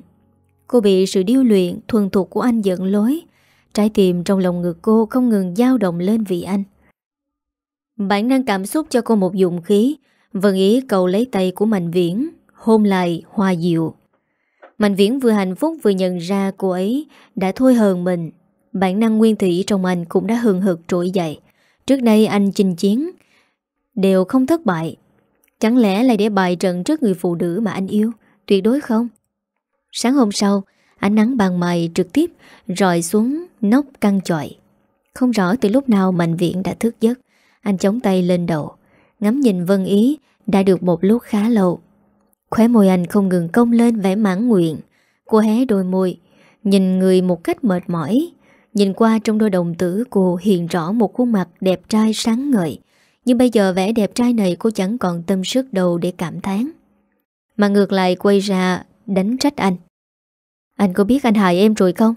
Cô bị sự điêu luyện thuần thuộc của anh dẫn lối. Trái tim trong lòng ngực cô Không ngừng dao động lên vì anh. Bản năng cảm xúc cho cô một dụng khí. Vân ý cầu lấy tay của Mạnh Viễn, Hôn lại, hòa dịu. Mạnh Viễn vừa hạnh phúc vừa nhận ra cô ấy đã thôi hờn mình. Bản năng nguyên thủy trong anh cũng đã hừng hực trỗi dậy. Trước đây anh chinh chiến, Đều không thất bại. Chẳng lẽ lại để bại trận trước người phụ nữ mà anh yêu? Tuyệt đối không. Sáng hôm sau, Ánh nắng bằng mày trực tiếp Rọi xuống nóc căng chọi Không rõ từ lúc nào Mạnh Viễn đã thức giấc. Anh chống tay lên đầu, Ngắm nhìn Vân Ý Đã được một lúc khá lâu. Khóe môi anh không ngừng cong lên vẻ mãn nguyện, Cô hé đôi môi, Nhìn người một cách mệt mỏi. Nhìn qua trong đôi đồng tử, cô hiện rõ một khuôn mặt đẹp trai sáng ngời. Nhưng bây giờ vẻ đẹp trai này cô chẳng còn tâm sức đâu để cảm thán. Mà ngược lại quay ra đánh trách anh. Anh có biết anh hại em rồi không?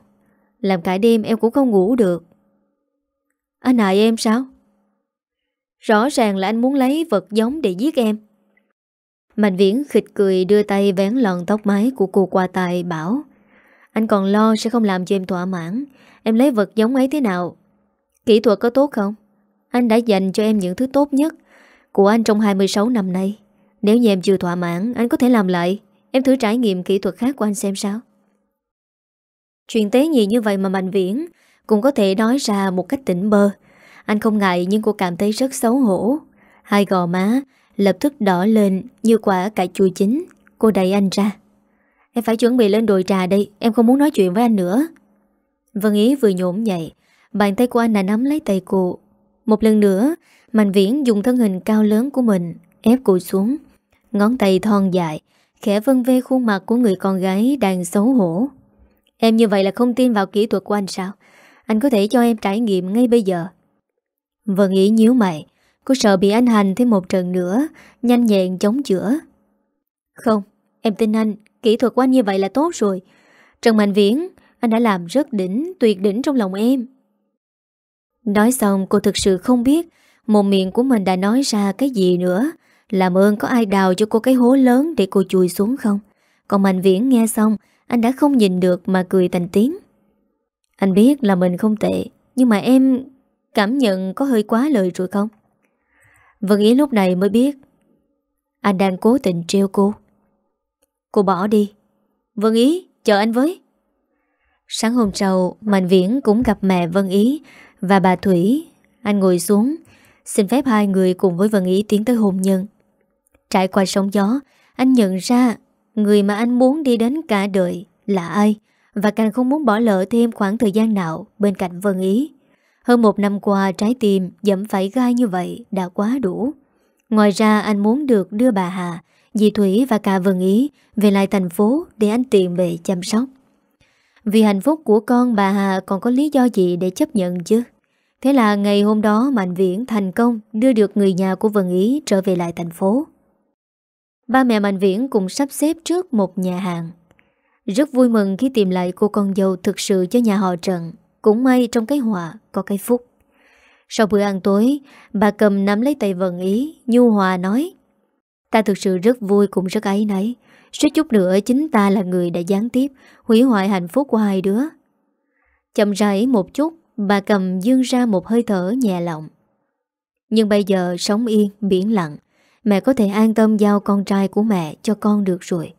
Làm cả đêm em cũng không ngủ được. Anh hại em sao? Rõ ràng là anh muốn lấy vật giống để giết em. Mạnh viễn khịch cười đưa tay vén lọn tóc mái của cô qua tài bảo, Anh còn lo sẽ không làm cho em thỏa mãn. Em lấy vật giống ấy thế nào? Kỹ thuật có tốt không? Anh đã dành cho em những thứ tốt nhất Của anh trong 26 năm nay. Nếu như em chưa thỏa mãn, Anh có thể làm lại. Em thử trải nghiệm kỹ thuật khác của anh xem sao. Chuyện tế nhị như vậy mà Mạnh Viễn Cũng có thể nói ra một cách tỉnh bơ. Anh không ngại nhưng cô cảm thấy rất xấu hổ. Hai gò má Lập tức đỏ lên như quả cải chua chín. Cô đẩy anh ra. Em phải chuẩn bị lên đồi trà đây, Em không muốn nói chuyện với anh nữa. Vân Ý vừa nhổm nhạy Bàn tay của anh đã nắm lấy tay cô. Một lần nữa, Mạnh Viễn dùng thân hình cao lớn của mình Ép cô xuống. Ngón tay thon dài Khẽ vân vê khuôn mặt của người con gái đang xấu hổ. Em như vậy là không tin vào kỹ thuật của anh sao? Anh có thể cho em trải nghiệm ngay bây giờ. Vân Ý nhíu mày. Cô sợ bị anh hành thêm một trận nữa Nhanh nhẹn chống chữa. Không, em tin anh. Kỹ thuật của anh như vậy là tốt rồi. Trần Mạnh Viễn Anh đã làm rất đỉnh, tuyệt đỉnh trong lòng em. Nói xong cô thực sự không biết Một miệng của mình đã nói ra cái gì nữa. Làm ơn có ai đào cho cô cái hố lớn Để cô chui xuống không? Còn Mạnh Viễn nghe xong, Anh đã không nhìn được mà cười thành tiếng. Anh biết là mình không tệ, Nhưng mà em cảm nhận có hơi quá lời rồi không? Vân Ý lúc này mới biết. Anh đang cố tình treo cô. Cô bỏ đi. Vân Ý, chờ anh với. Sáng hôm sau, Mạnh Viễn cũng gặp mẹ Vân Ý Và bà Thủy. Anh ngồi xuống, Xin phép hai người cùng với Vân Ý tiến tới hôn nhân. Trải qua sóng gió Anh nhận ra Người mà anh muốn đi đến cả đời Là ai Và càng không muốn bỏ lỡ thêm khoảng thời gian nào Bên cạnh Vân Ý hơn một năm qua trái tim dẫm phải gai như vậy đã quá đủ. Ngoài ra anh muốn được đưa bà Hà, dì Thủy và cả Vân Ý về lại thành phố để anh tiện bề chăm sóc. Vì hạnh phúc của con bà Hà còn có lý do gì để chấp nhận chứ? Thế là ngày hôm đó Mạnh Viễn thành công đưa được người nhà của Vân Ý trở về lại thành phố. Ba mẹ Mạnh Viễn cùng sắp xếp trước một nhà hàng. Rất vui mừng khi tìm lại cô con dâu thực sự cho nhà họ Trần. Cũng may trong cái họa có cái phúc. Sau bữa ăn tối Bà cầm nắm lấy tay Vân Ý Nhu Hòa nói Ta thực sự rất vui cũng rất ấy nấy Suốt chút nữa chính ta là người đã gián tiếp Hủy hoại hạnh phúc của hai đứa. Chậm rãi một chút Bà cầm dương ra một hơi thở nhẹ lòng Nhưng bây giờ sống yên, biển lặng. Mẹ có thể an tâm giao con trai của mẹ cho con được rồi.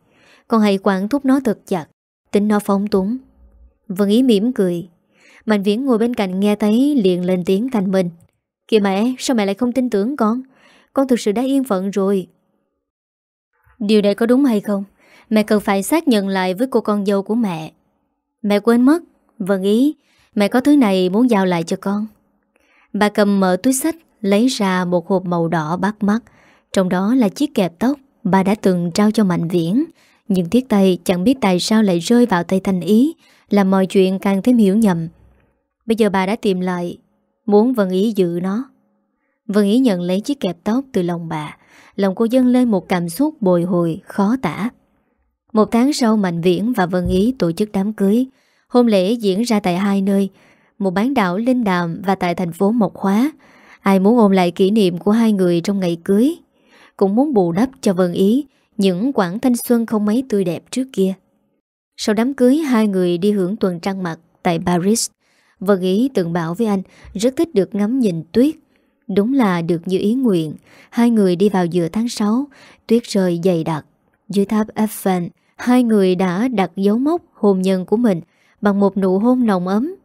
Con hãy quản thúc nó thật chặt, Tính nó phóng túng. Vân Ý mỉm cười. Mạnh Viễn ngồi bên cạnh nghe thấy liền lên tiếng thành mình. Kìa mẹ, sao mẹ lại không tin tưởng con? Con thực sự đã yên phận rồi. Điều này có đúng hay không? Mẹ cần phải xác nhận lại với cô con dâu của mẹ. Mẹ quên mất. Vân ý, Mẹ có thứ này muốn giao lại cho con. Bà cầm mở túi sách, Lấy ra một hộp màu đỏ bắt mắt. Trong đó là chiếc kẹp tóc Bà đã từng trao cho Mạnh Viễn. Nhưng thiết tay chẳng biết tại sao lại rơi vào tay Thanh Ý Làm mọi chuyện càng thêm hiểu nhầm. Bây giờ bà đã tìm lại Muốn Vân Ý giữ nó. Vân Ý nhận lấy chiếc kẹp tóc từ lòng bà. Lòng cô dâng lên một cảm xúc bồi hồi khó tả. Một tháng sau Mạnh Viễn và Vân Ý tổ chức đám cưới. Hôn lễ diễn ra tại hai nơi một bán đảo linh đàm và tại thành phố Mộc Hóa. Ai muốn ôm lại kỷ niệm của hai người trong ngày cưới, cũng muốn bù đắp cho Vân Ý những quãng thanh xuân không mấy tươi đẹp trước kia. Sau đám cưới, hai người đi hưởng tuần trăng mặt tại Paris. Vân Ý từng bảo với anh rất thích được ngắm nhìn tuyết. Đúng là được như ý nguyện, hai người đi vào giữa tháng 6, tuyết rơi dày đặc. Dưới tháp Eiffel, hai người đã đặt dấu mốc hôn nhân của mình bằng một nụ hôn nồng ấm.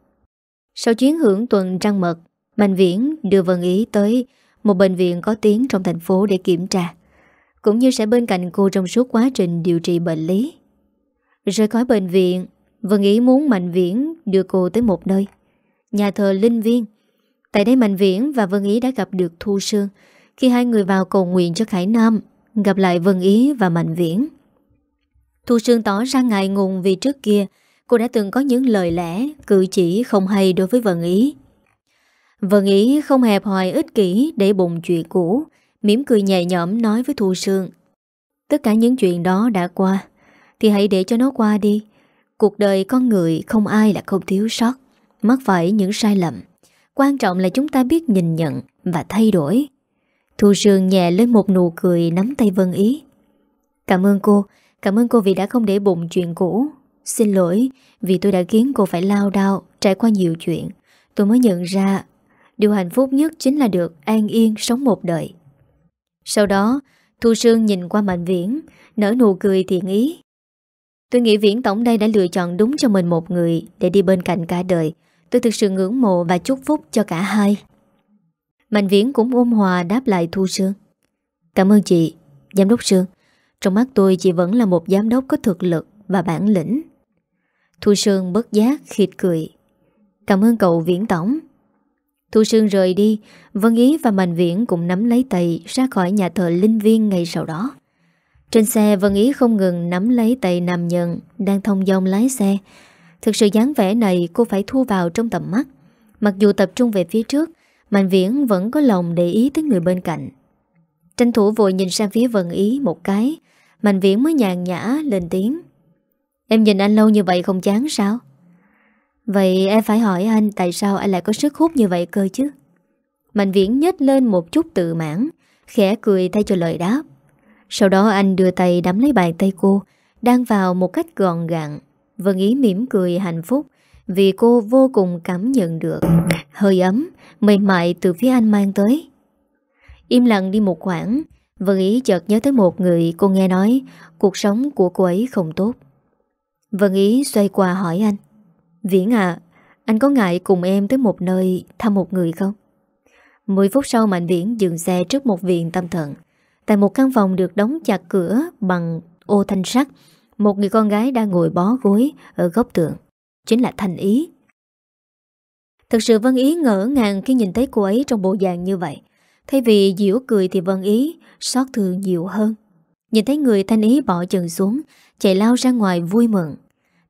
Sau chuyến hưởng tuần trăng mật, Mạnh Viễn đưa Vân Ý tới một bệnh viện có tiếng trong thành phố để kiểm tra, cũng như sẽ bên cạnh cô trong suốt quá trình điều trị bệnh lý. Rời khỏi bệnh viện, Vân Ý muốn Mạnh Viễn đưa cô tới một nơi, nhà thờ Linh Viên. Tại đây Mạnh Viễn và Vân Ý đã gặp được Thu Sương khi hai người vào cầu nguyện cho Khải Nam gặp lại Vân Ý và Mạnh Viễn. Thu Sương tỏ ra ngại ngùng vì trước kia cô đã từng có những lời lẽ, cử chỉ không hay đối với Vân Ý. Vân Ý không hẹp hoài ích kỷ để bùng chuyện cũ, mỉm cười nhẹ nhõm nói với Thu Sương. Tất cả những chuyện đó đã qua, thì hãy để cho nó qua đi. Cuộc đời con người không ai là không thiếu sót, mắc phải những sai lầm. Quan trọng là chúng ta biết nhìn nhận và thay đổi. Thu Sương nhẹ lên một nụ cười nắm tay Vân Ý. Cảm ơn cô, cảm ơn cô vì đã không để bụng chuyện cũ. Xin lỗi vì tôi đã khiến cô phải lao đao, trải qua nhiều chuyện. Tôi mới nhận ra điều hạnh phúc nhất chính là được an yên sống một đời. Sau đó, Thu Sương nhìn qua Mạnh Viễn, nở nụ cười thiện ý. Tôi nghĩ Viễn Tổng đây đã lựa chọn đúng cho mình một người để đi bên cạnh cả đời. Tôi thực sự ngưỡng mộ và chúc phúc cho cả hai. Mạnh Viễn cũng ôm hòa đáp lại Thu Sương. Cảm ơn chị, Giám đốc Sương. Trong mắt tôi chị vẫn là một giám đốc có thực lực và bản lĩnh. Thu Sương bất giác khịt cười. Cảm ơn cậu Viễn Tổng. Thu Sương rời đi, Vân Ý và Mạnh Viễn cũng nắm lấy tay ra khỏi nhà thờ Linh Viên ngay sau đó. Trên xe Vân Ý không ngừng nắm lấy tay nam nhân đang thông dong lái xe. Thực sự dáng vẻ này cô phải thu vào trong tầm mắt. Mặc dù tập trung về phía trước, Mạnh Viễn vẫn có lòng để ý tới người bên cạnh. Tranh thủ vội nhìn sang phía Vân Ý một cái, Mạnh Viễn mới nhàn nhã lên tiếng. Em nhìn anh lâu như vậy không chán sao? Vậy em phải hỏi anh tại sao anh lại có sức hút như vậy cơ chứ? Mạnh Viễn nhếch lên một chút tự mãn, khẽ cười thay cho lời đáp. Sau đó anh đưa tay đắm lấy bàn tay cô, đang vào một cách gọn gàng. Vân Ý mỉm cười hạnh phúc vì cô vô cùng cảm nhận được hơi ấm, mềm mại từ phía anh mang tới. Im lặng đi một khoảng, Vân Ý chợt nhớ tới một người cô nghe nói cuộc sống của cô ấy không tốt. Vân Ý xoay qua hỏi anh. Viễn à, anh có ngại cùng em tới một nơi thăm một người không? 10 phút sau Mạnh Viễn dừng xe trước một viện tâm thần. Tại một căn phòng được đóng chặt cửa bằng ô thanh sắt, một người con gái đang ngồi bó gối ở góc tường. Chính là Thanh Ý. Thật sự Vân Ý ngỡ ngàng khi nhìn thấy cô ấy trong bộ dạng như vậy. Thay vì diễu cười thì Vân Ý xót thương nhiều hơn. Nhìn thấy người Thanh Ý bỏ chân xuống, chạy lao ra ngoài vui mừng.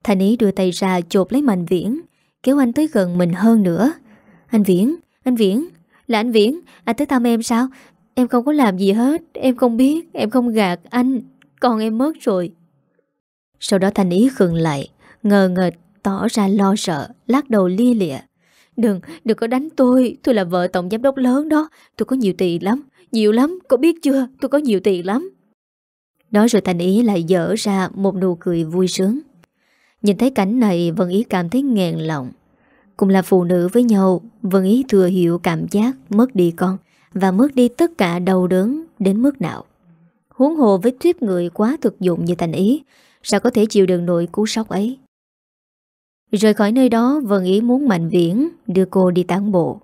Thanh Ý đưa tay ra chộp lấy Mạnh Viễn, kéo anh tới gần mình hơn nữa. Anh Viễn, anh Viễn, là anh Viễn, anh tới thăm em sao? Em không có làm gì hết, em không biết, em không gạt anh, còn em mất rồi. Sau đó Thanh Ý khừng lại, ngờ ngợt, tỏ ra lo sợ, lắc đầu lia lịa. Đừng, đừng có đánh tôi, tôi là vợ tổng giám đốc lớn đó, tôi có nhiều tiền lắm, nhiều lắm, có biết chưa, tôi có nhiều tiền lắm. Nói rồi Thanh Ý lại dở ra một nụ cười vui sướng. Nhìn thấy cảnh này, Vân Ý cảm thấy nghẹn lòng. Cùng là phụ nữ với nhau, Vân Ý thừa hiểu cảm giác mất đi con Và mất đi tất cả đau đớn Đến mức nào. Huống hồ với tuyếp người quá thực dụng như thành ý, Sao có thể chịu đựng nổi cú sốc ấy? Rời khỏi nơi đó, Vân Ý muốn Mạnh Viễn Đưa cô đi tán bộ.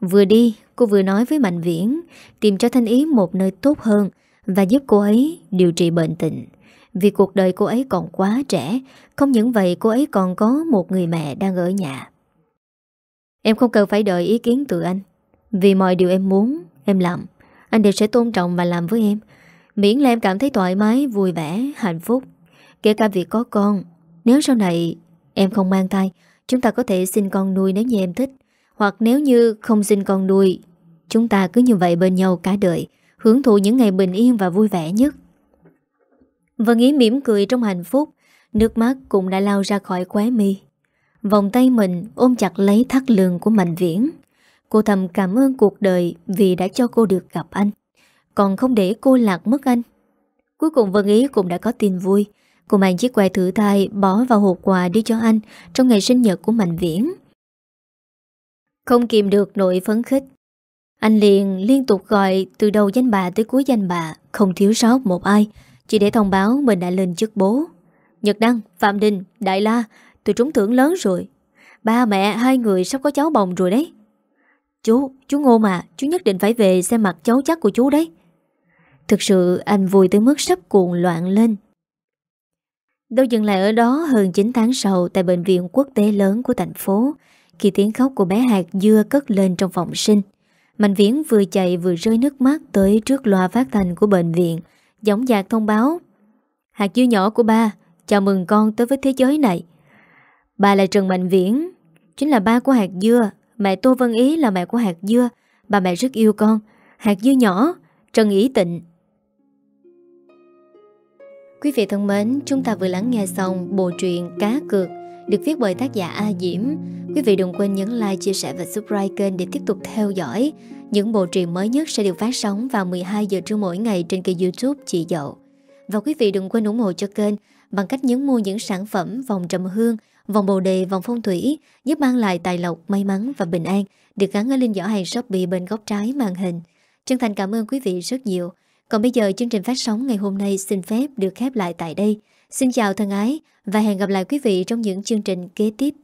Vừa đi, cô vừa nói với Mạnh Viễn, Tìm cho Thanh Ý một nơi tốt hơn Và giúp cô ấy điều trị bệnh tình vì cuộc đời cô ấy còn quá trẻ Không những vậy cô ấy còn có một người mẹ đang ở nhà. Em không cần phải đợi ý kiến từ anh. Vì mọi điều em muốn Em làm Anh đều sẽ tôn trọng và làm với em. Miễn là em cảm thấy thoải mái, vui vẻ, hạnh phúc. Kể cả việc có con Nếu sau này em không mang thai Chúng ta có thể xin con nuôi nếu như em thích. Hoặc nếu như không xin con nuôi Chúng ta cứ như vậy bên nhau cả đời Hưởng thụ những ngày bình yên và vui vẻ nhất. Vân Ý mỉm cười trong hạnh phúc, Nước mắt cũng đã lao ra khỏi khóe mi. Vòng tay mình ôm chặt lấy thắt lưng của Mạnh Viễn. Cô thầm cảm ơn cuộc đời Vì đã cho cô được gặp anh. Còn không để cô lạc mất anh. Cuối cùng Vân Ý cũng đã có tin vui. Cô mang chiếc quà thử thai Bỏ vào hộp quà đi cho anh Trong ngày sinh nhật của Mạnh Viễn. Không kìm được nỗi phấn khích. Anh liền liên tục gọi Từ đầu danh bà tới cuối danh bà Không thiếu sót một ai. Chỉ để thông báo mình đã lên chức bố. Nhật Đăng, Phạm Đình, Đại La Tôi trúng thưởng lớn rồi. Ba mẹ hai người sắp có cháu bồng rồi đấy. Chú, chú Ngô mà Chú nhất định phải về xem mặt cháu chắc của chú đấy. Thực sự anh vui tới mức sắp cuồng loạn lên. Đâu dừng lại ở đó hơn 9 tháng sau Tại bệnh viện quốc tế lớn của thành phố Khi tiếng khóc của bé hạt dưa cất lên trong phòng sinh Mạnh Viễn vừa chạy vừa rơi nước mắt Tới trước loa phát thanh của bệnh viện. Giống dạc thông báo. Hạt dưa nhỏ của ba Chào mừng con tới với thế giới này. Bà là Trần Mạnh Viễn Chính là ba của hạt dưa. Mẹ Tô Vân Ý là mẹ của hạt dưa. Bà mẹ rất yêu con. Hạt dưa nhỏ Trần Ý Tịnh. Quý vị thân mến Chúng ta vừa lắng nghe xong bộ truyện Cá Cược Được viết bởi tác giả A Diễm. Quý vị đừng quên nhấn like, chia sẻ và subscribe kênh Để tiếp tục theo dõi. Những bộ truyện mới nhất sẽ được phát sóng vào 12 giờ trưa mỗi ngày trên kênh youtube Chị Dậu Và quý vị đừng quên ủng hộ cho kênh Bằng cách nhấn mua những sản phẩm vòng trầm hương Vòng bồ đề, vòng phong thủy giúp mang lại tài lộc, may mắn và bình an được gắn ở link giỏ hàng Shopee bên góc trái màn hình. Chân thành cảm ơn quý vị rất nhiều. Còn bây giờ chương trình phát sóng ngày hôm nay xin phép được khép lại tại đây. Xin chào thân ái và hẹn gặp lại quý vị trong những chương trình kế tiếp.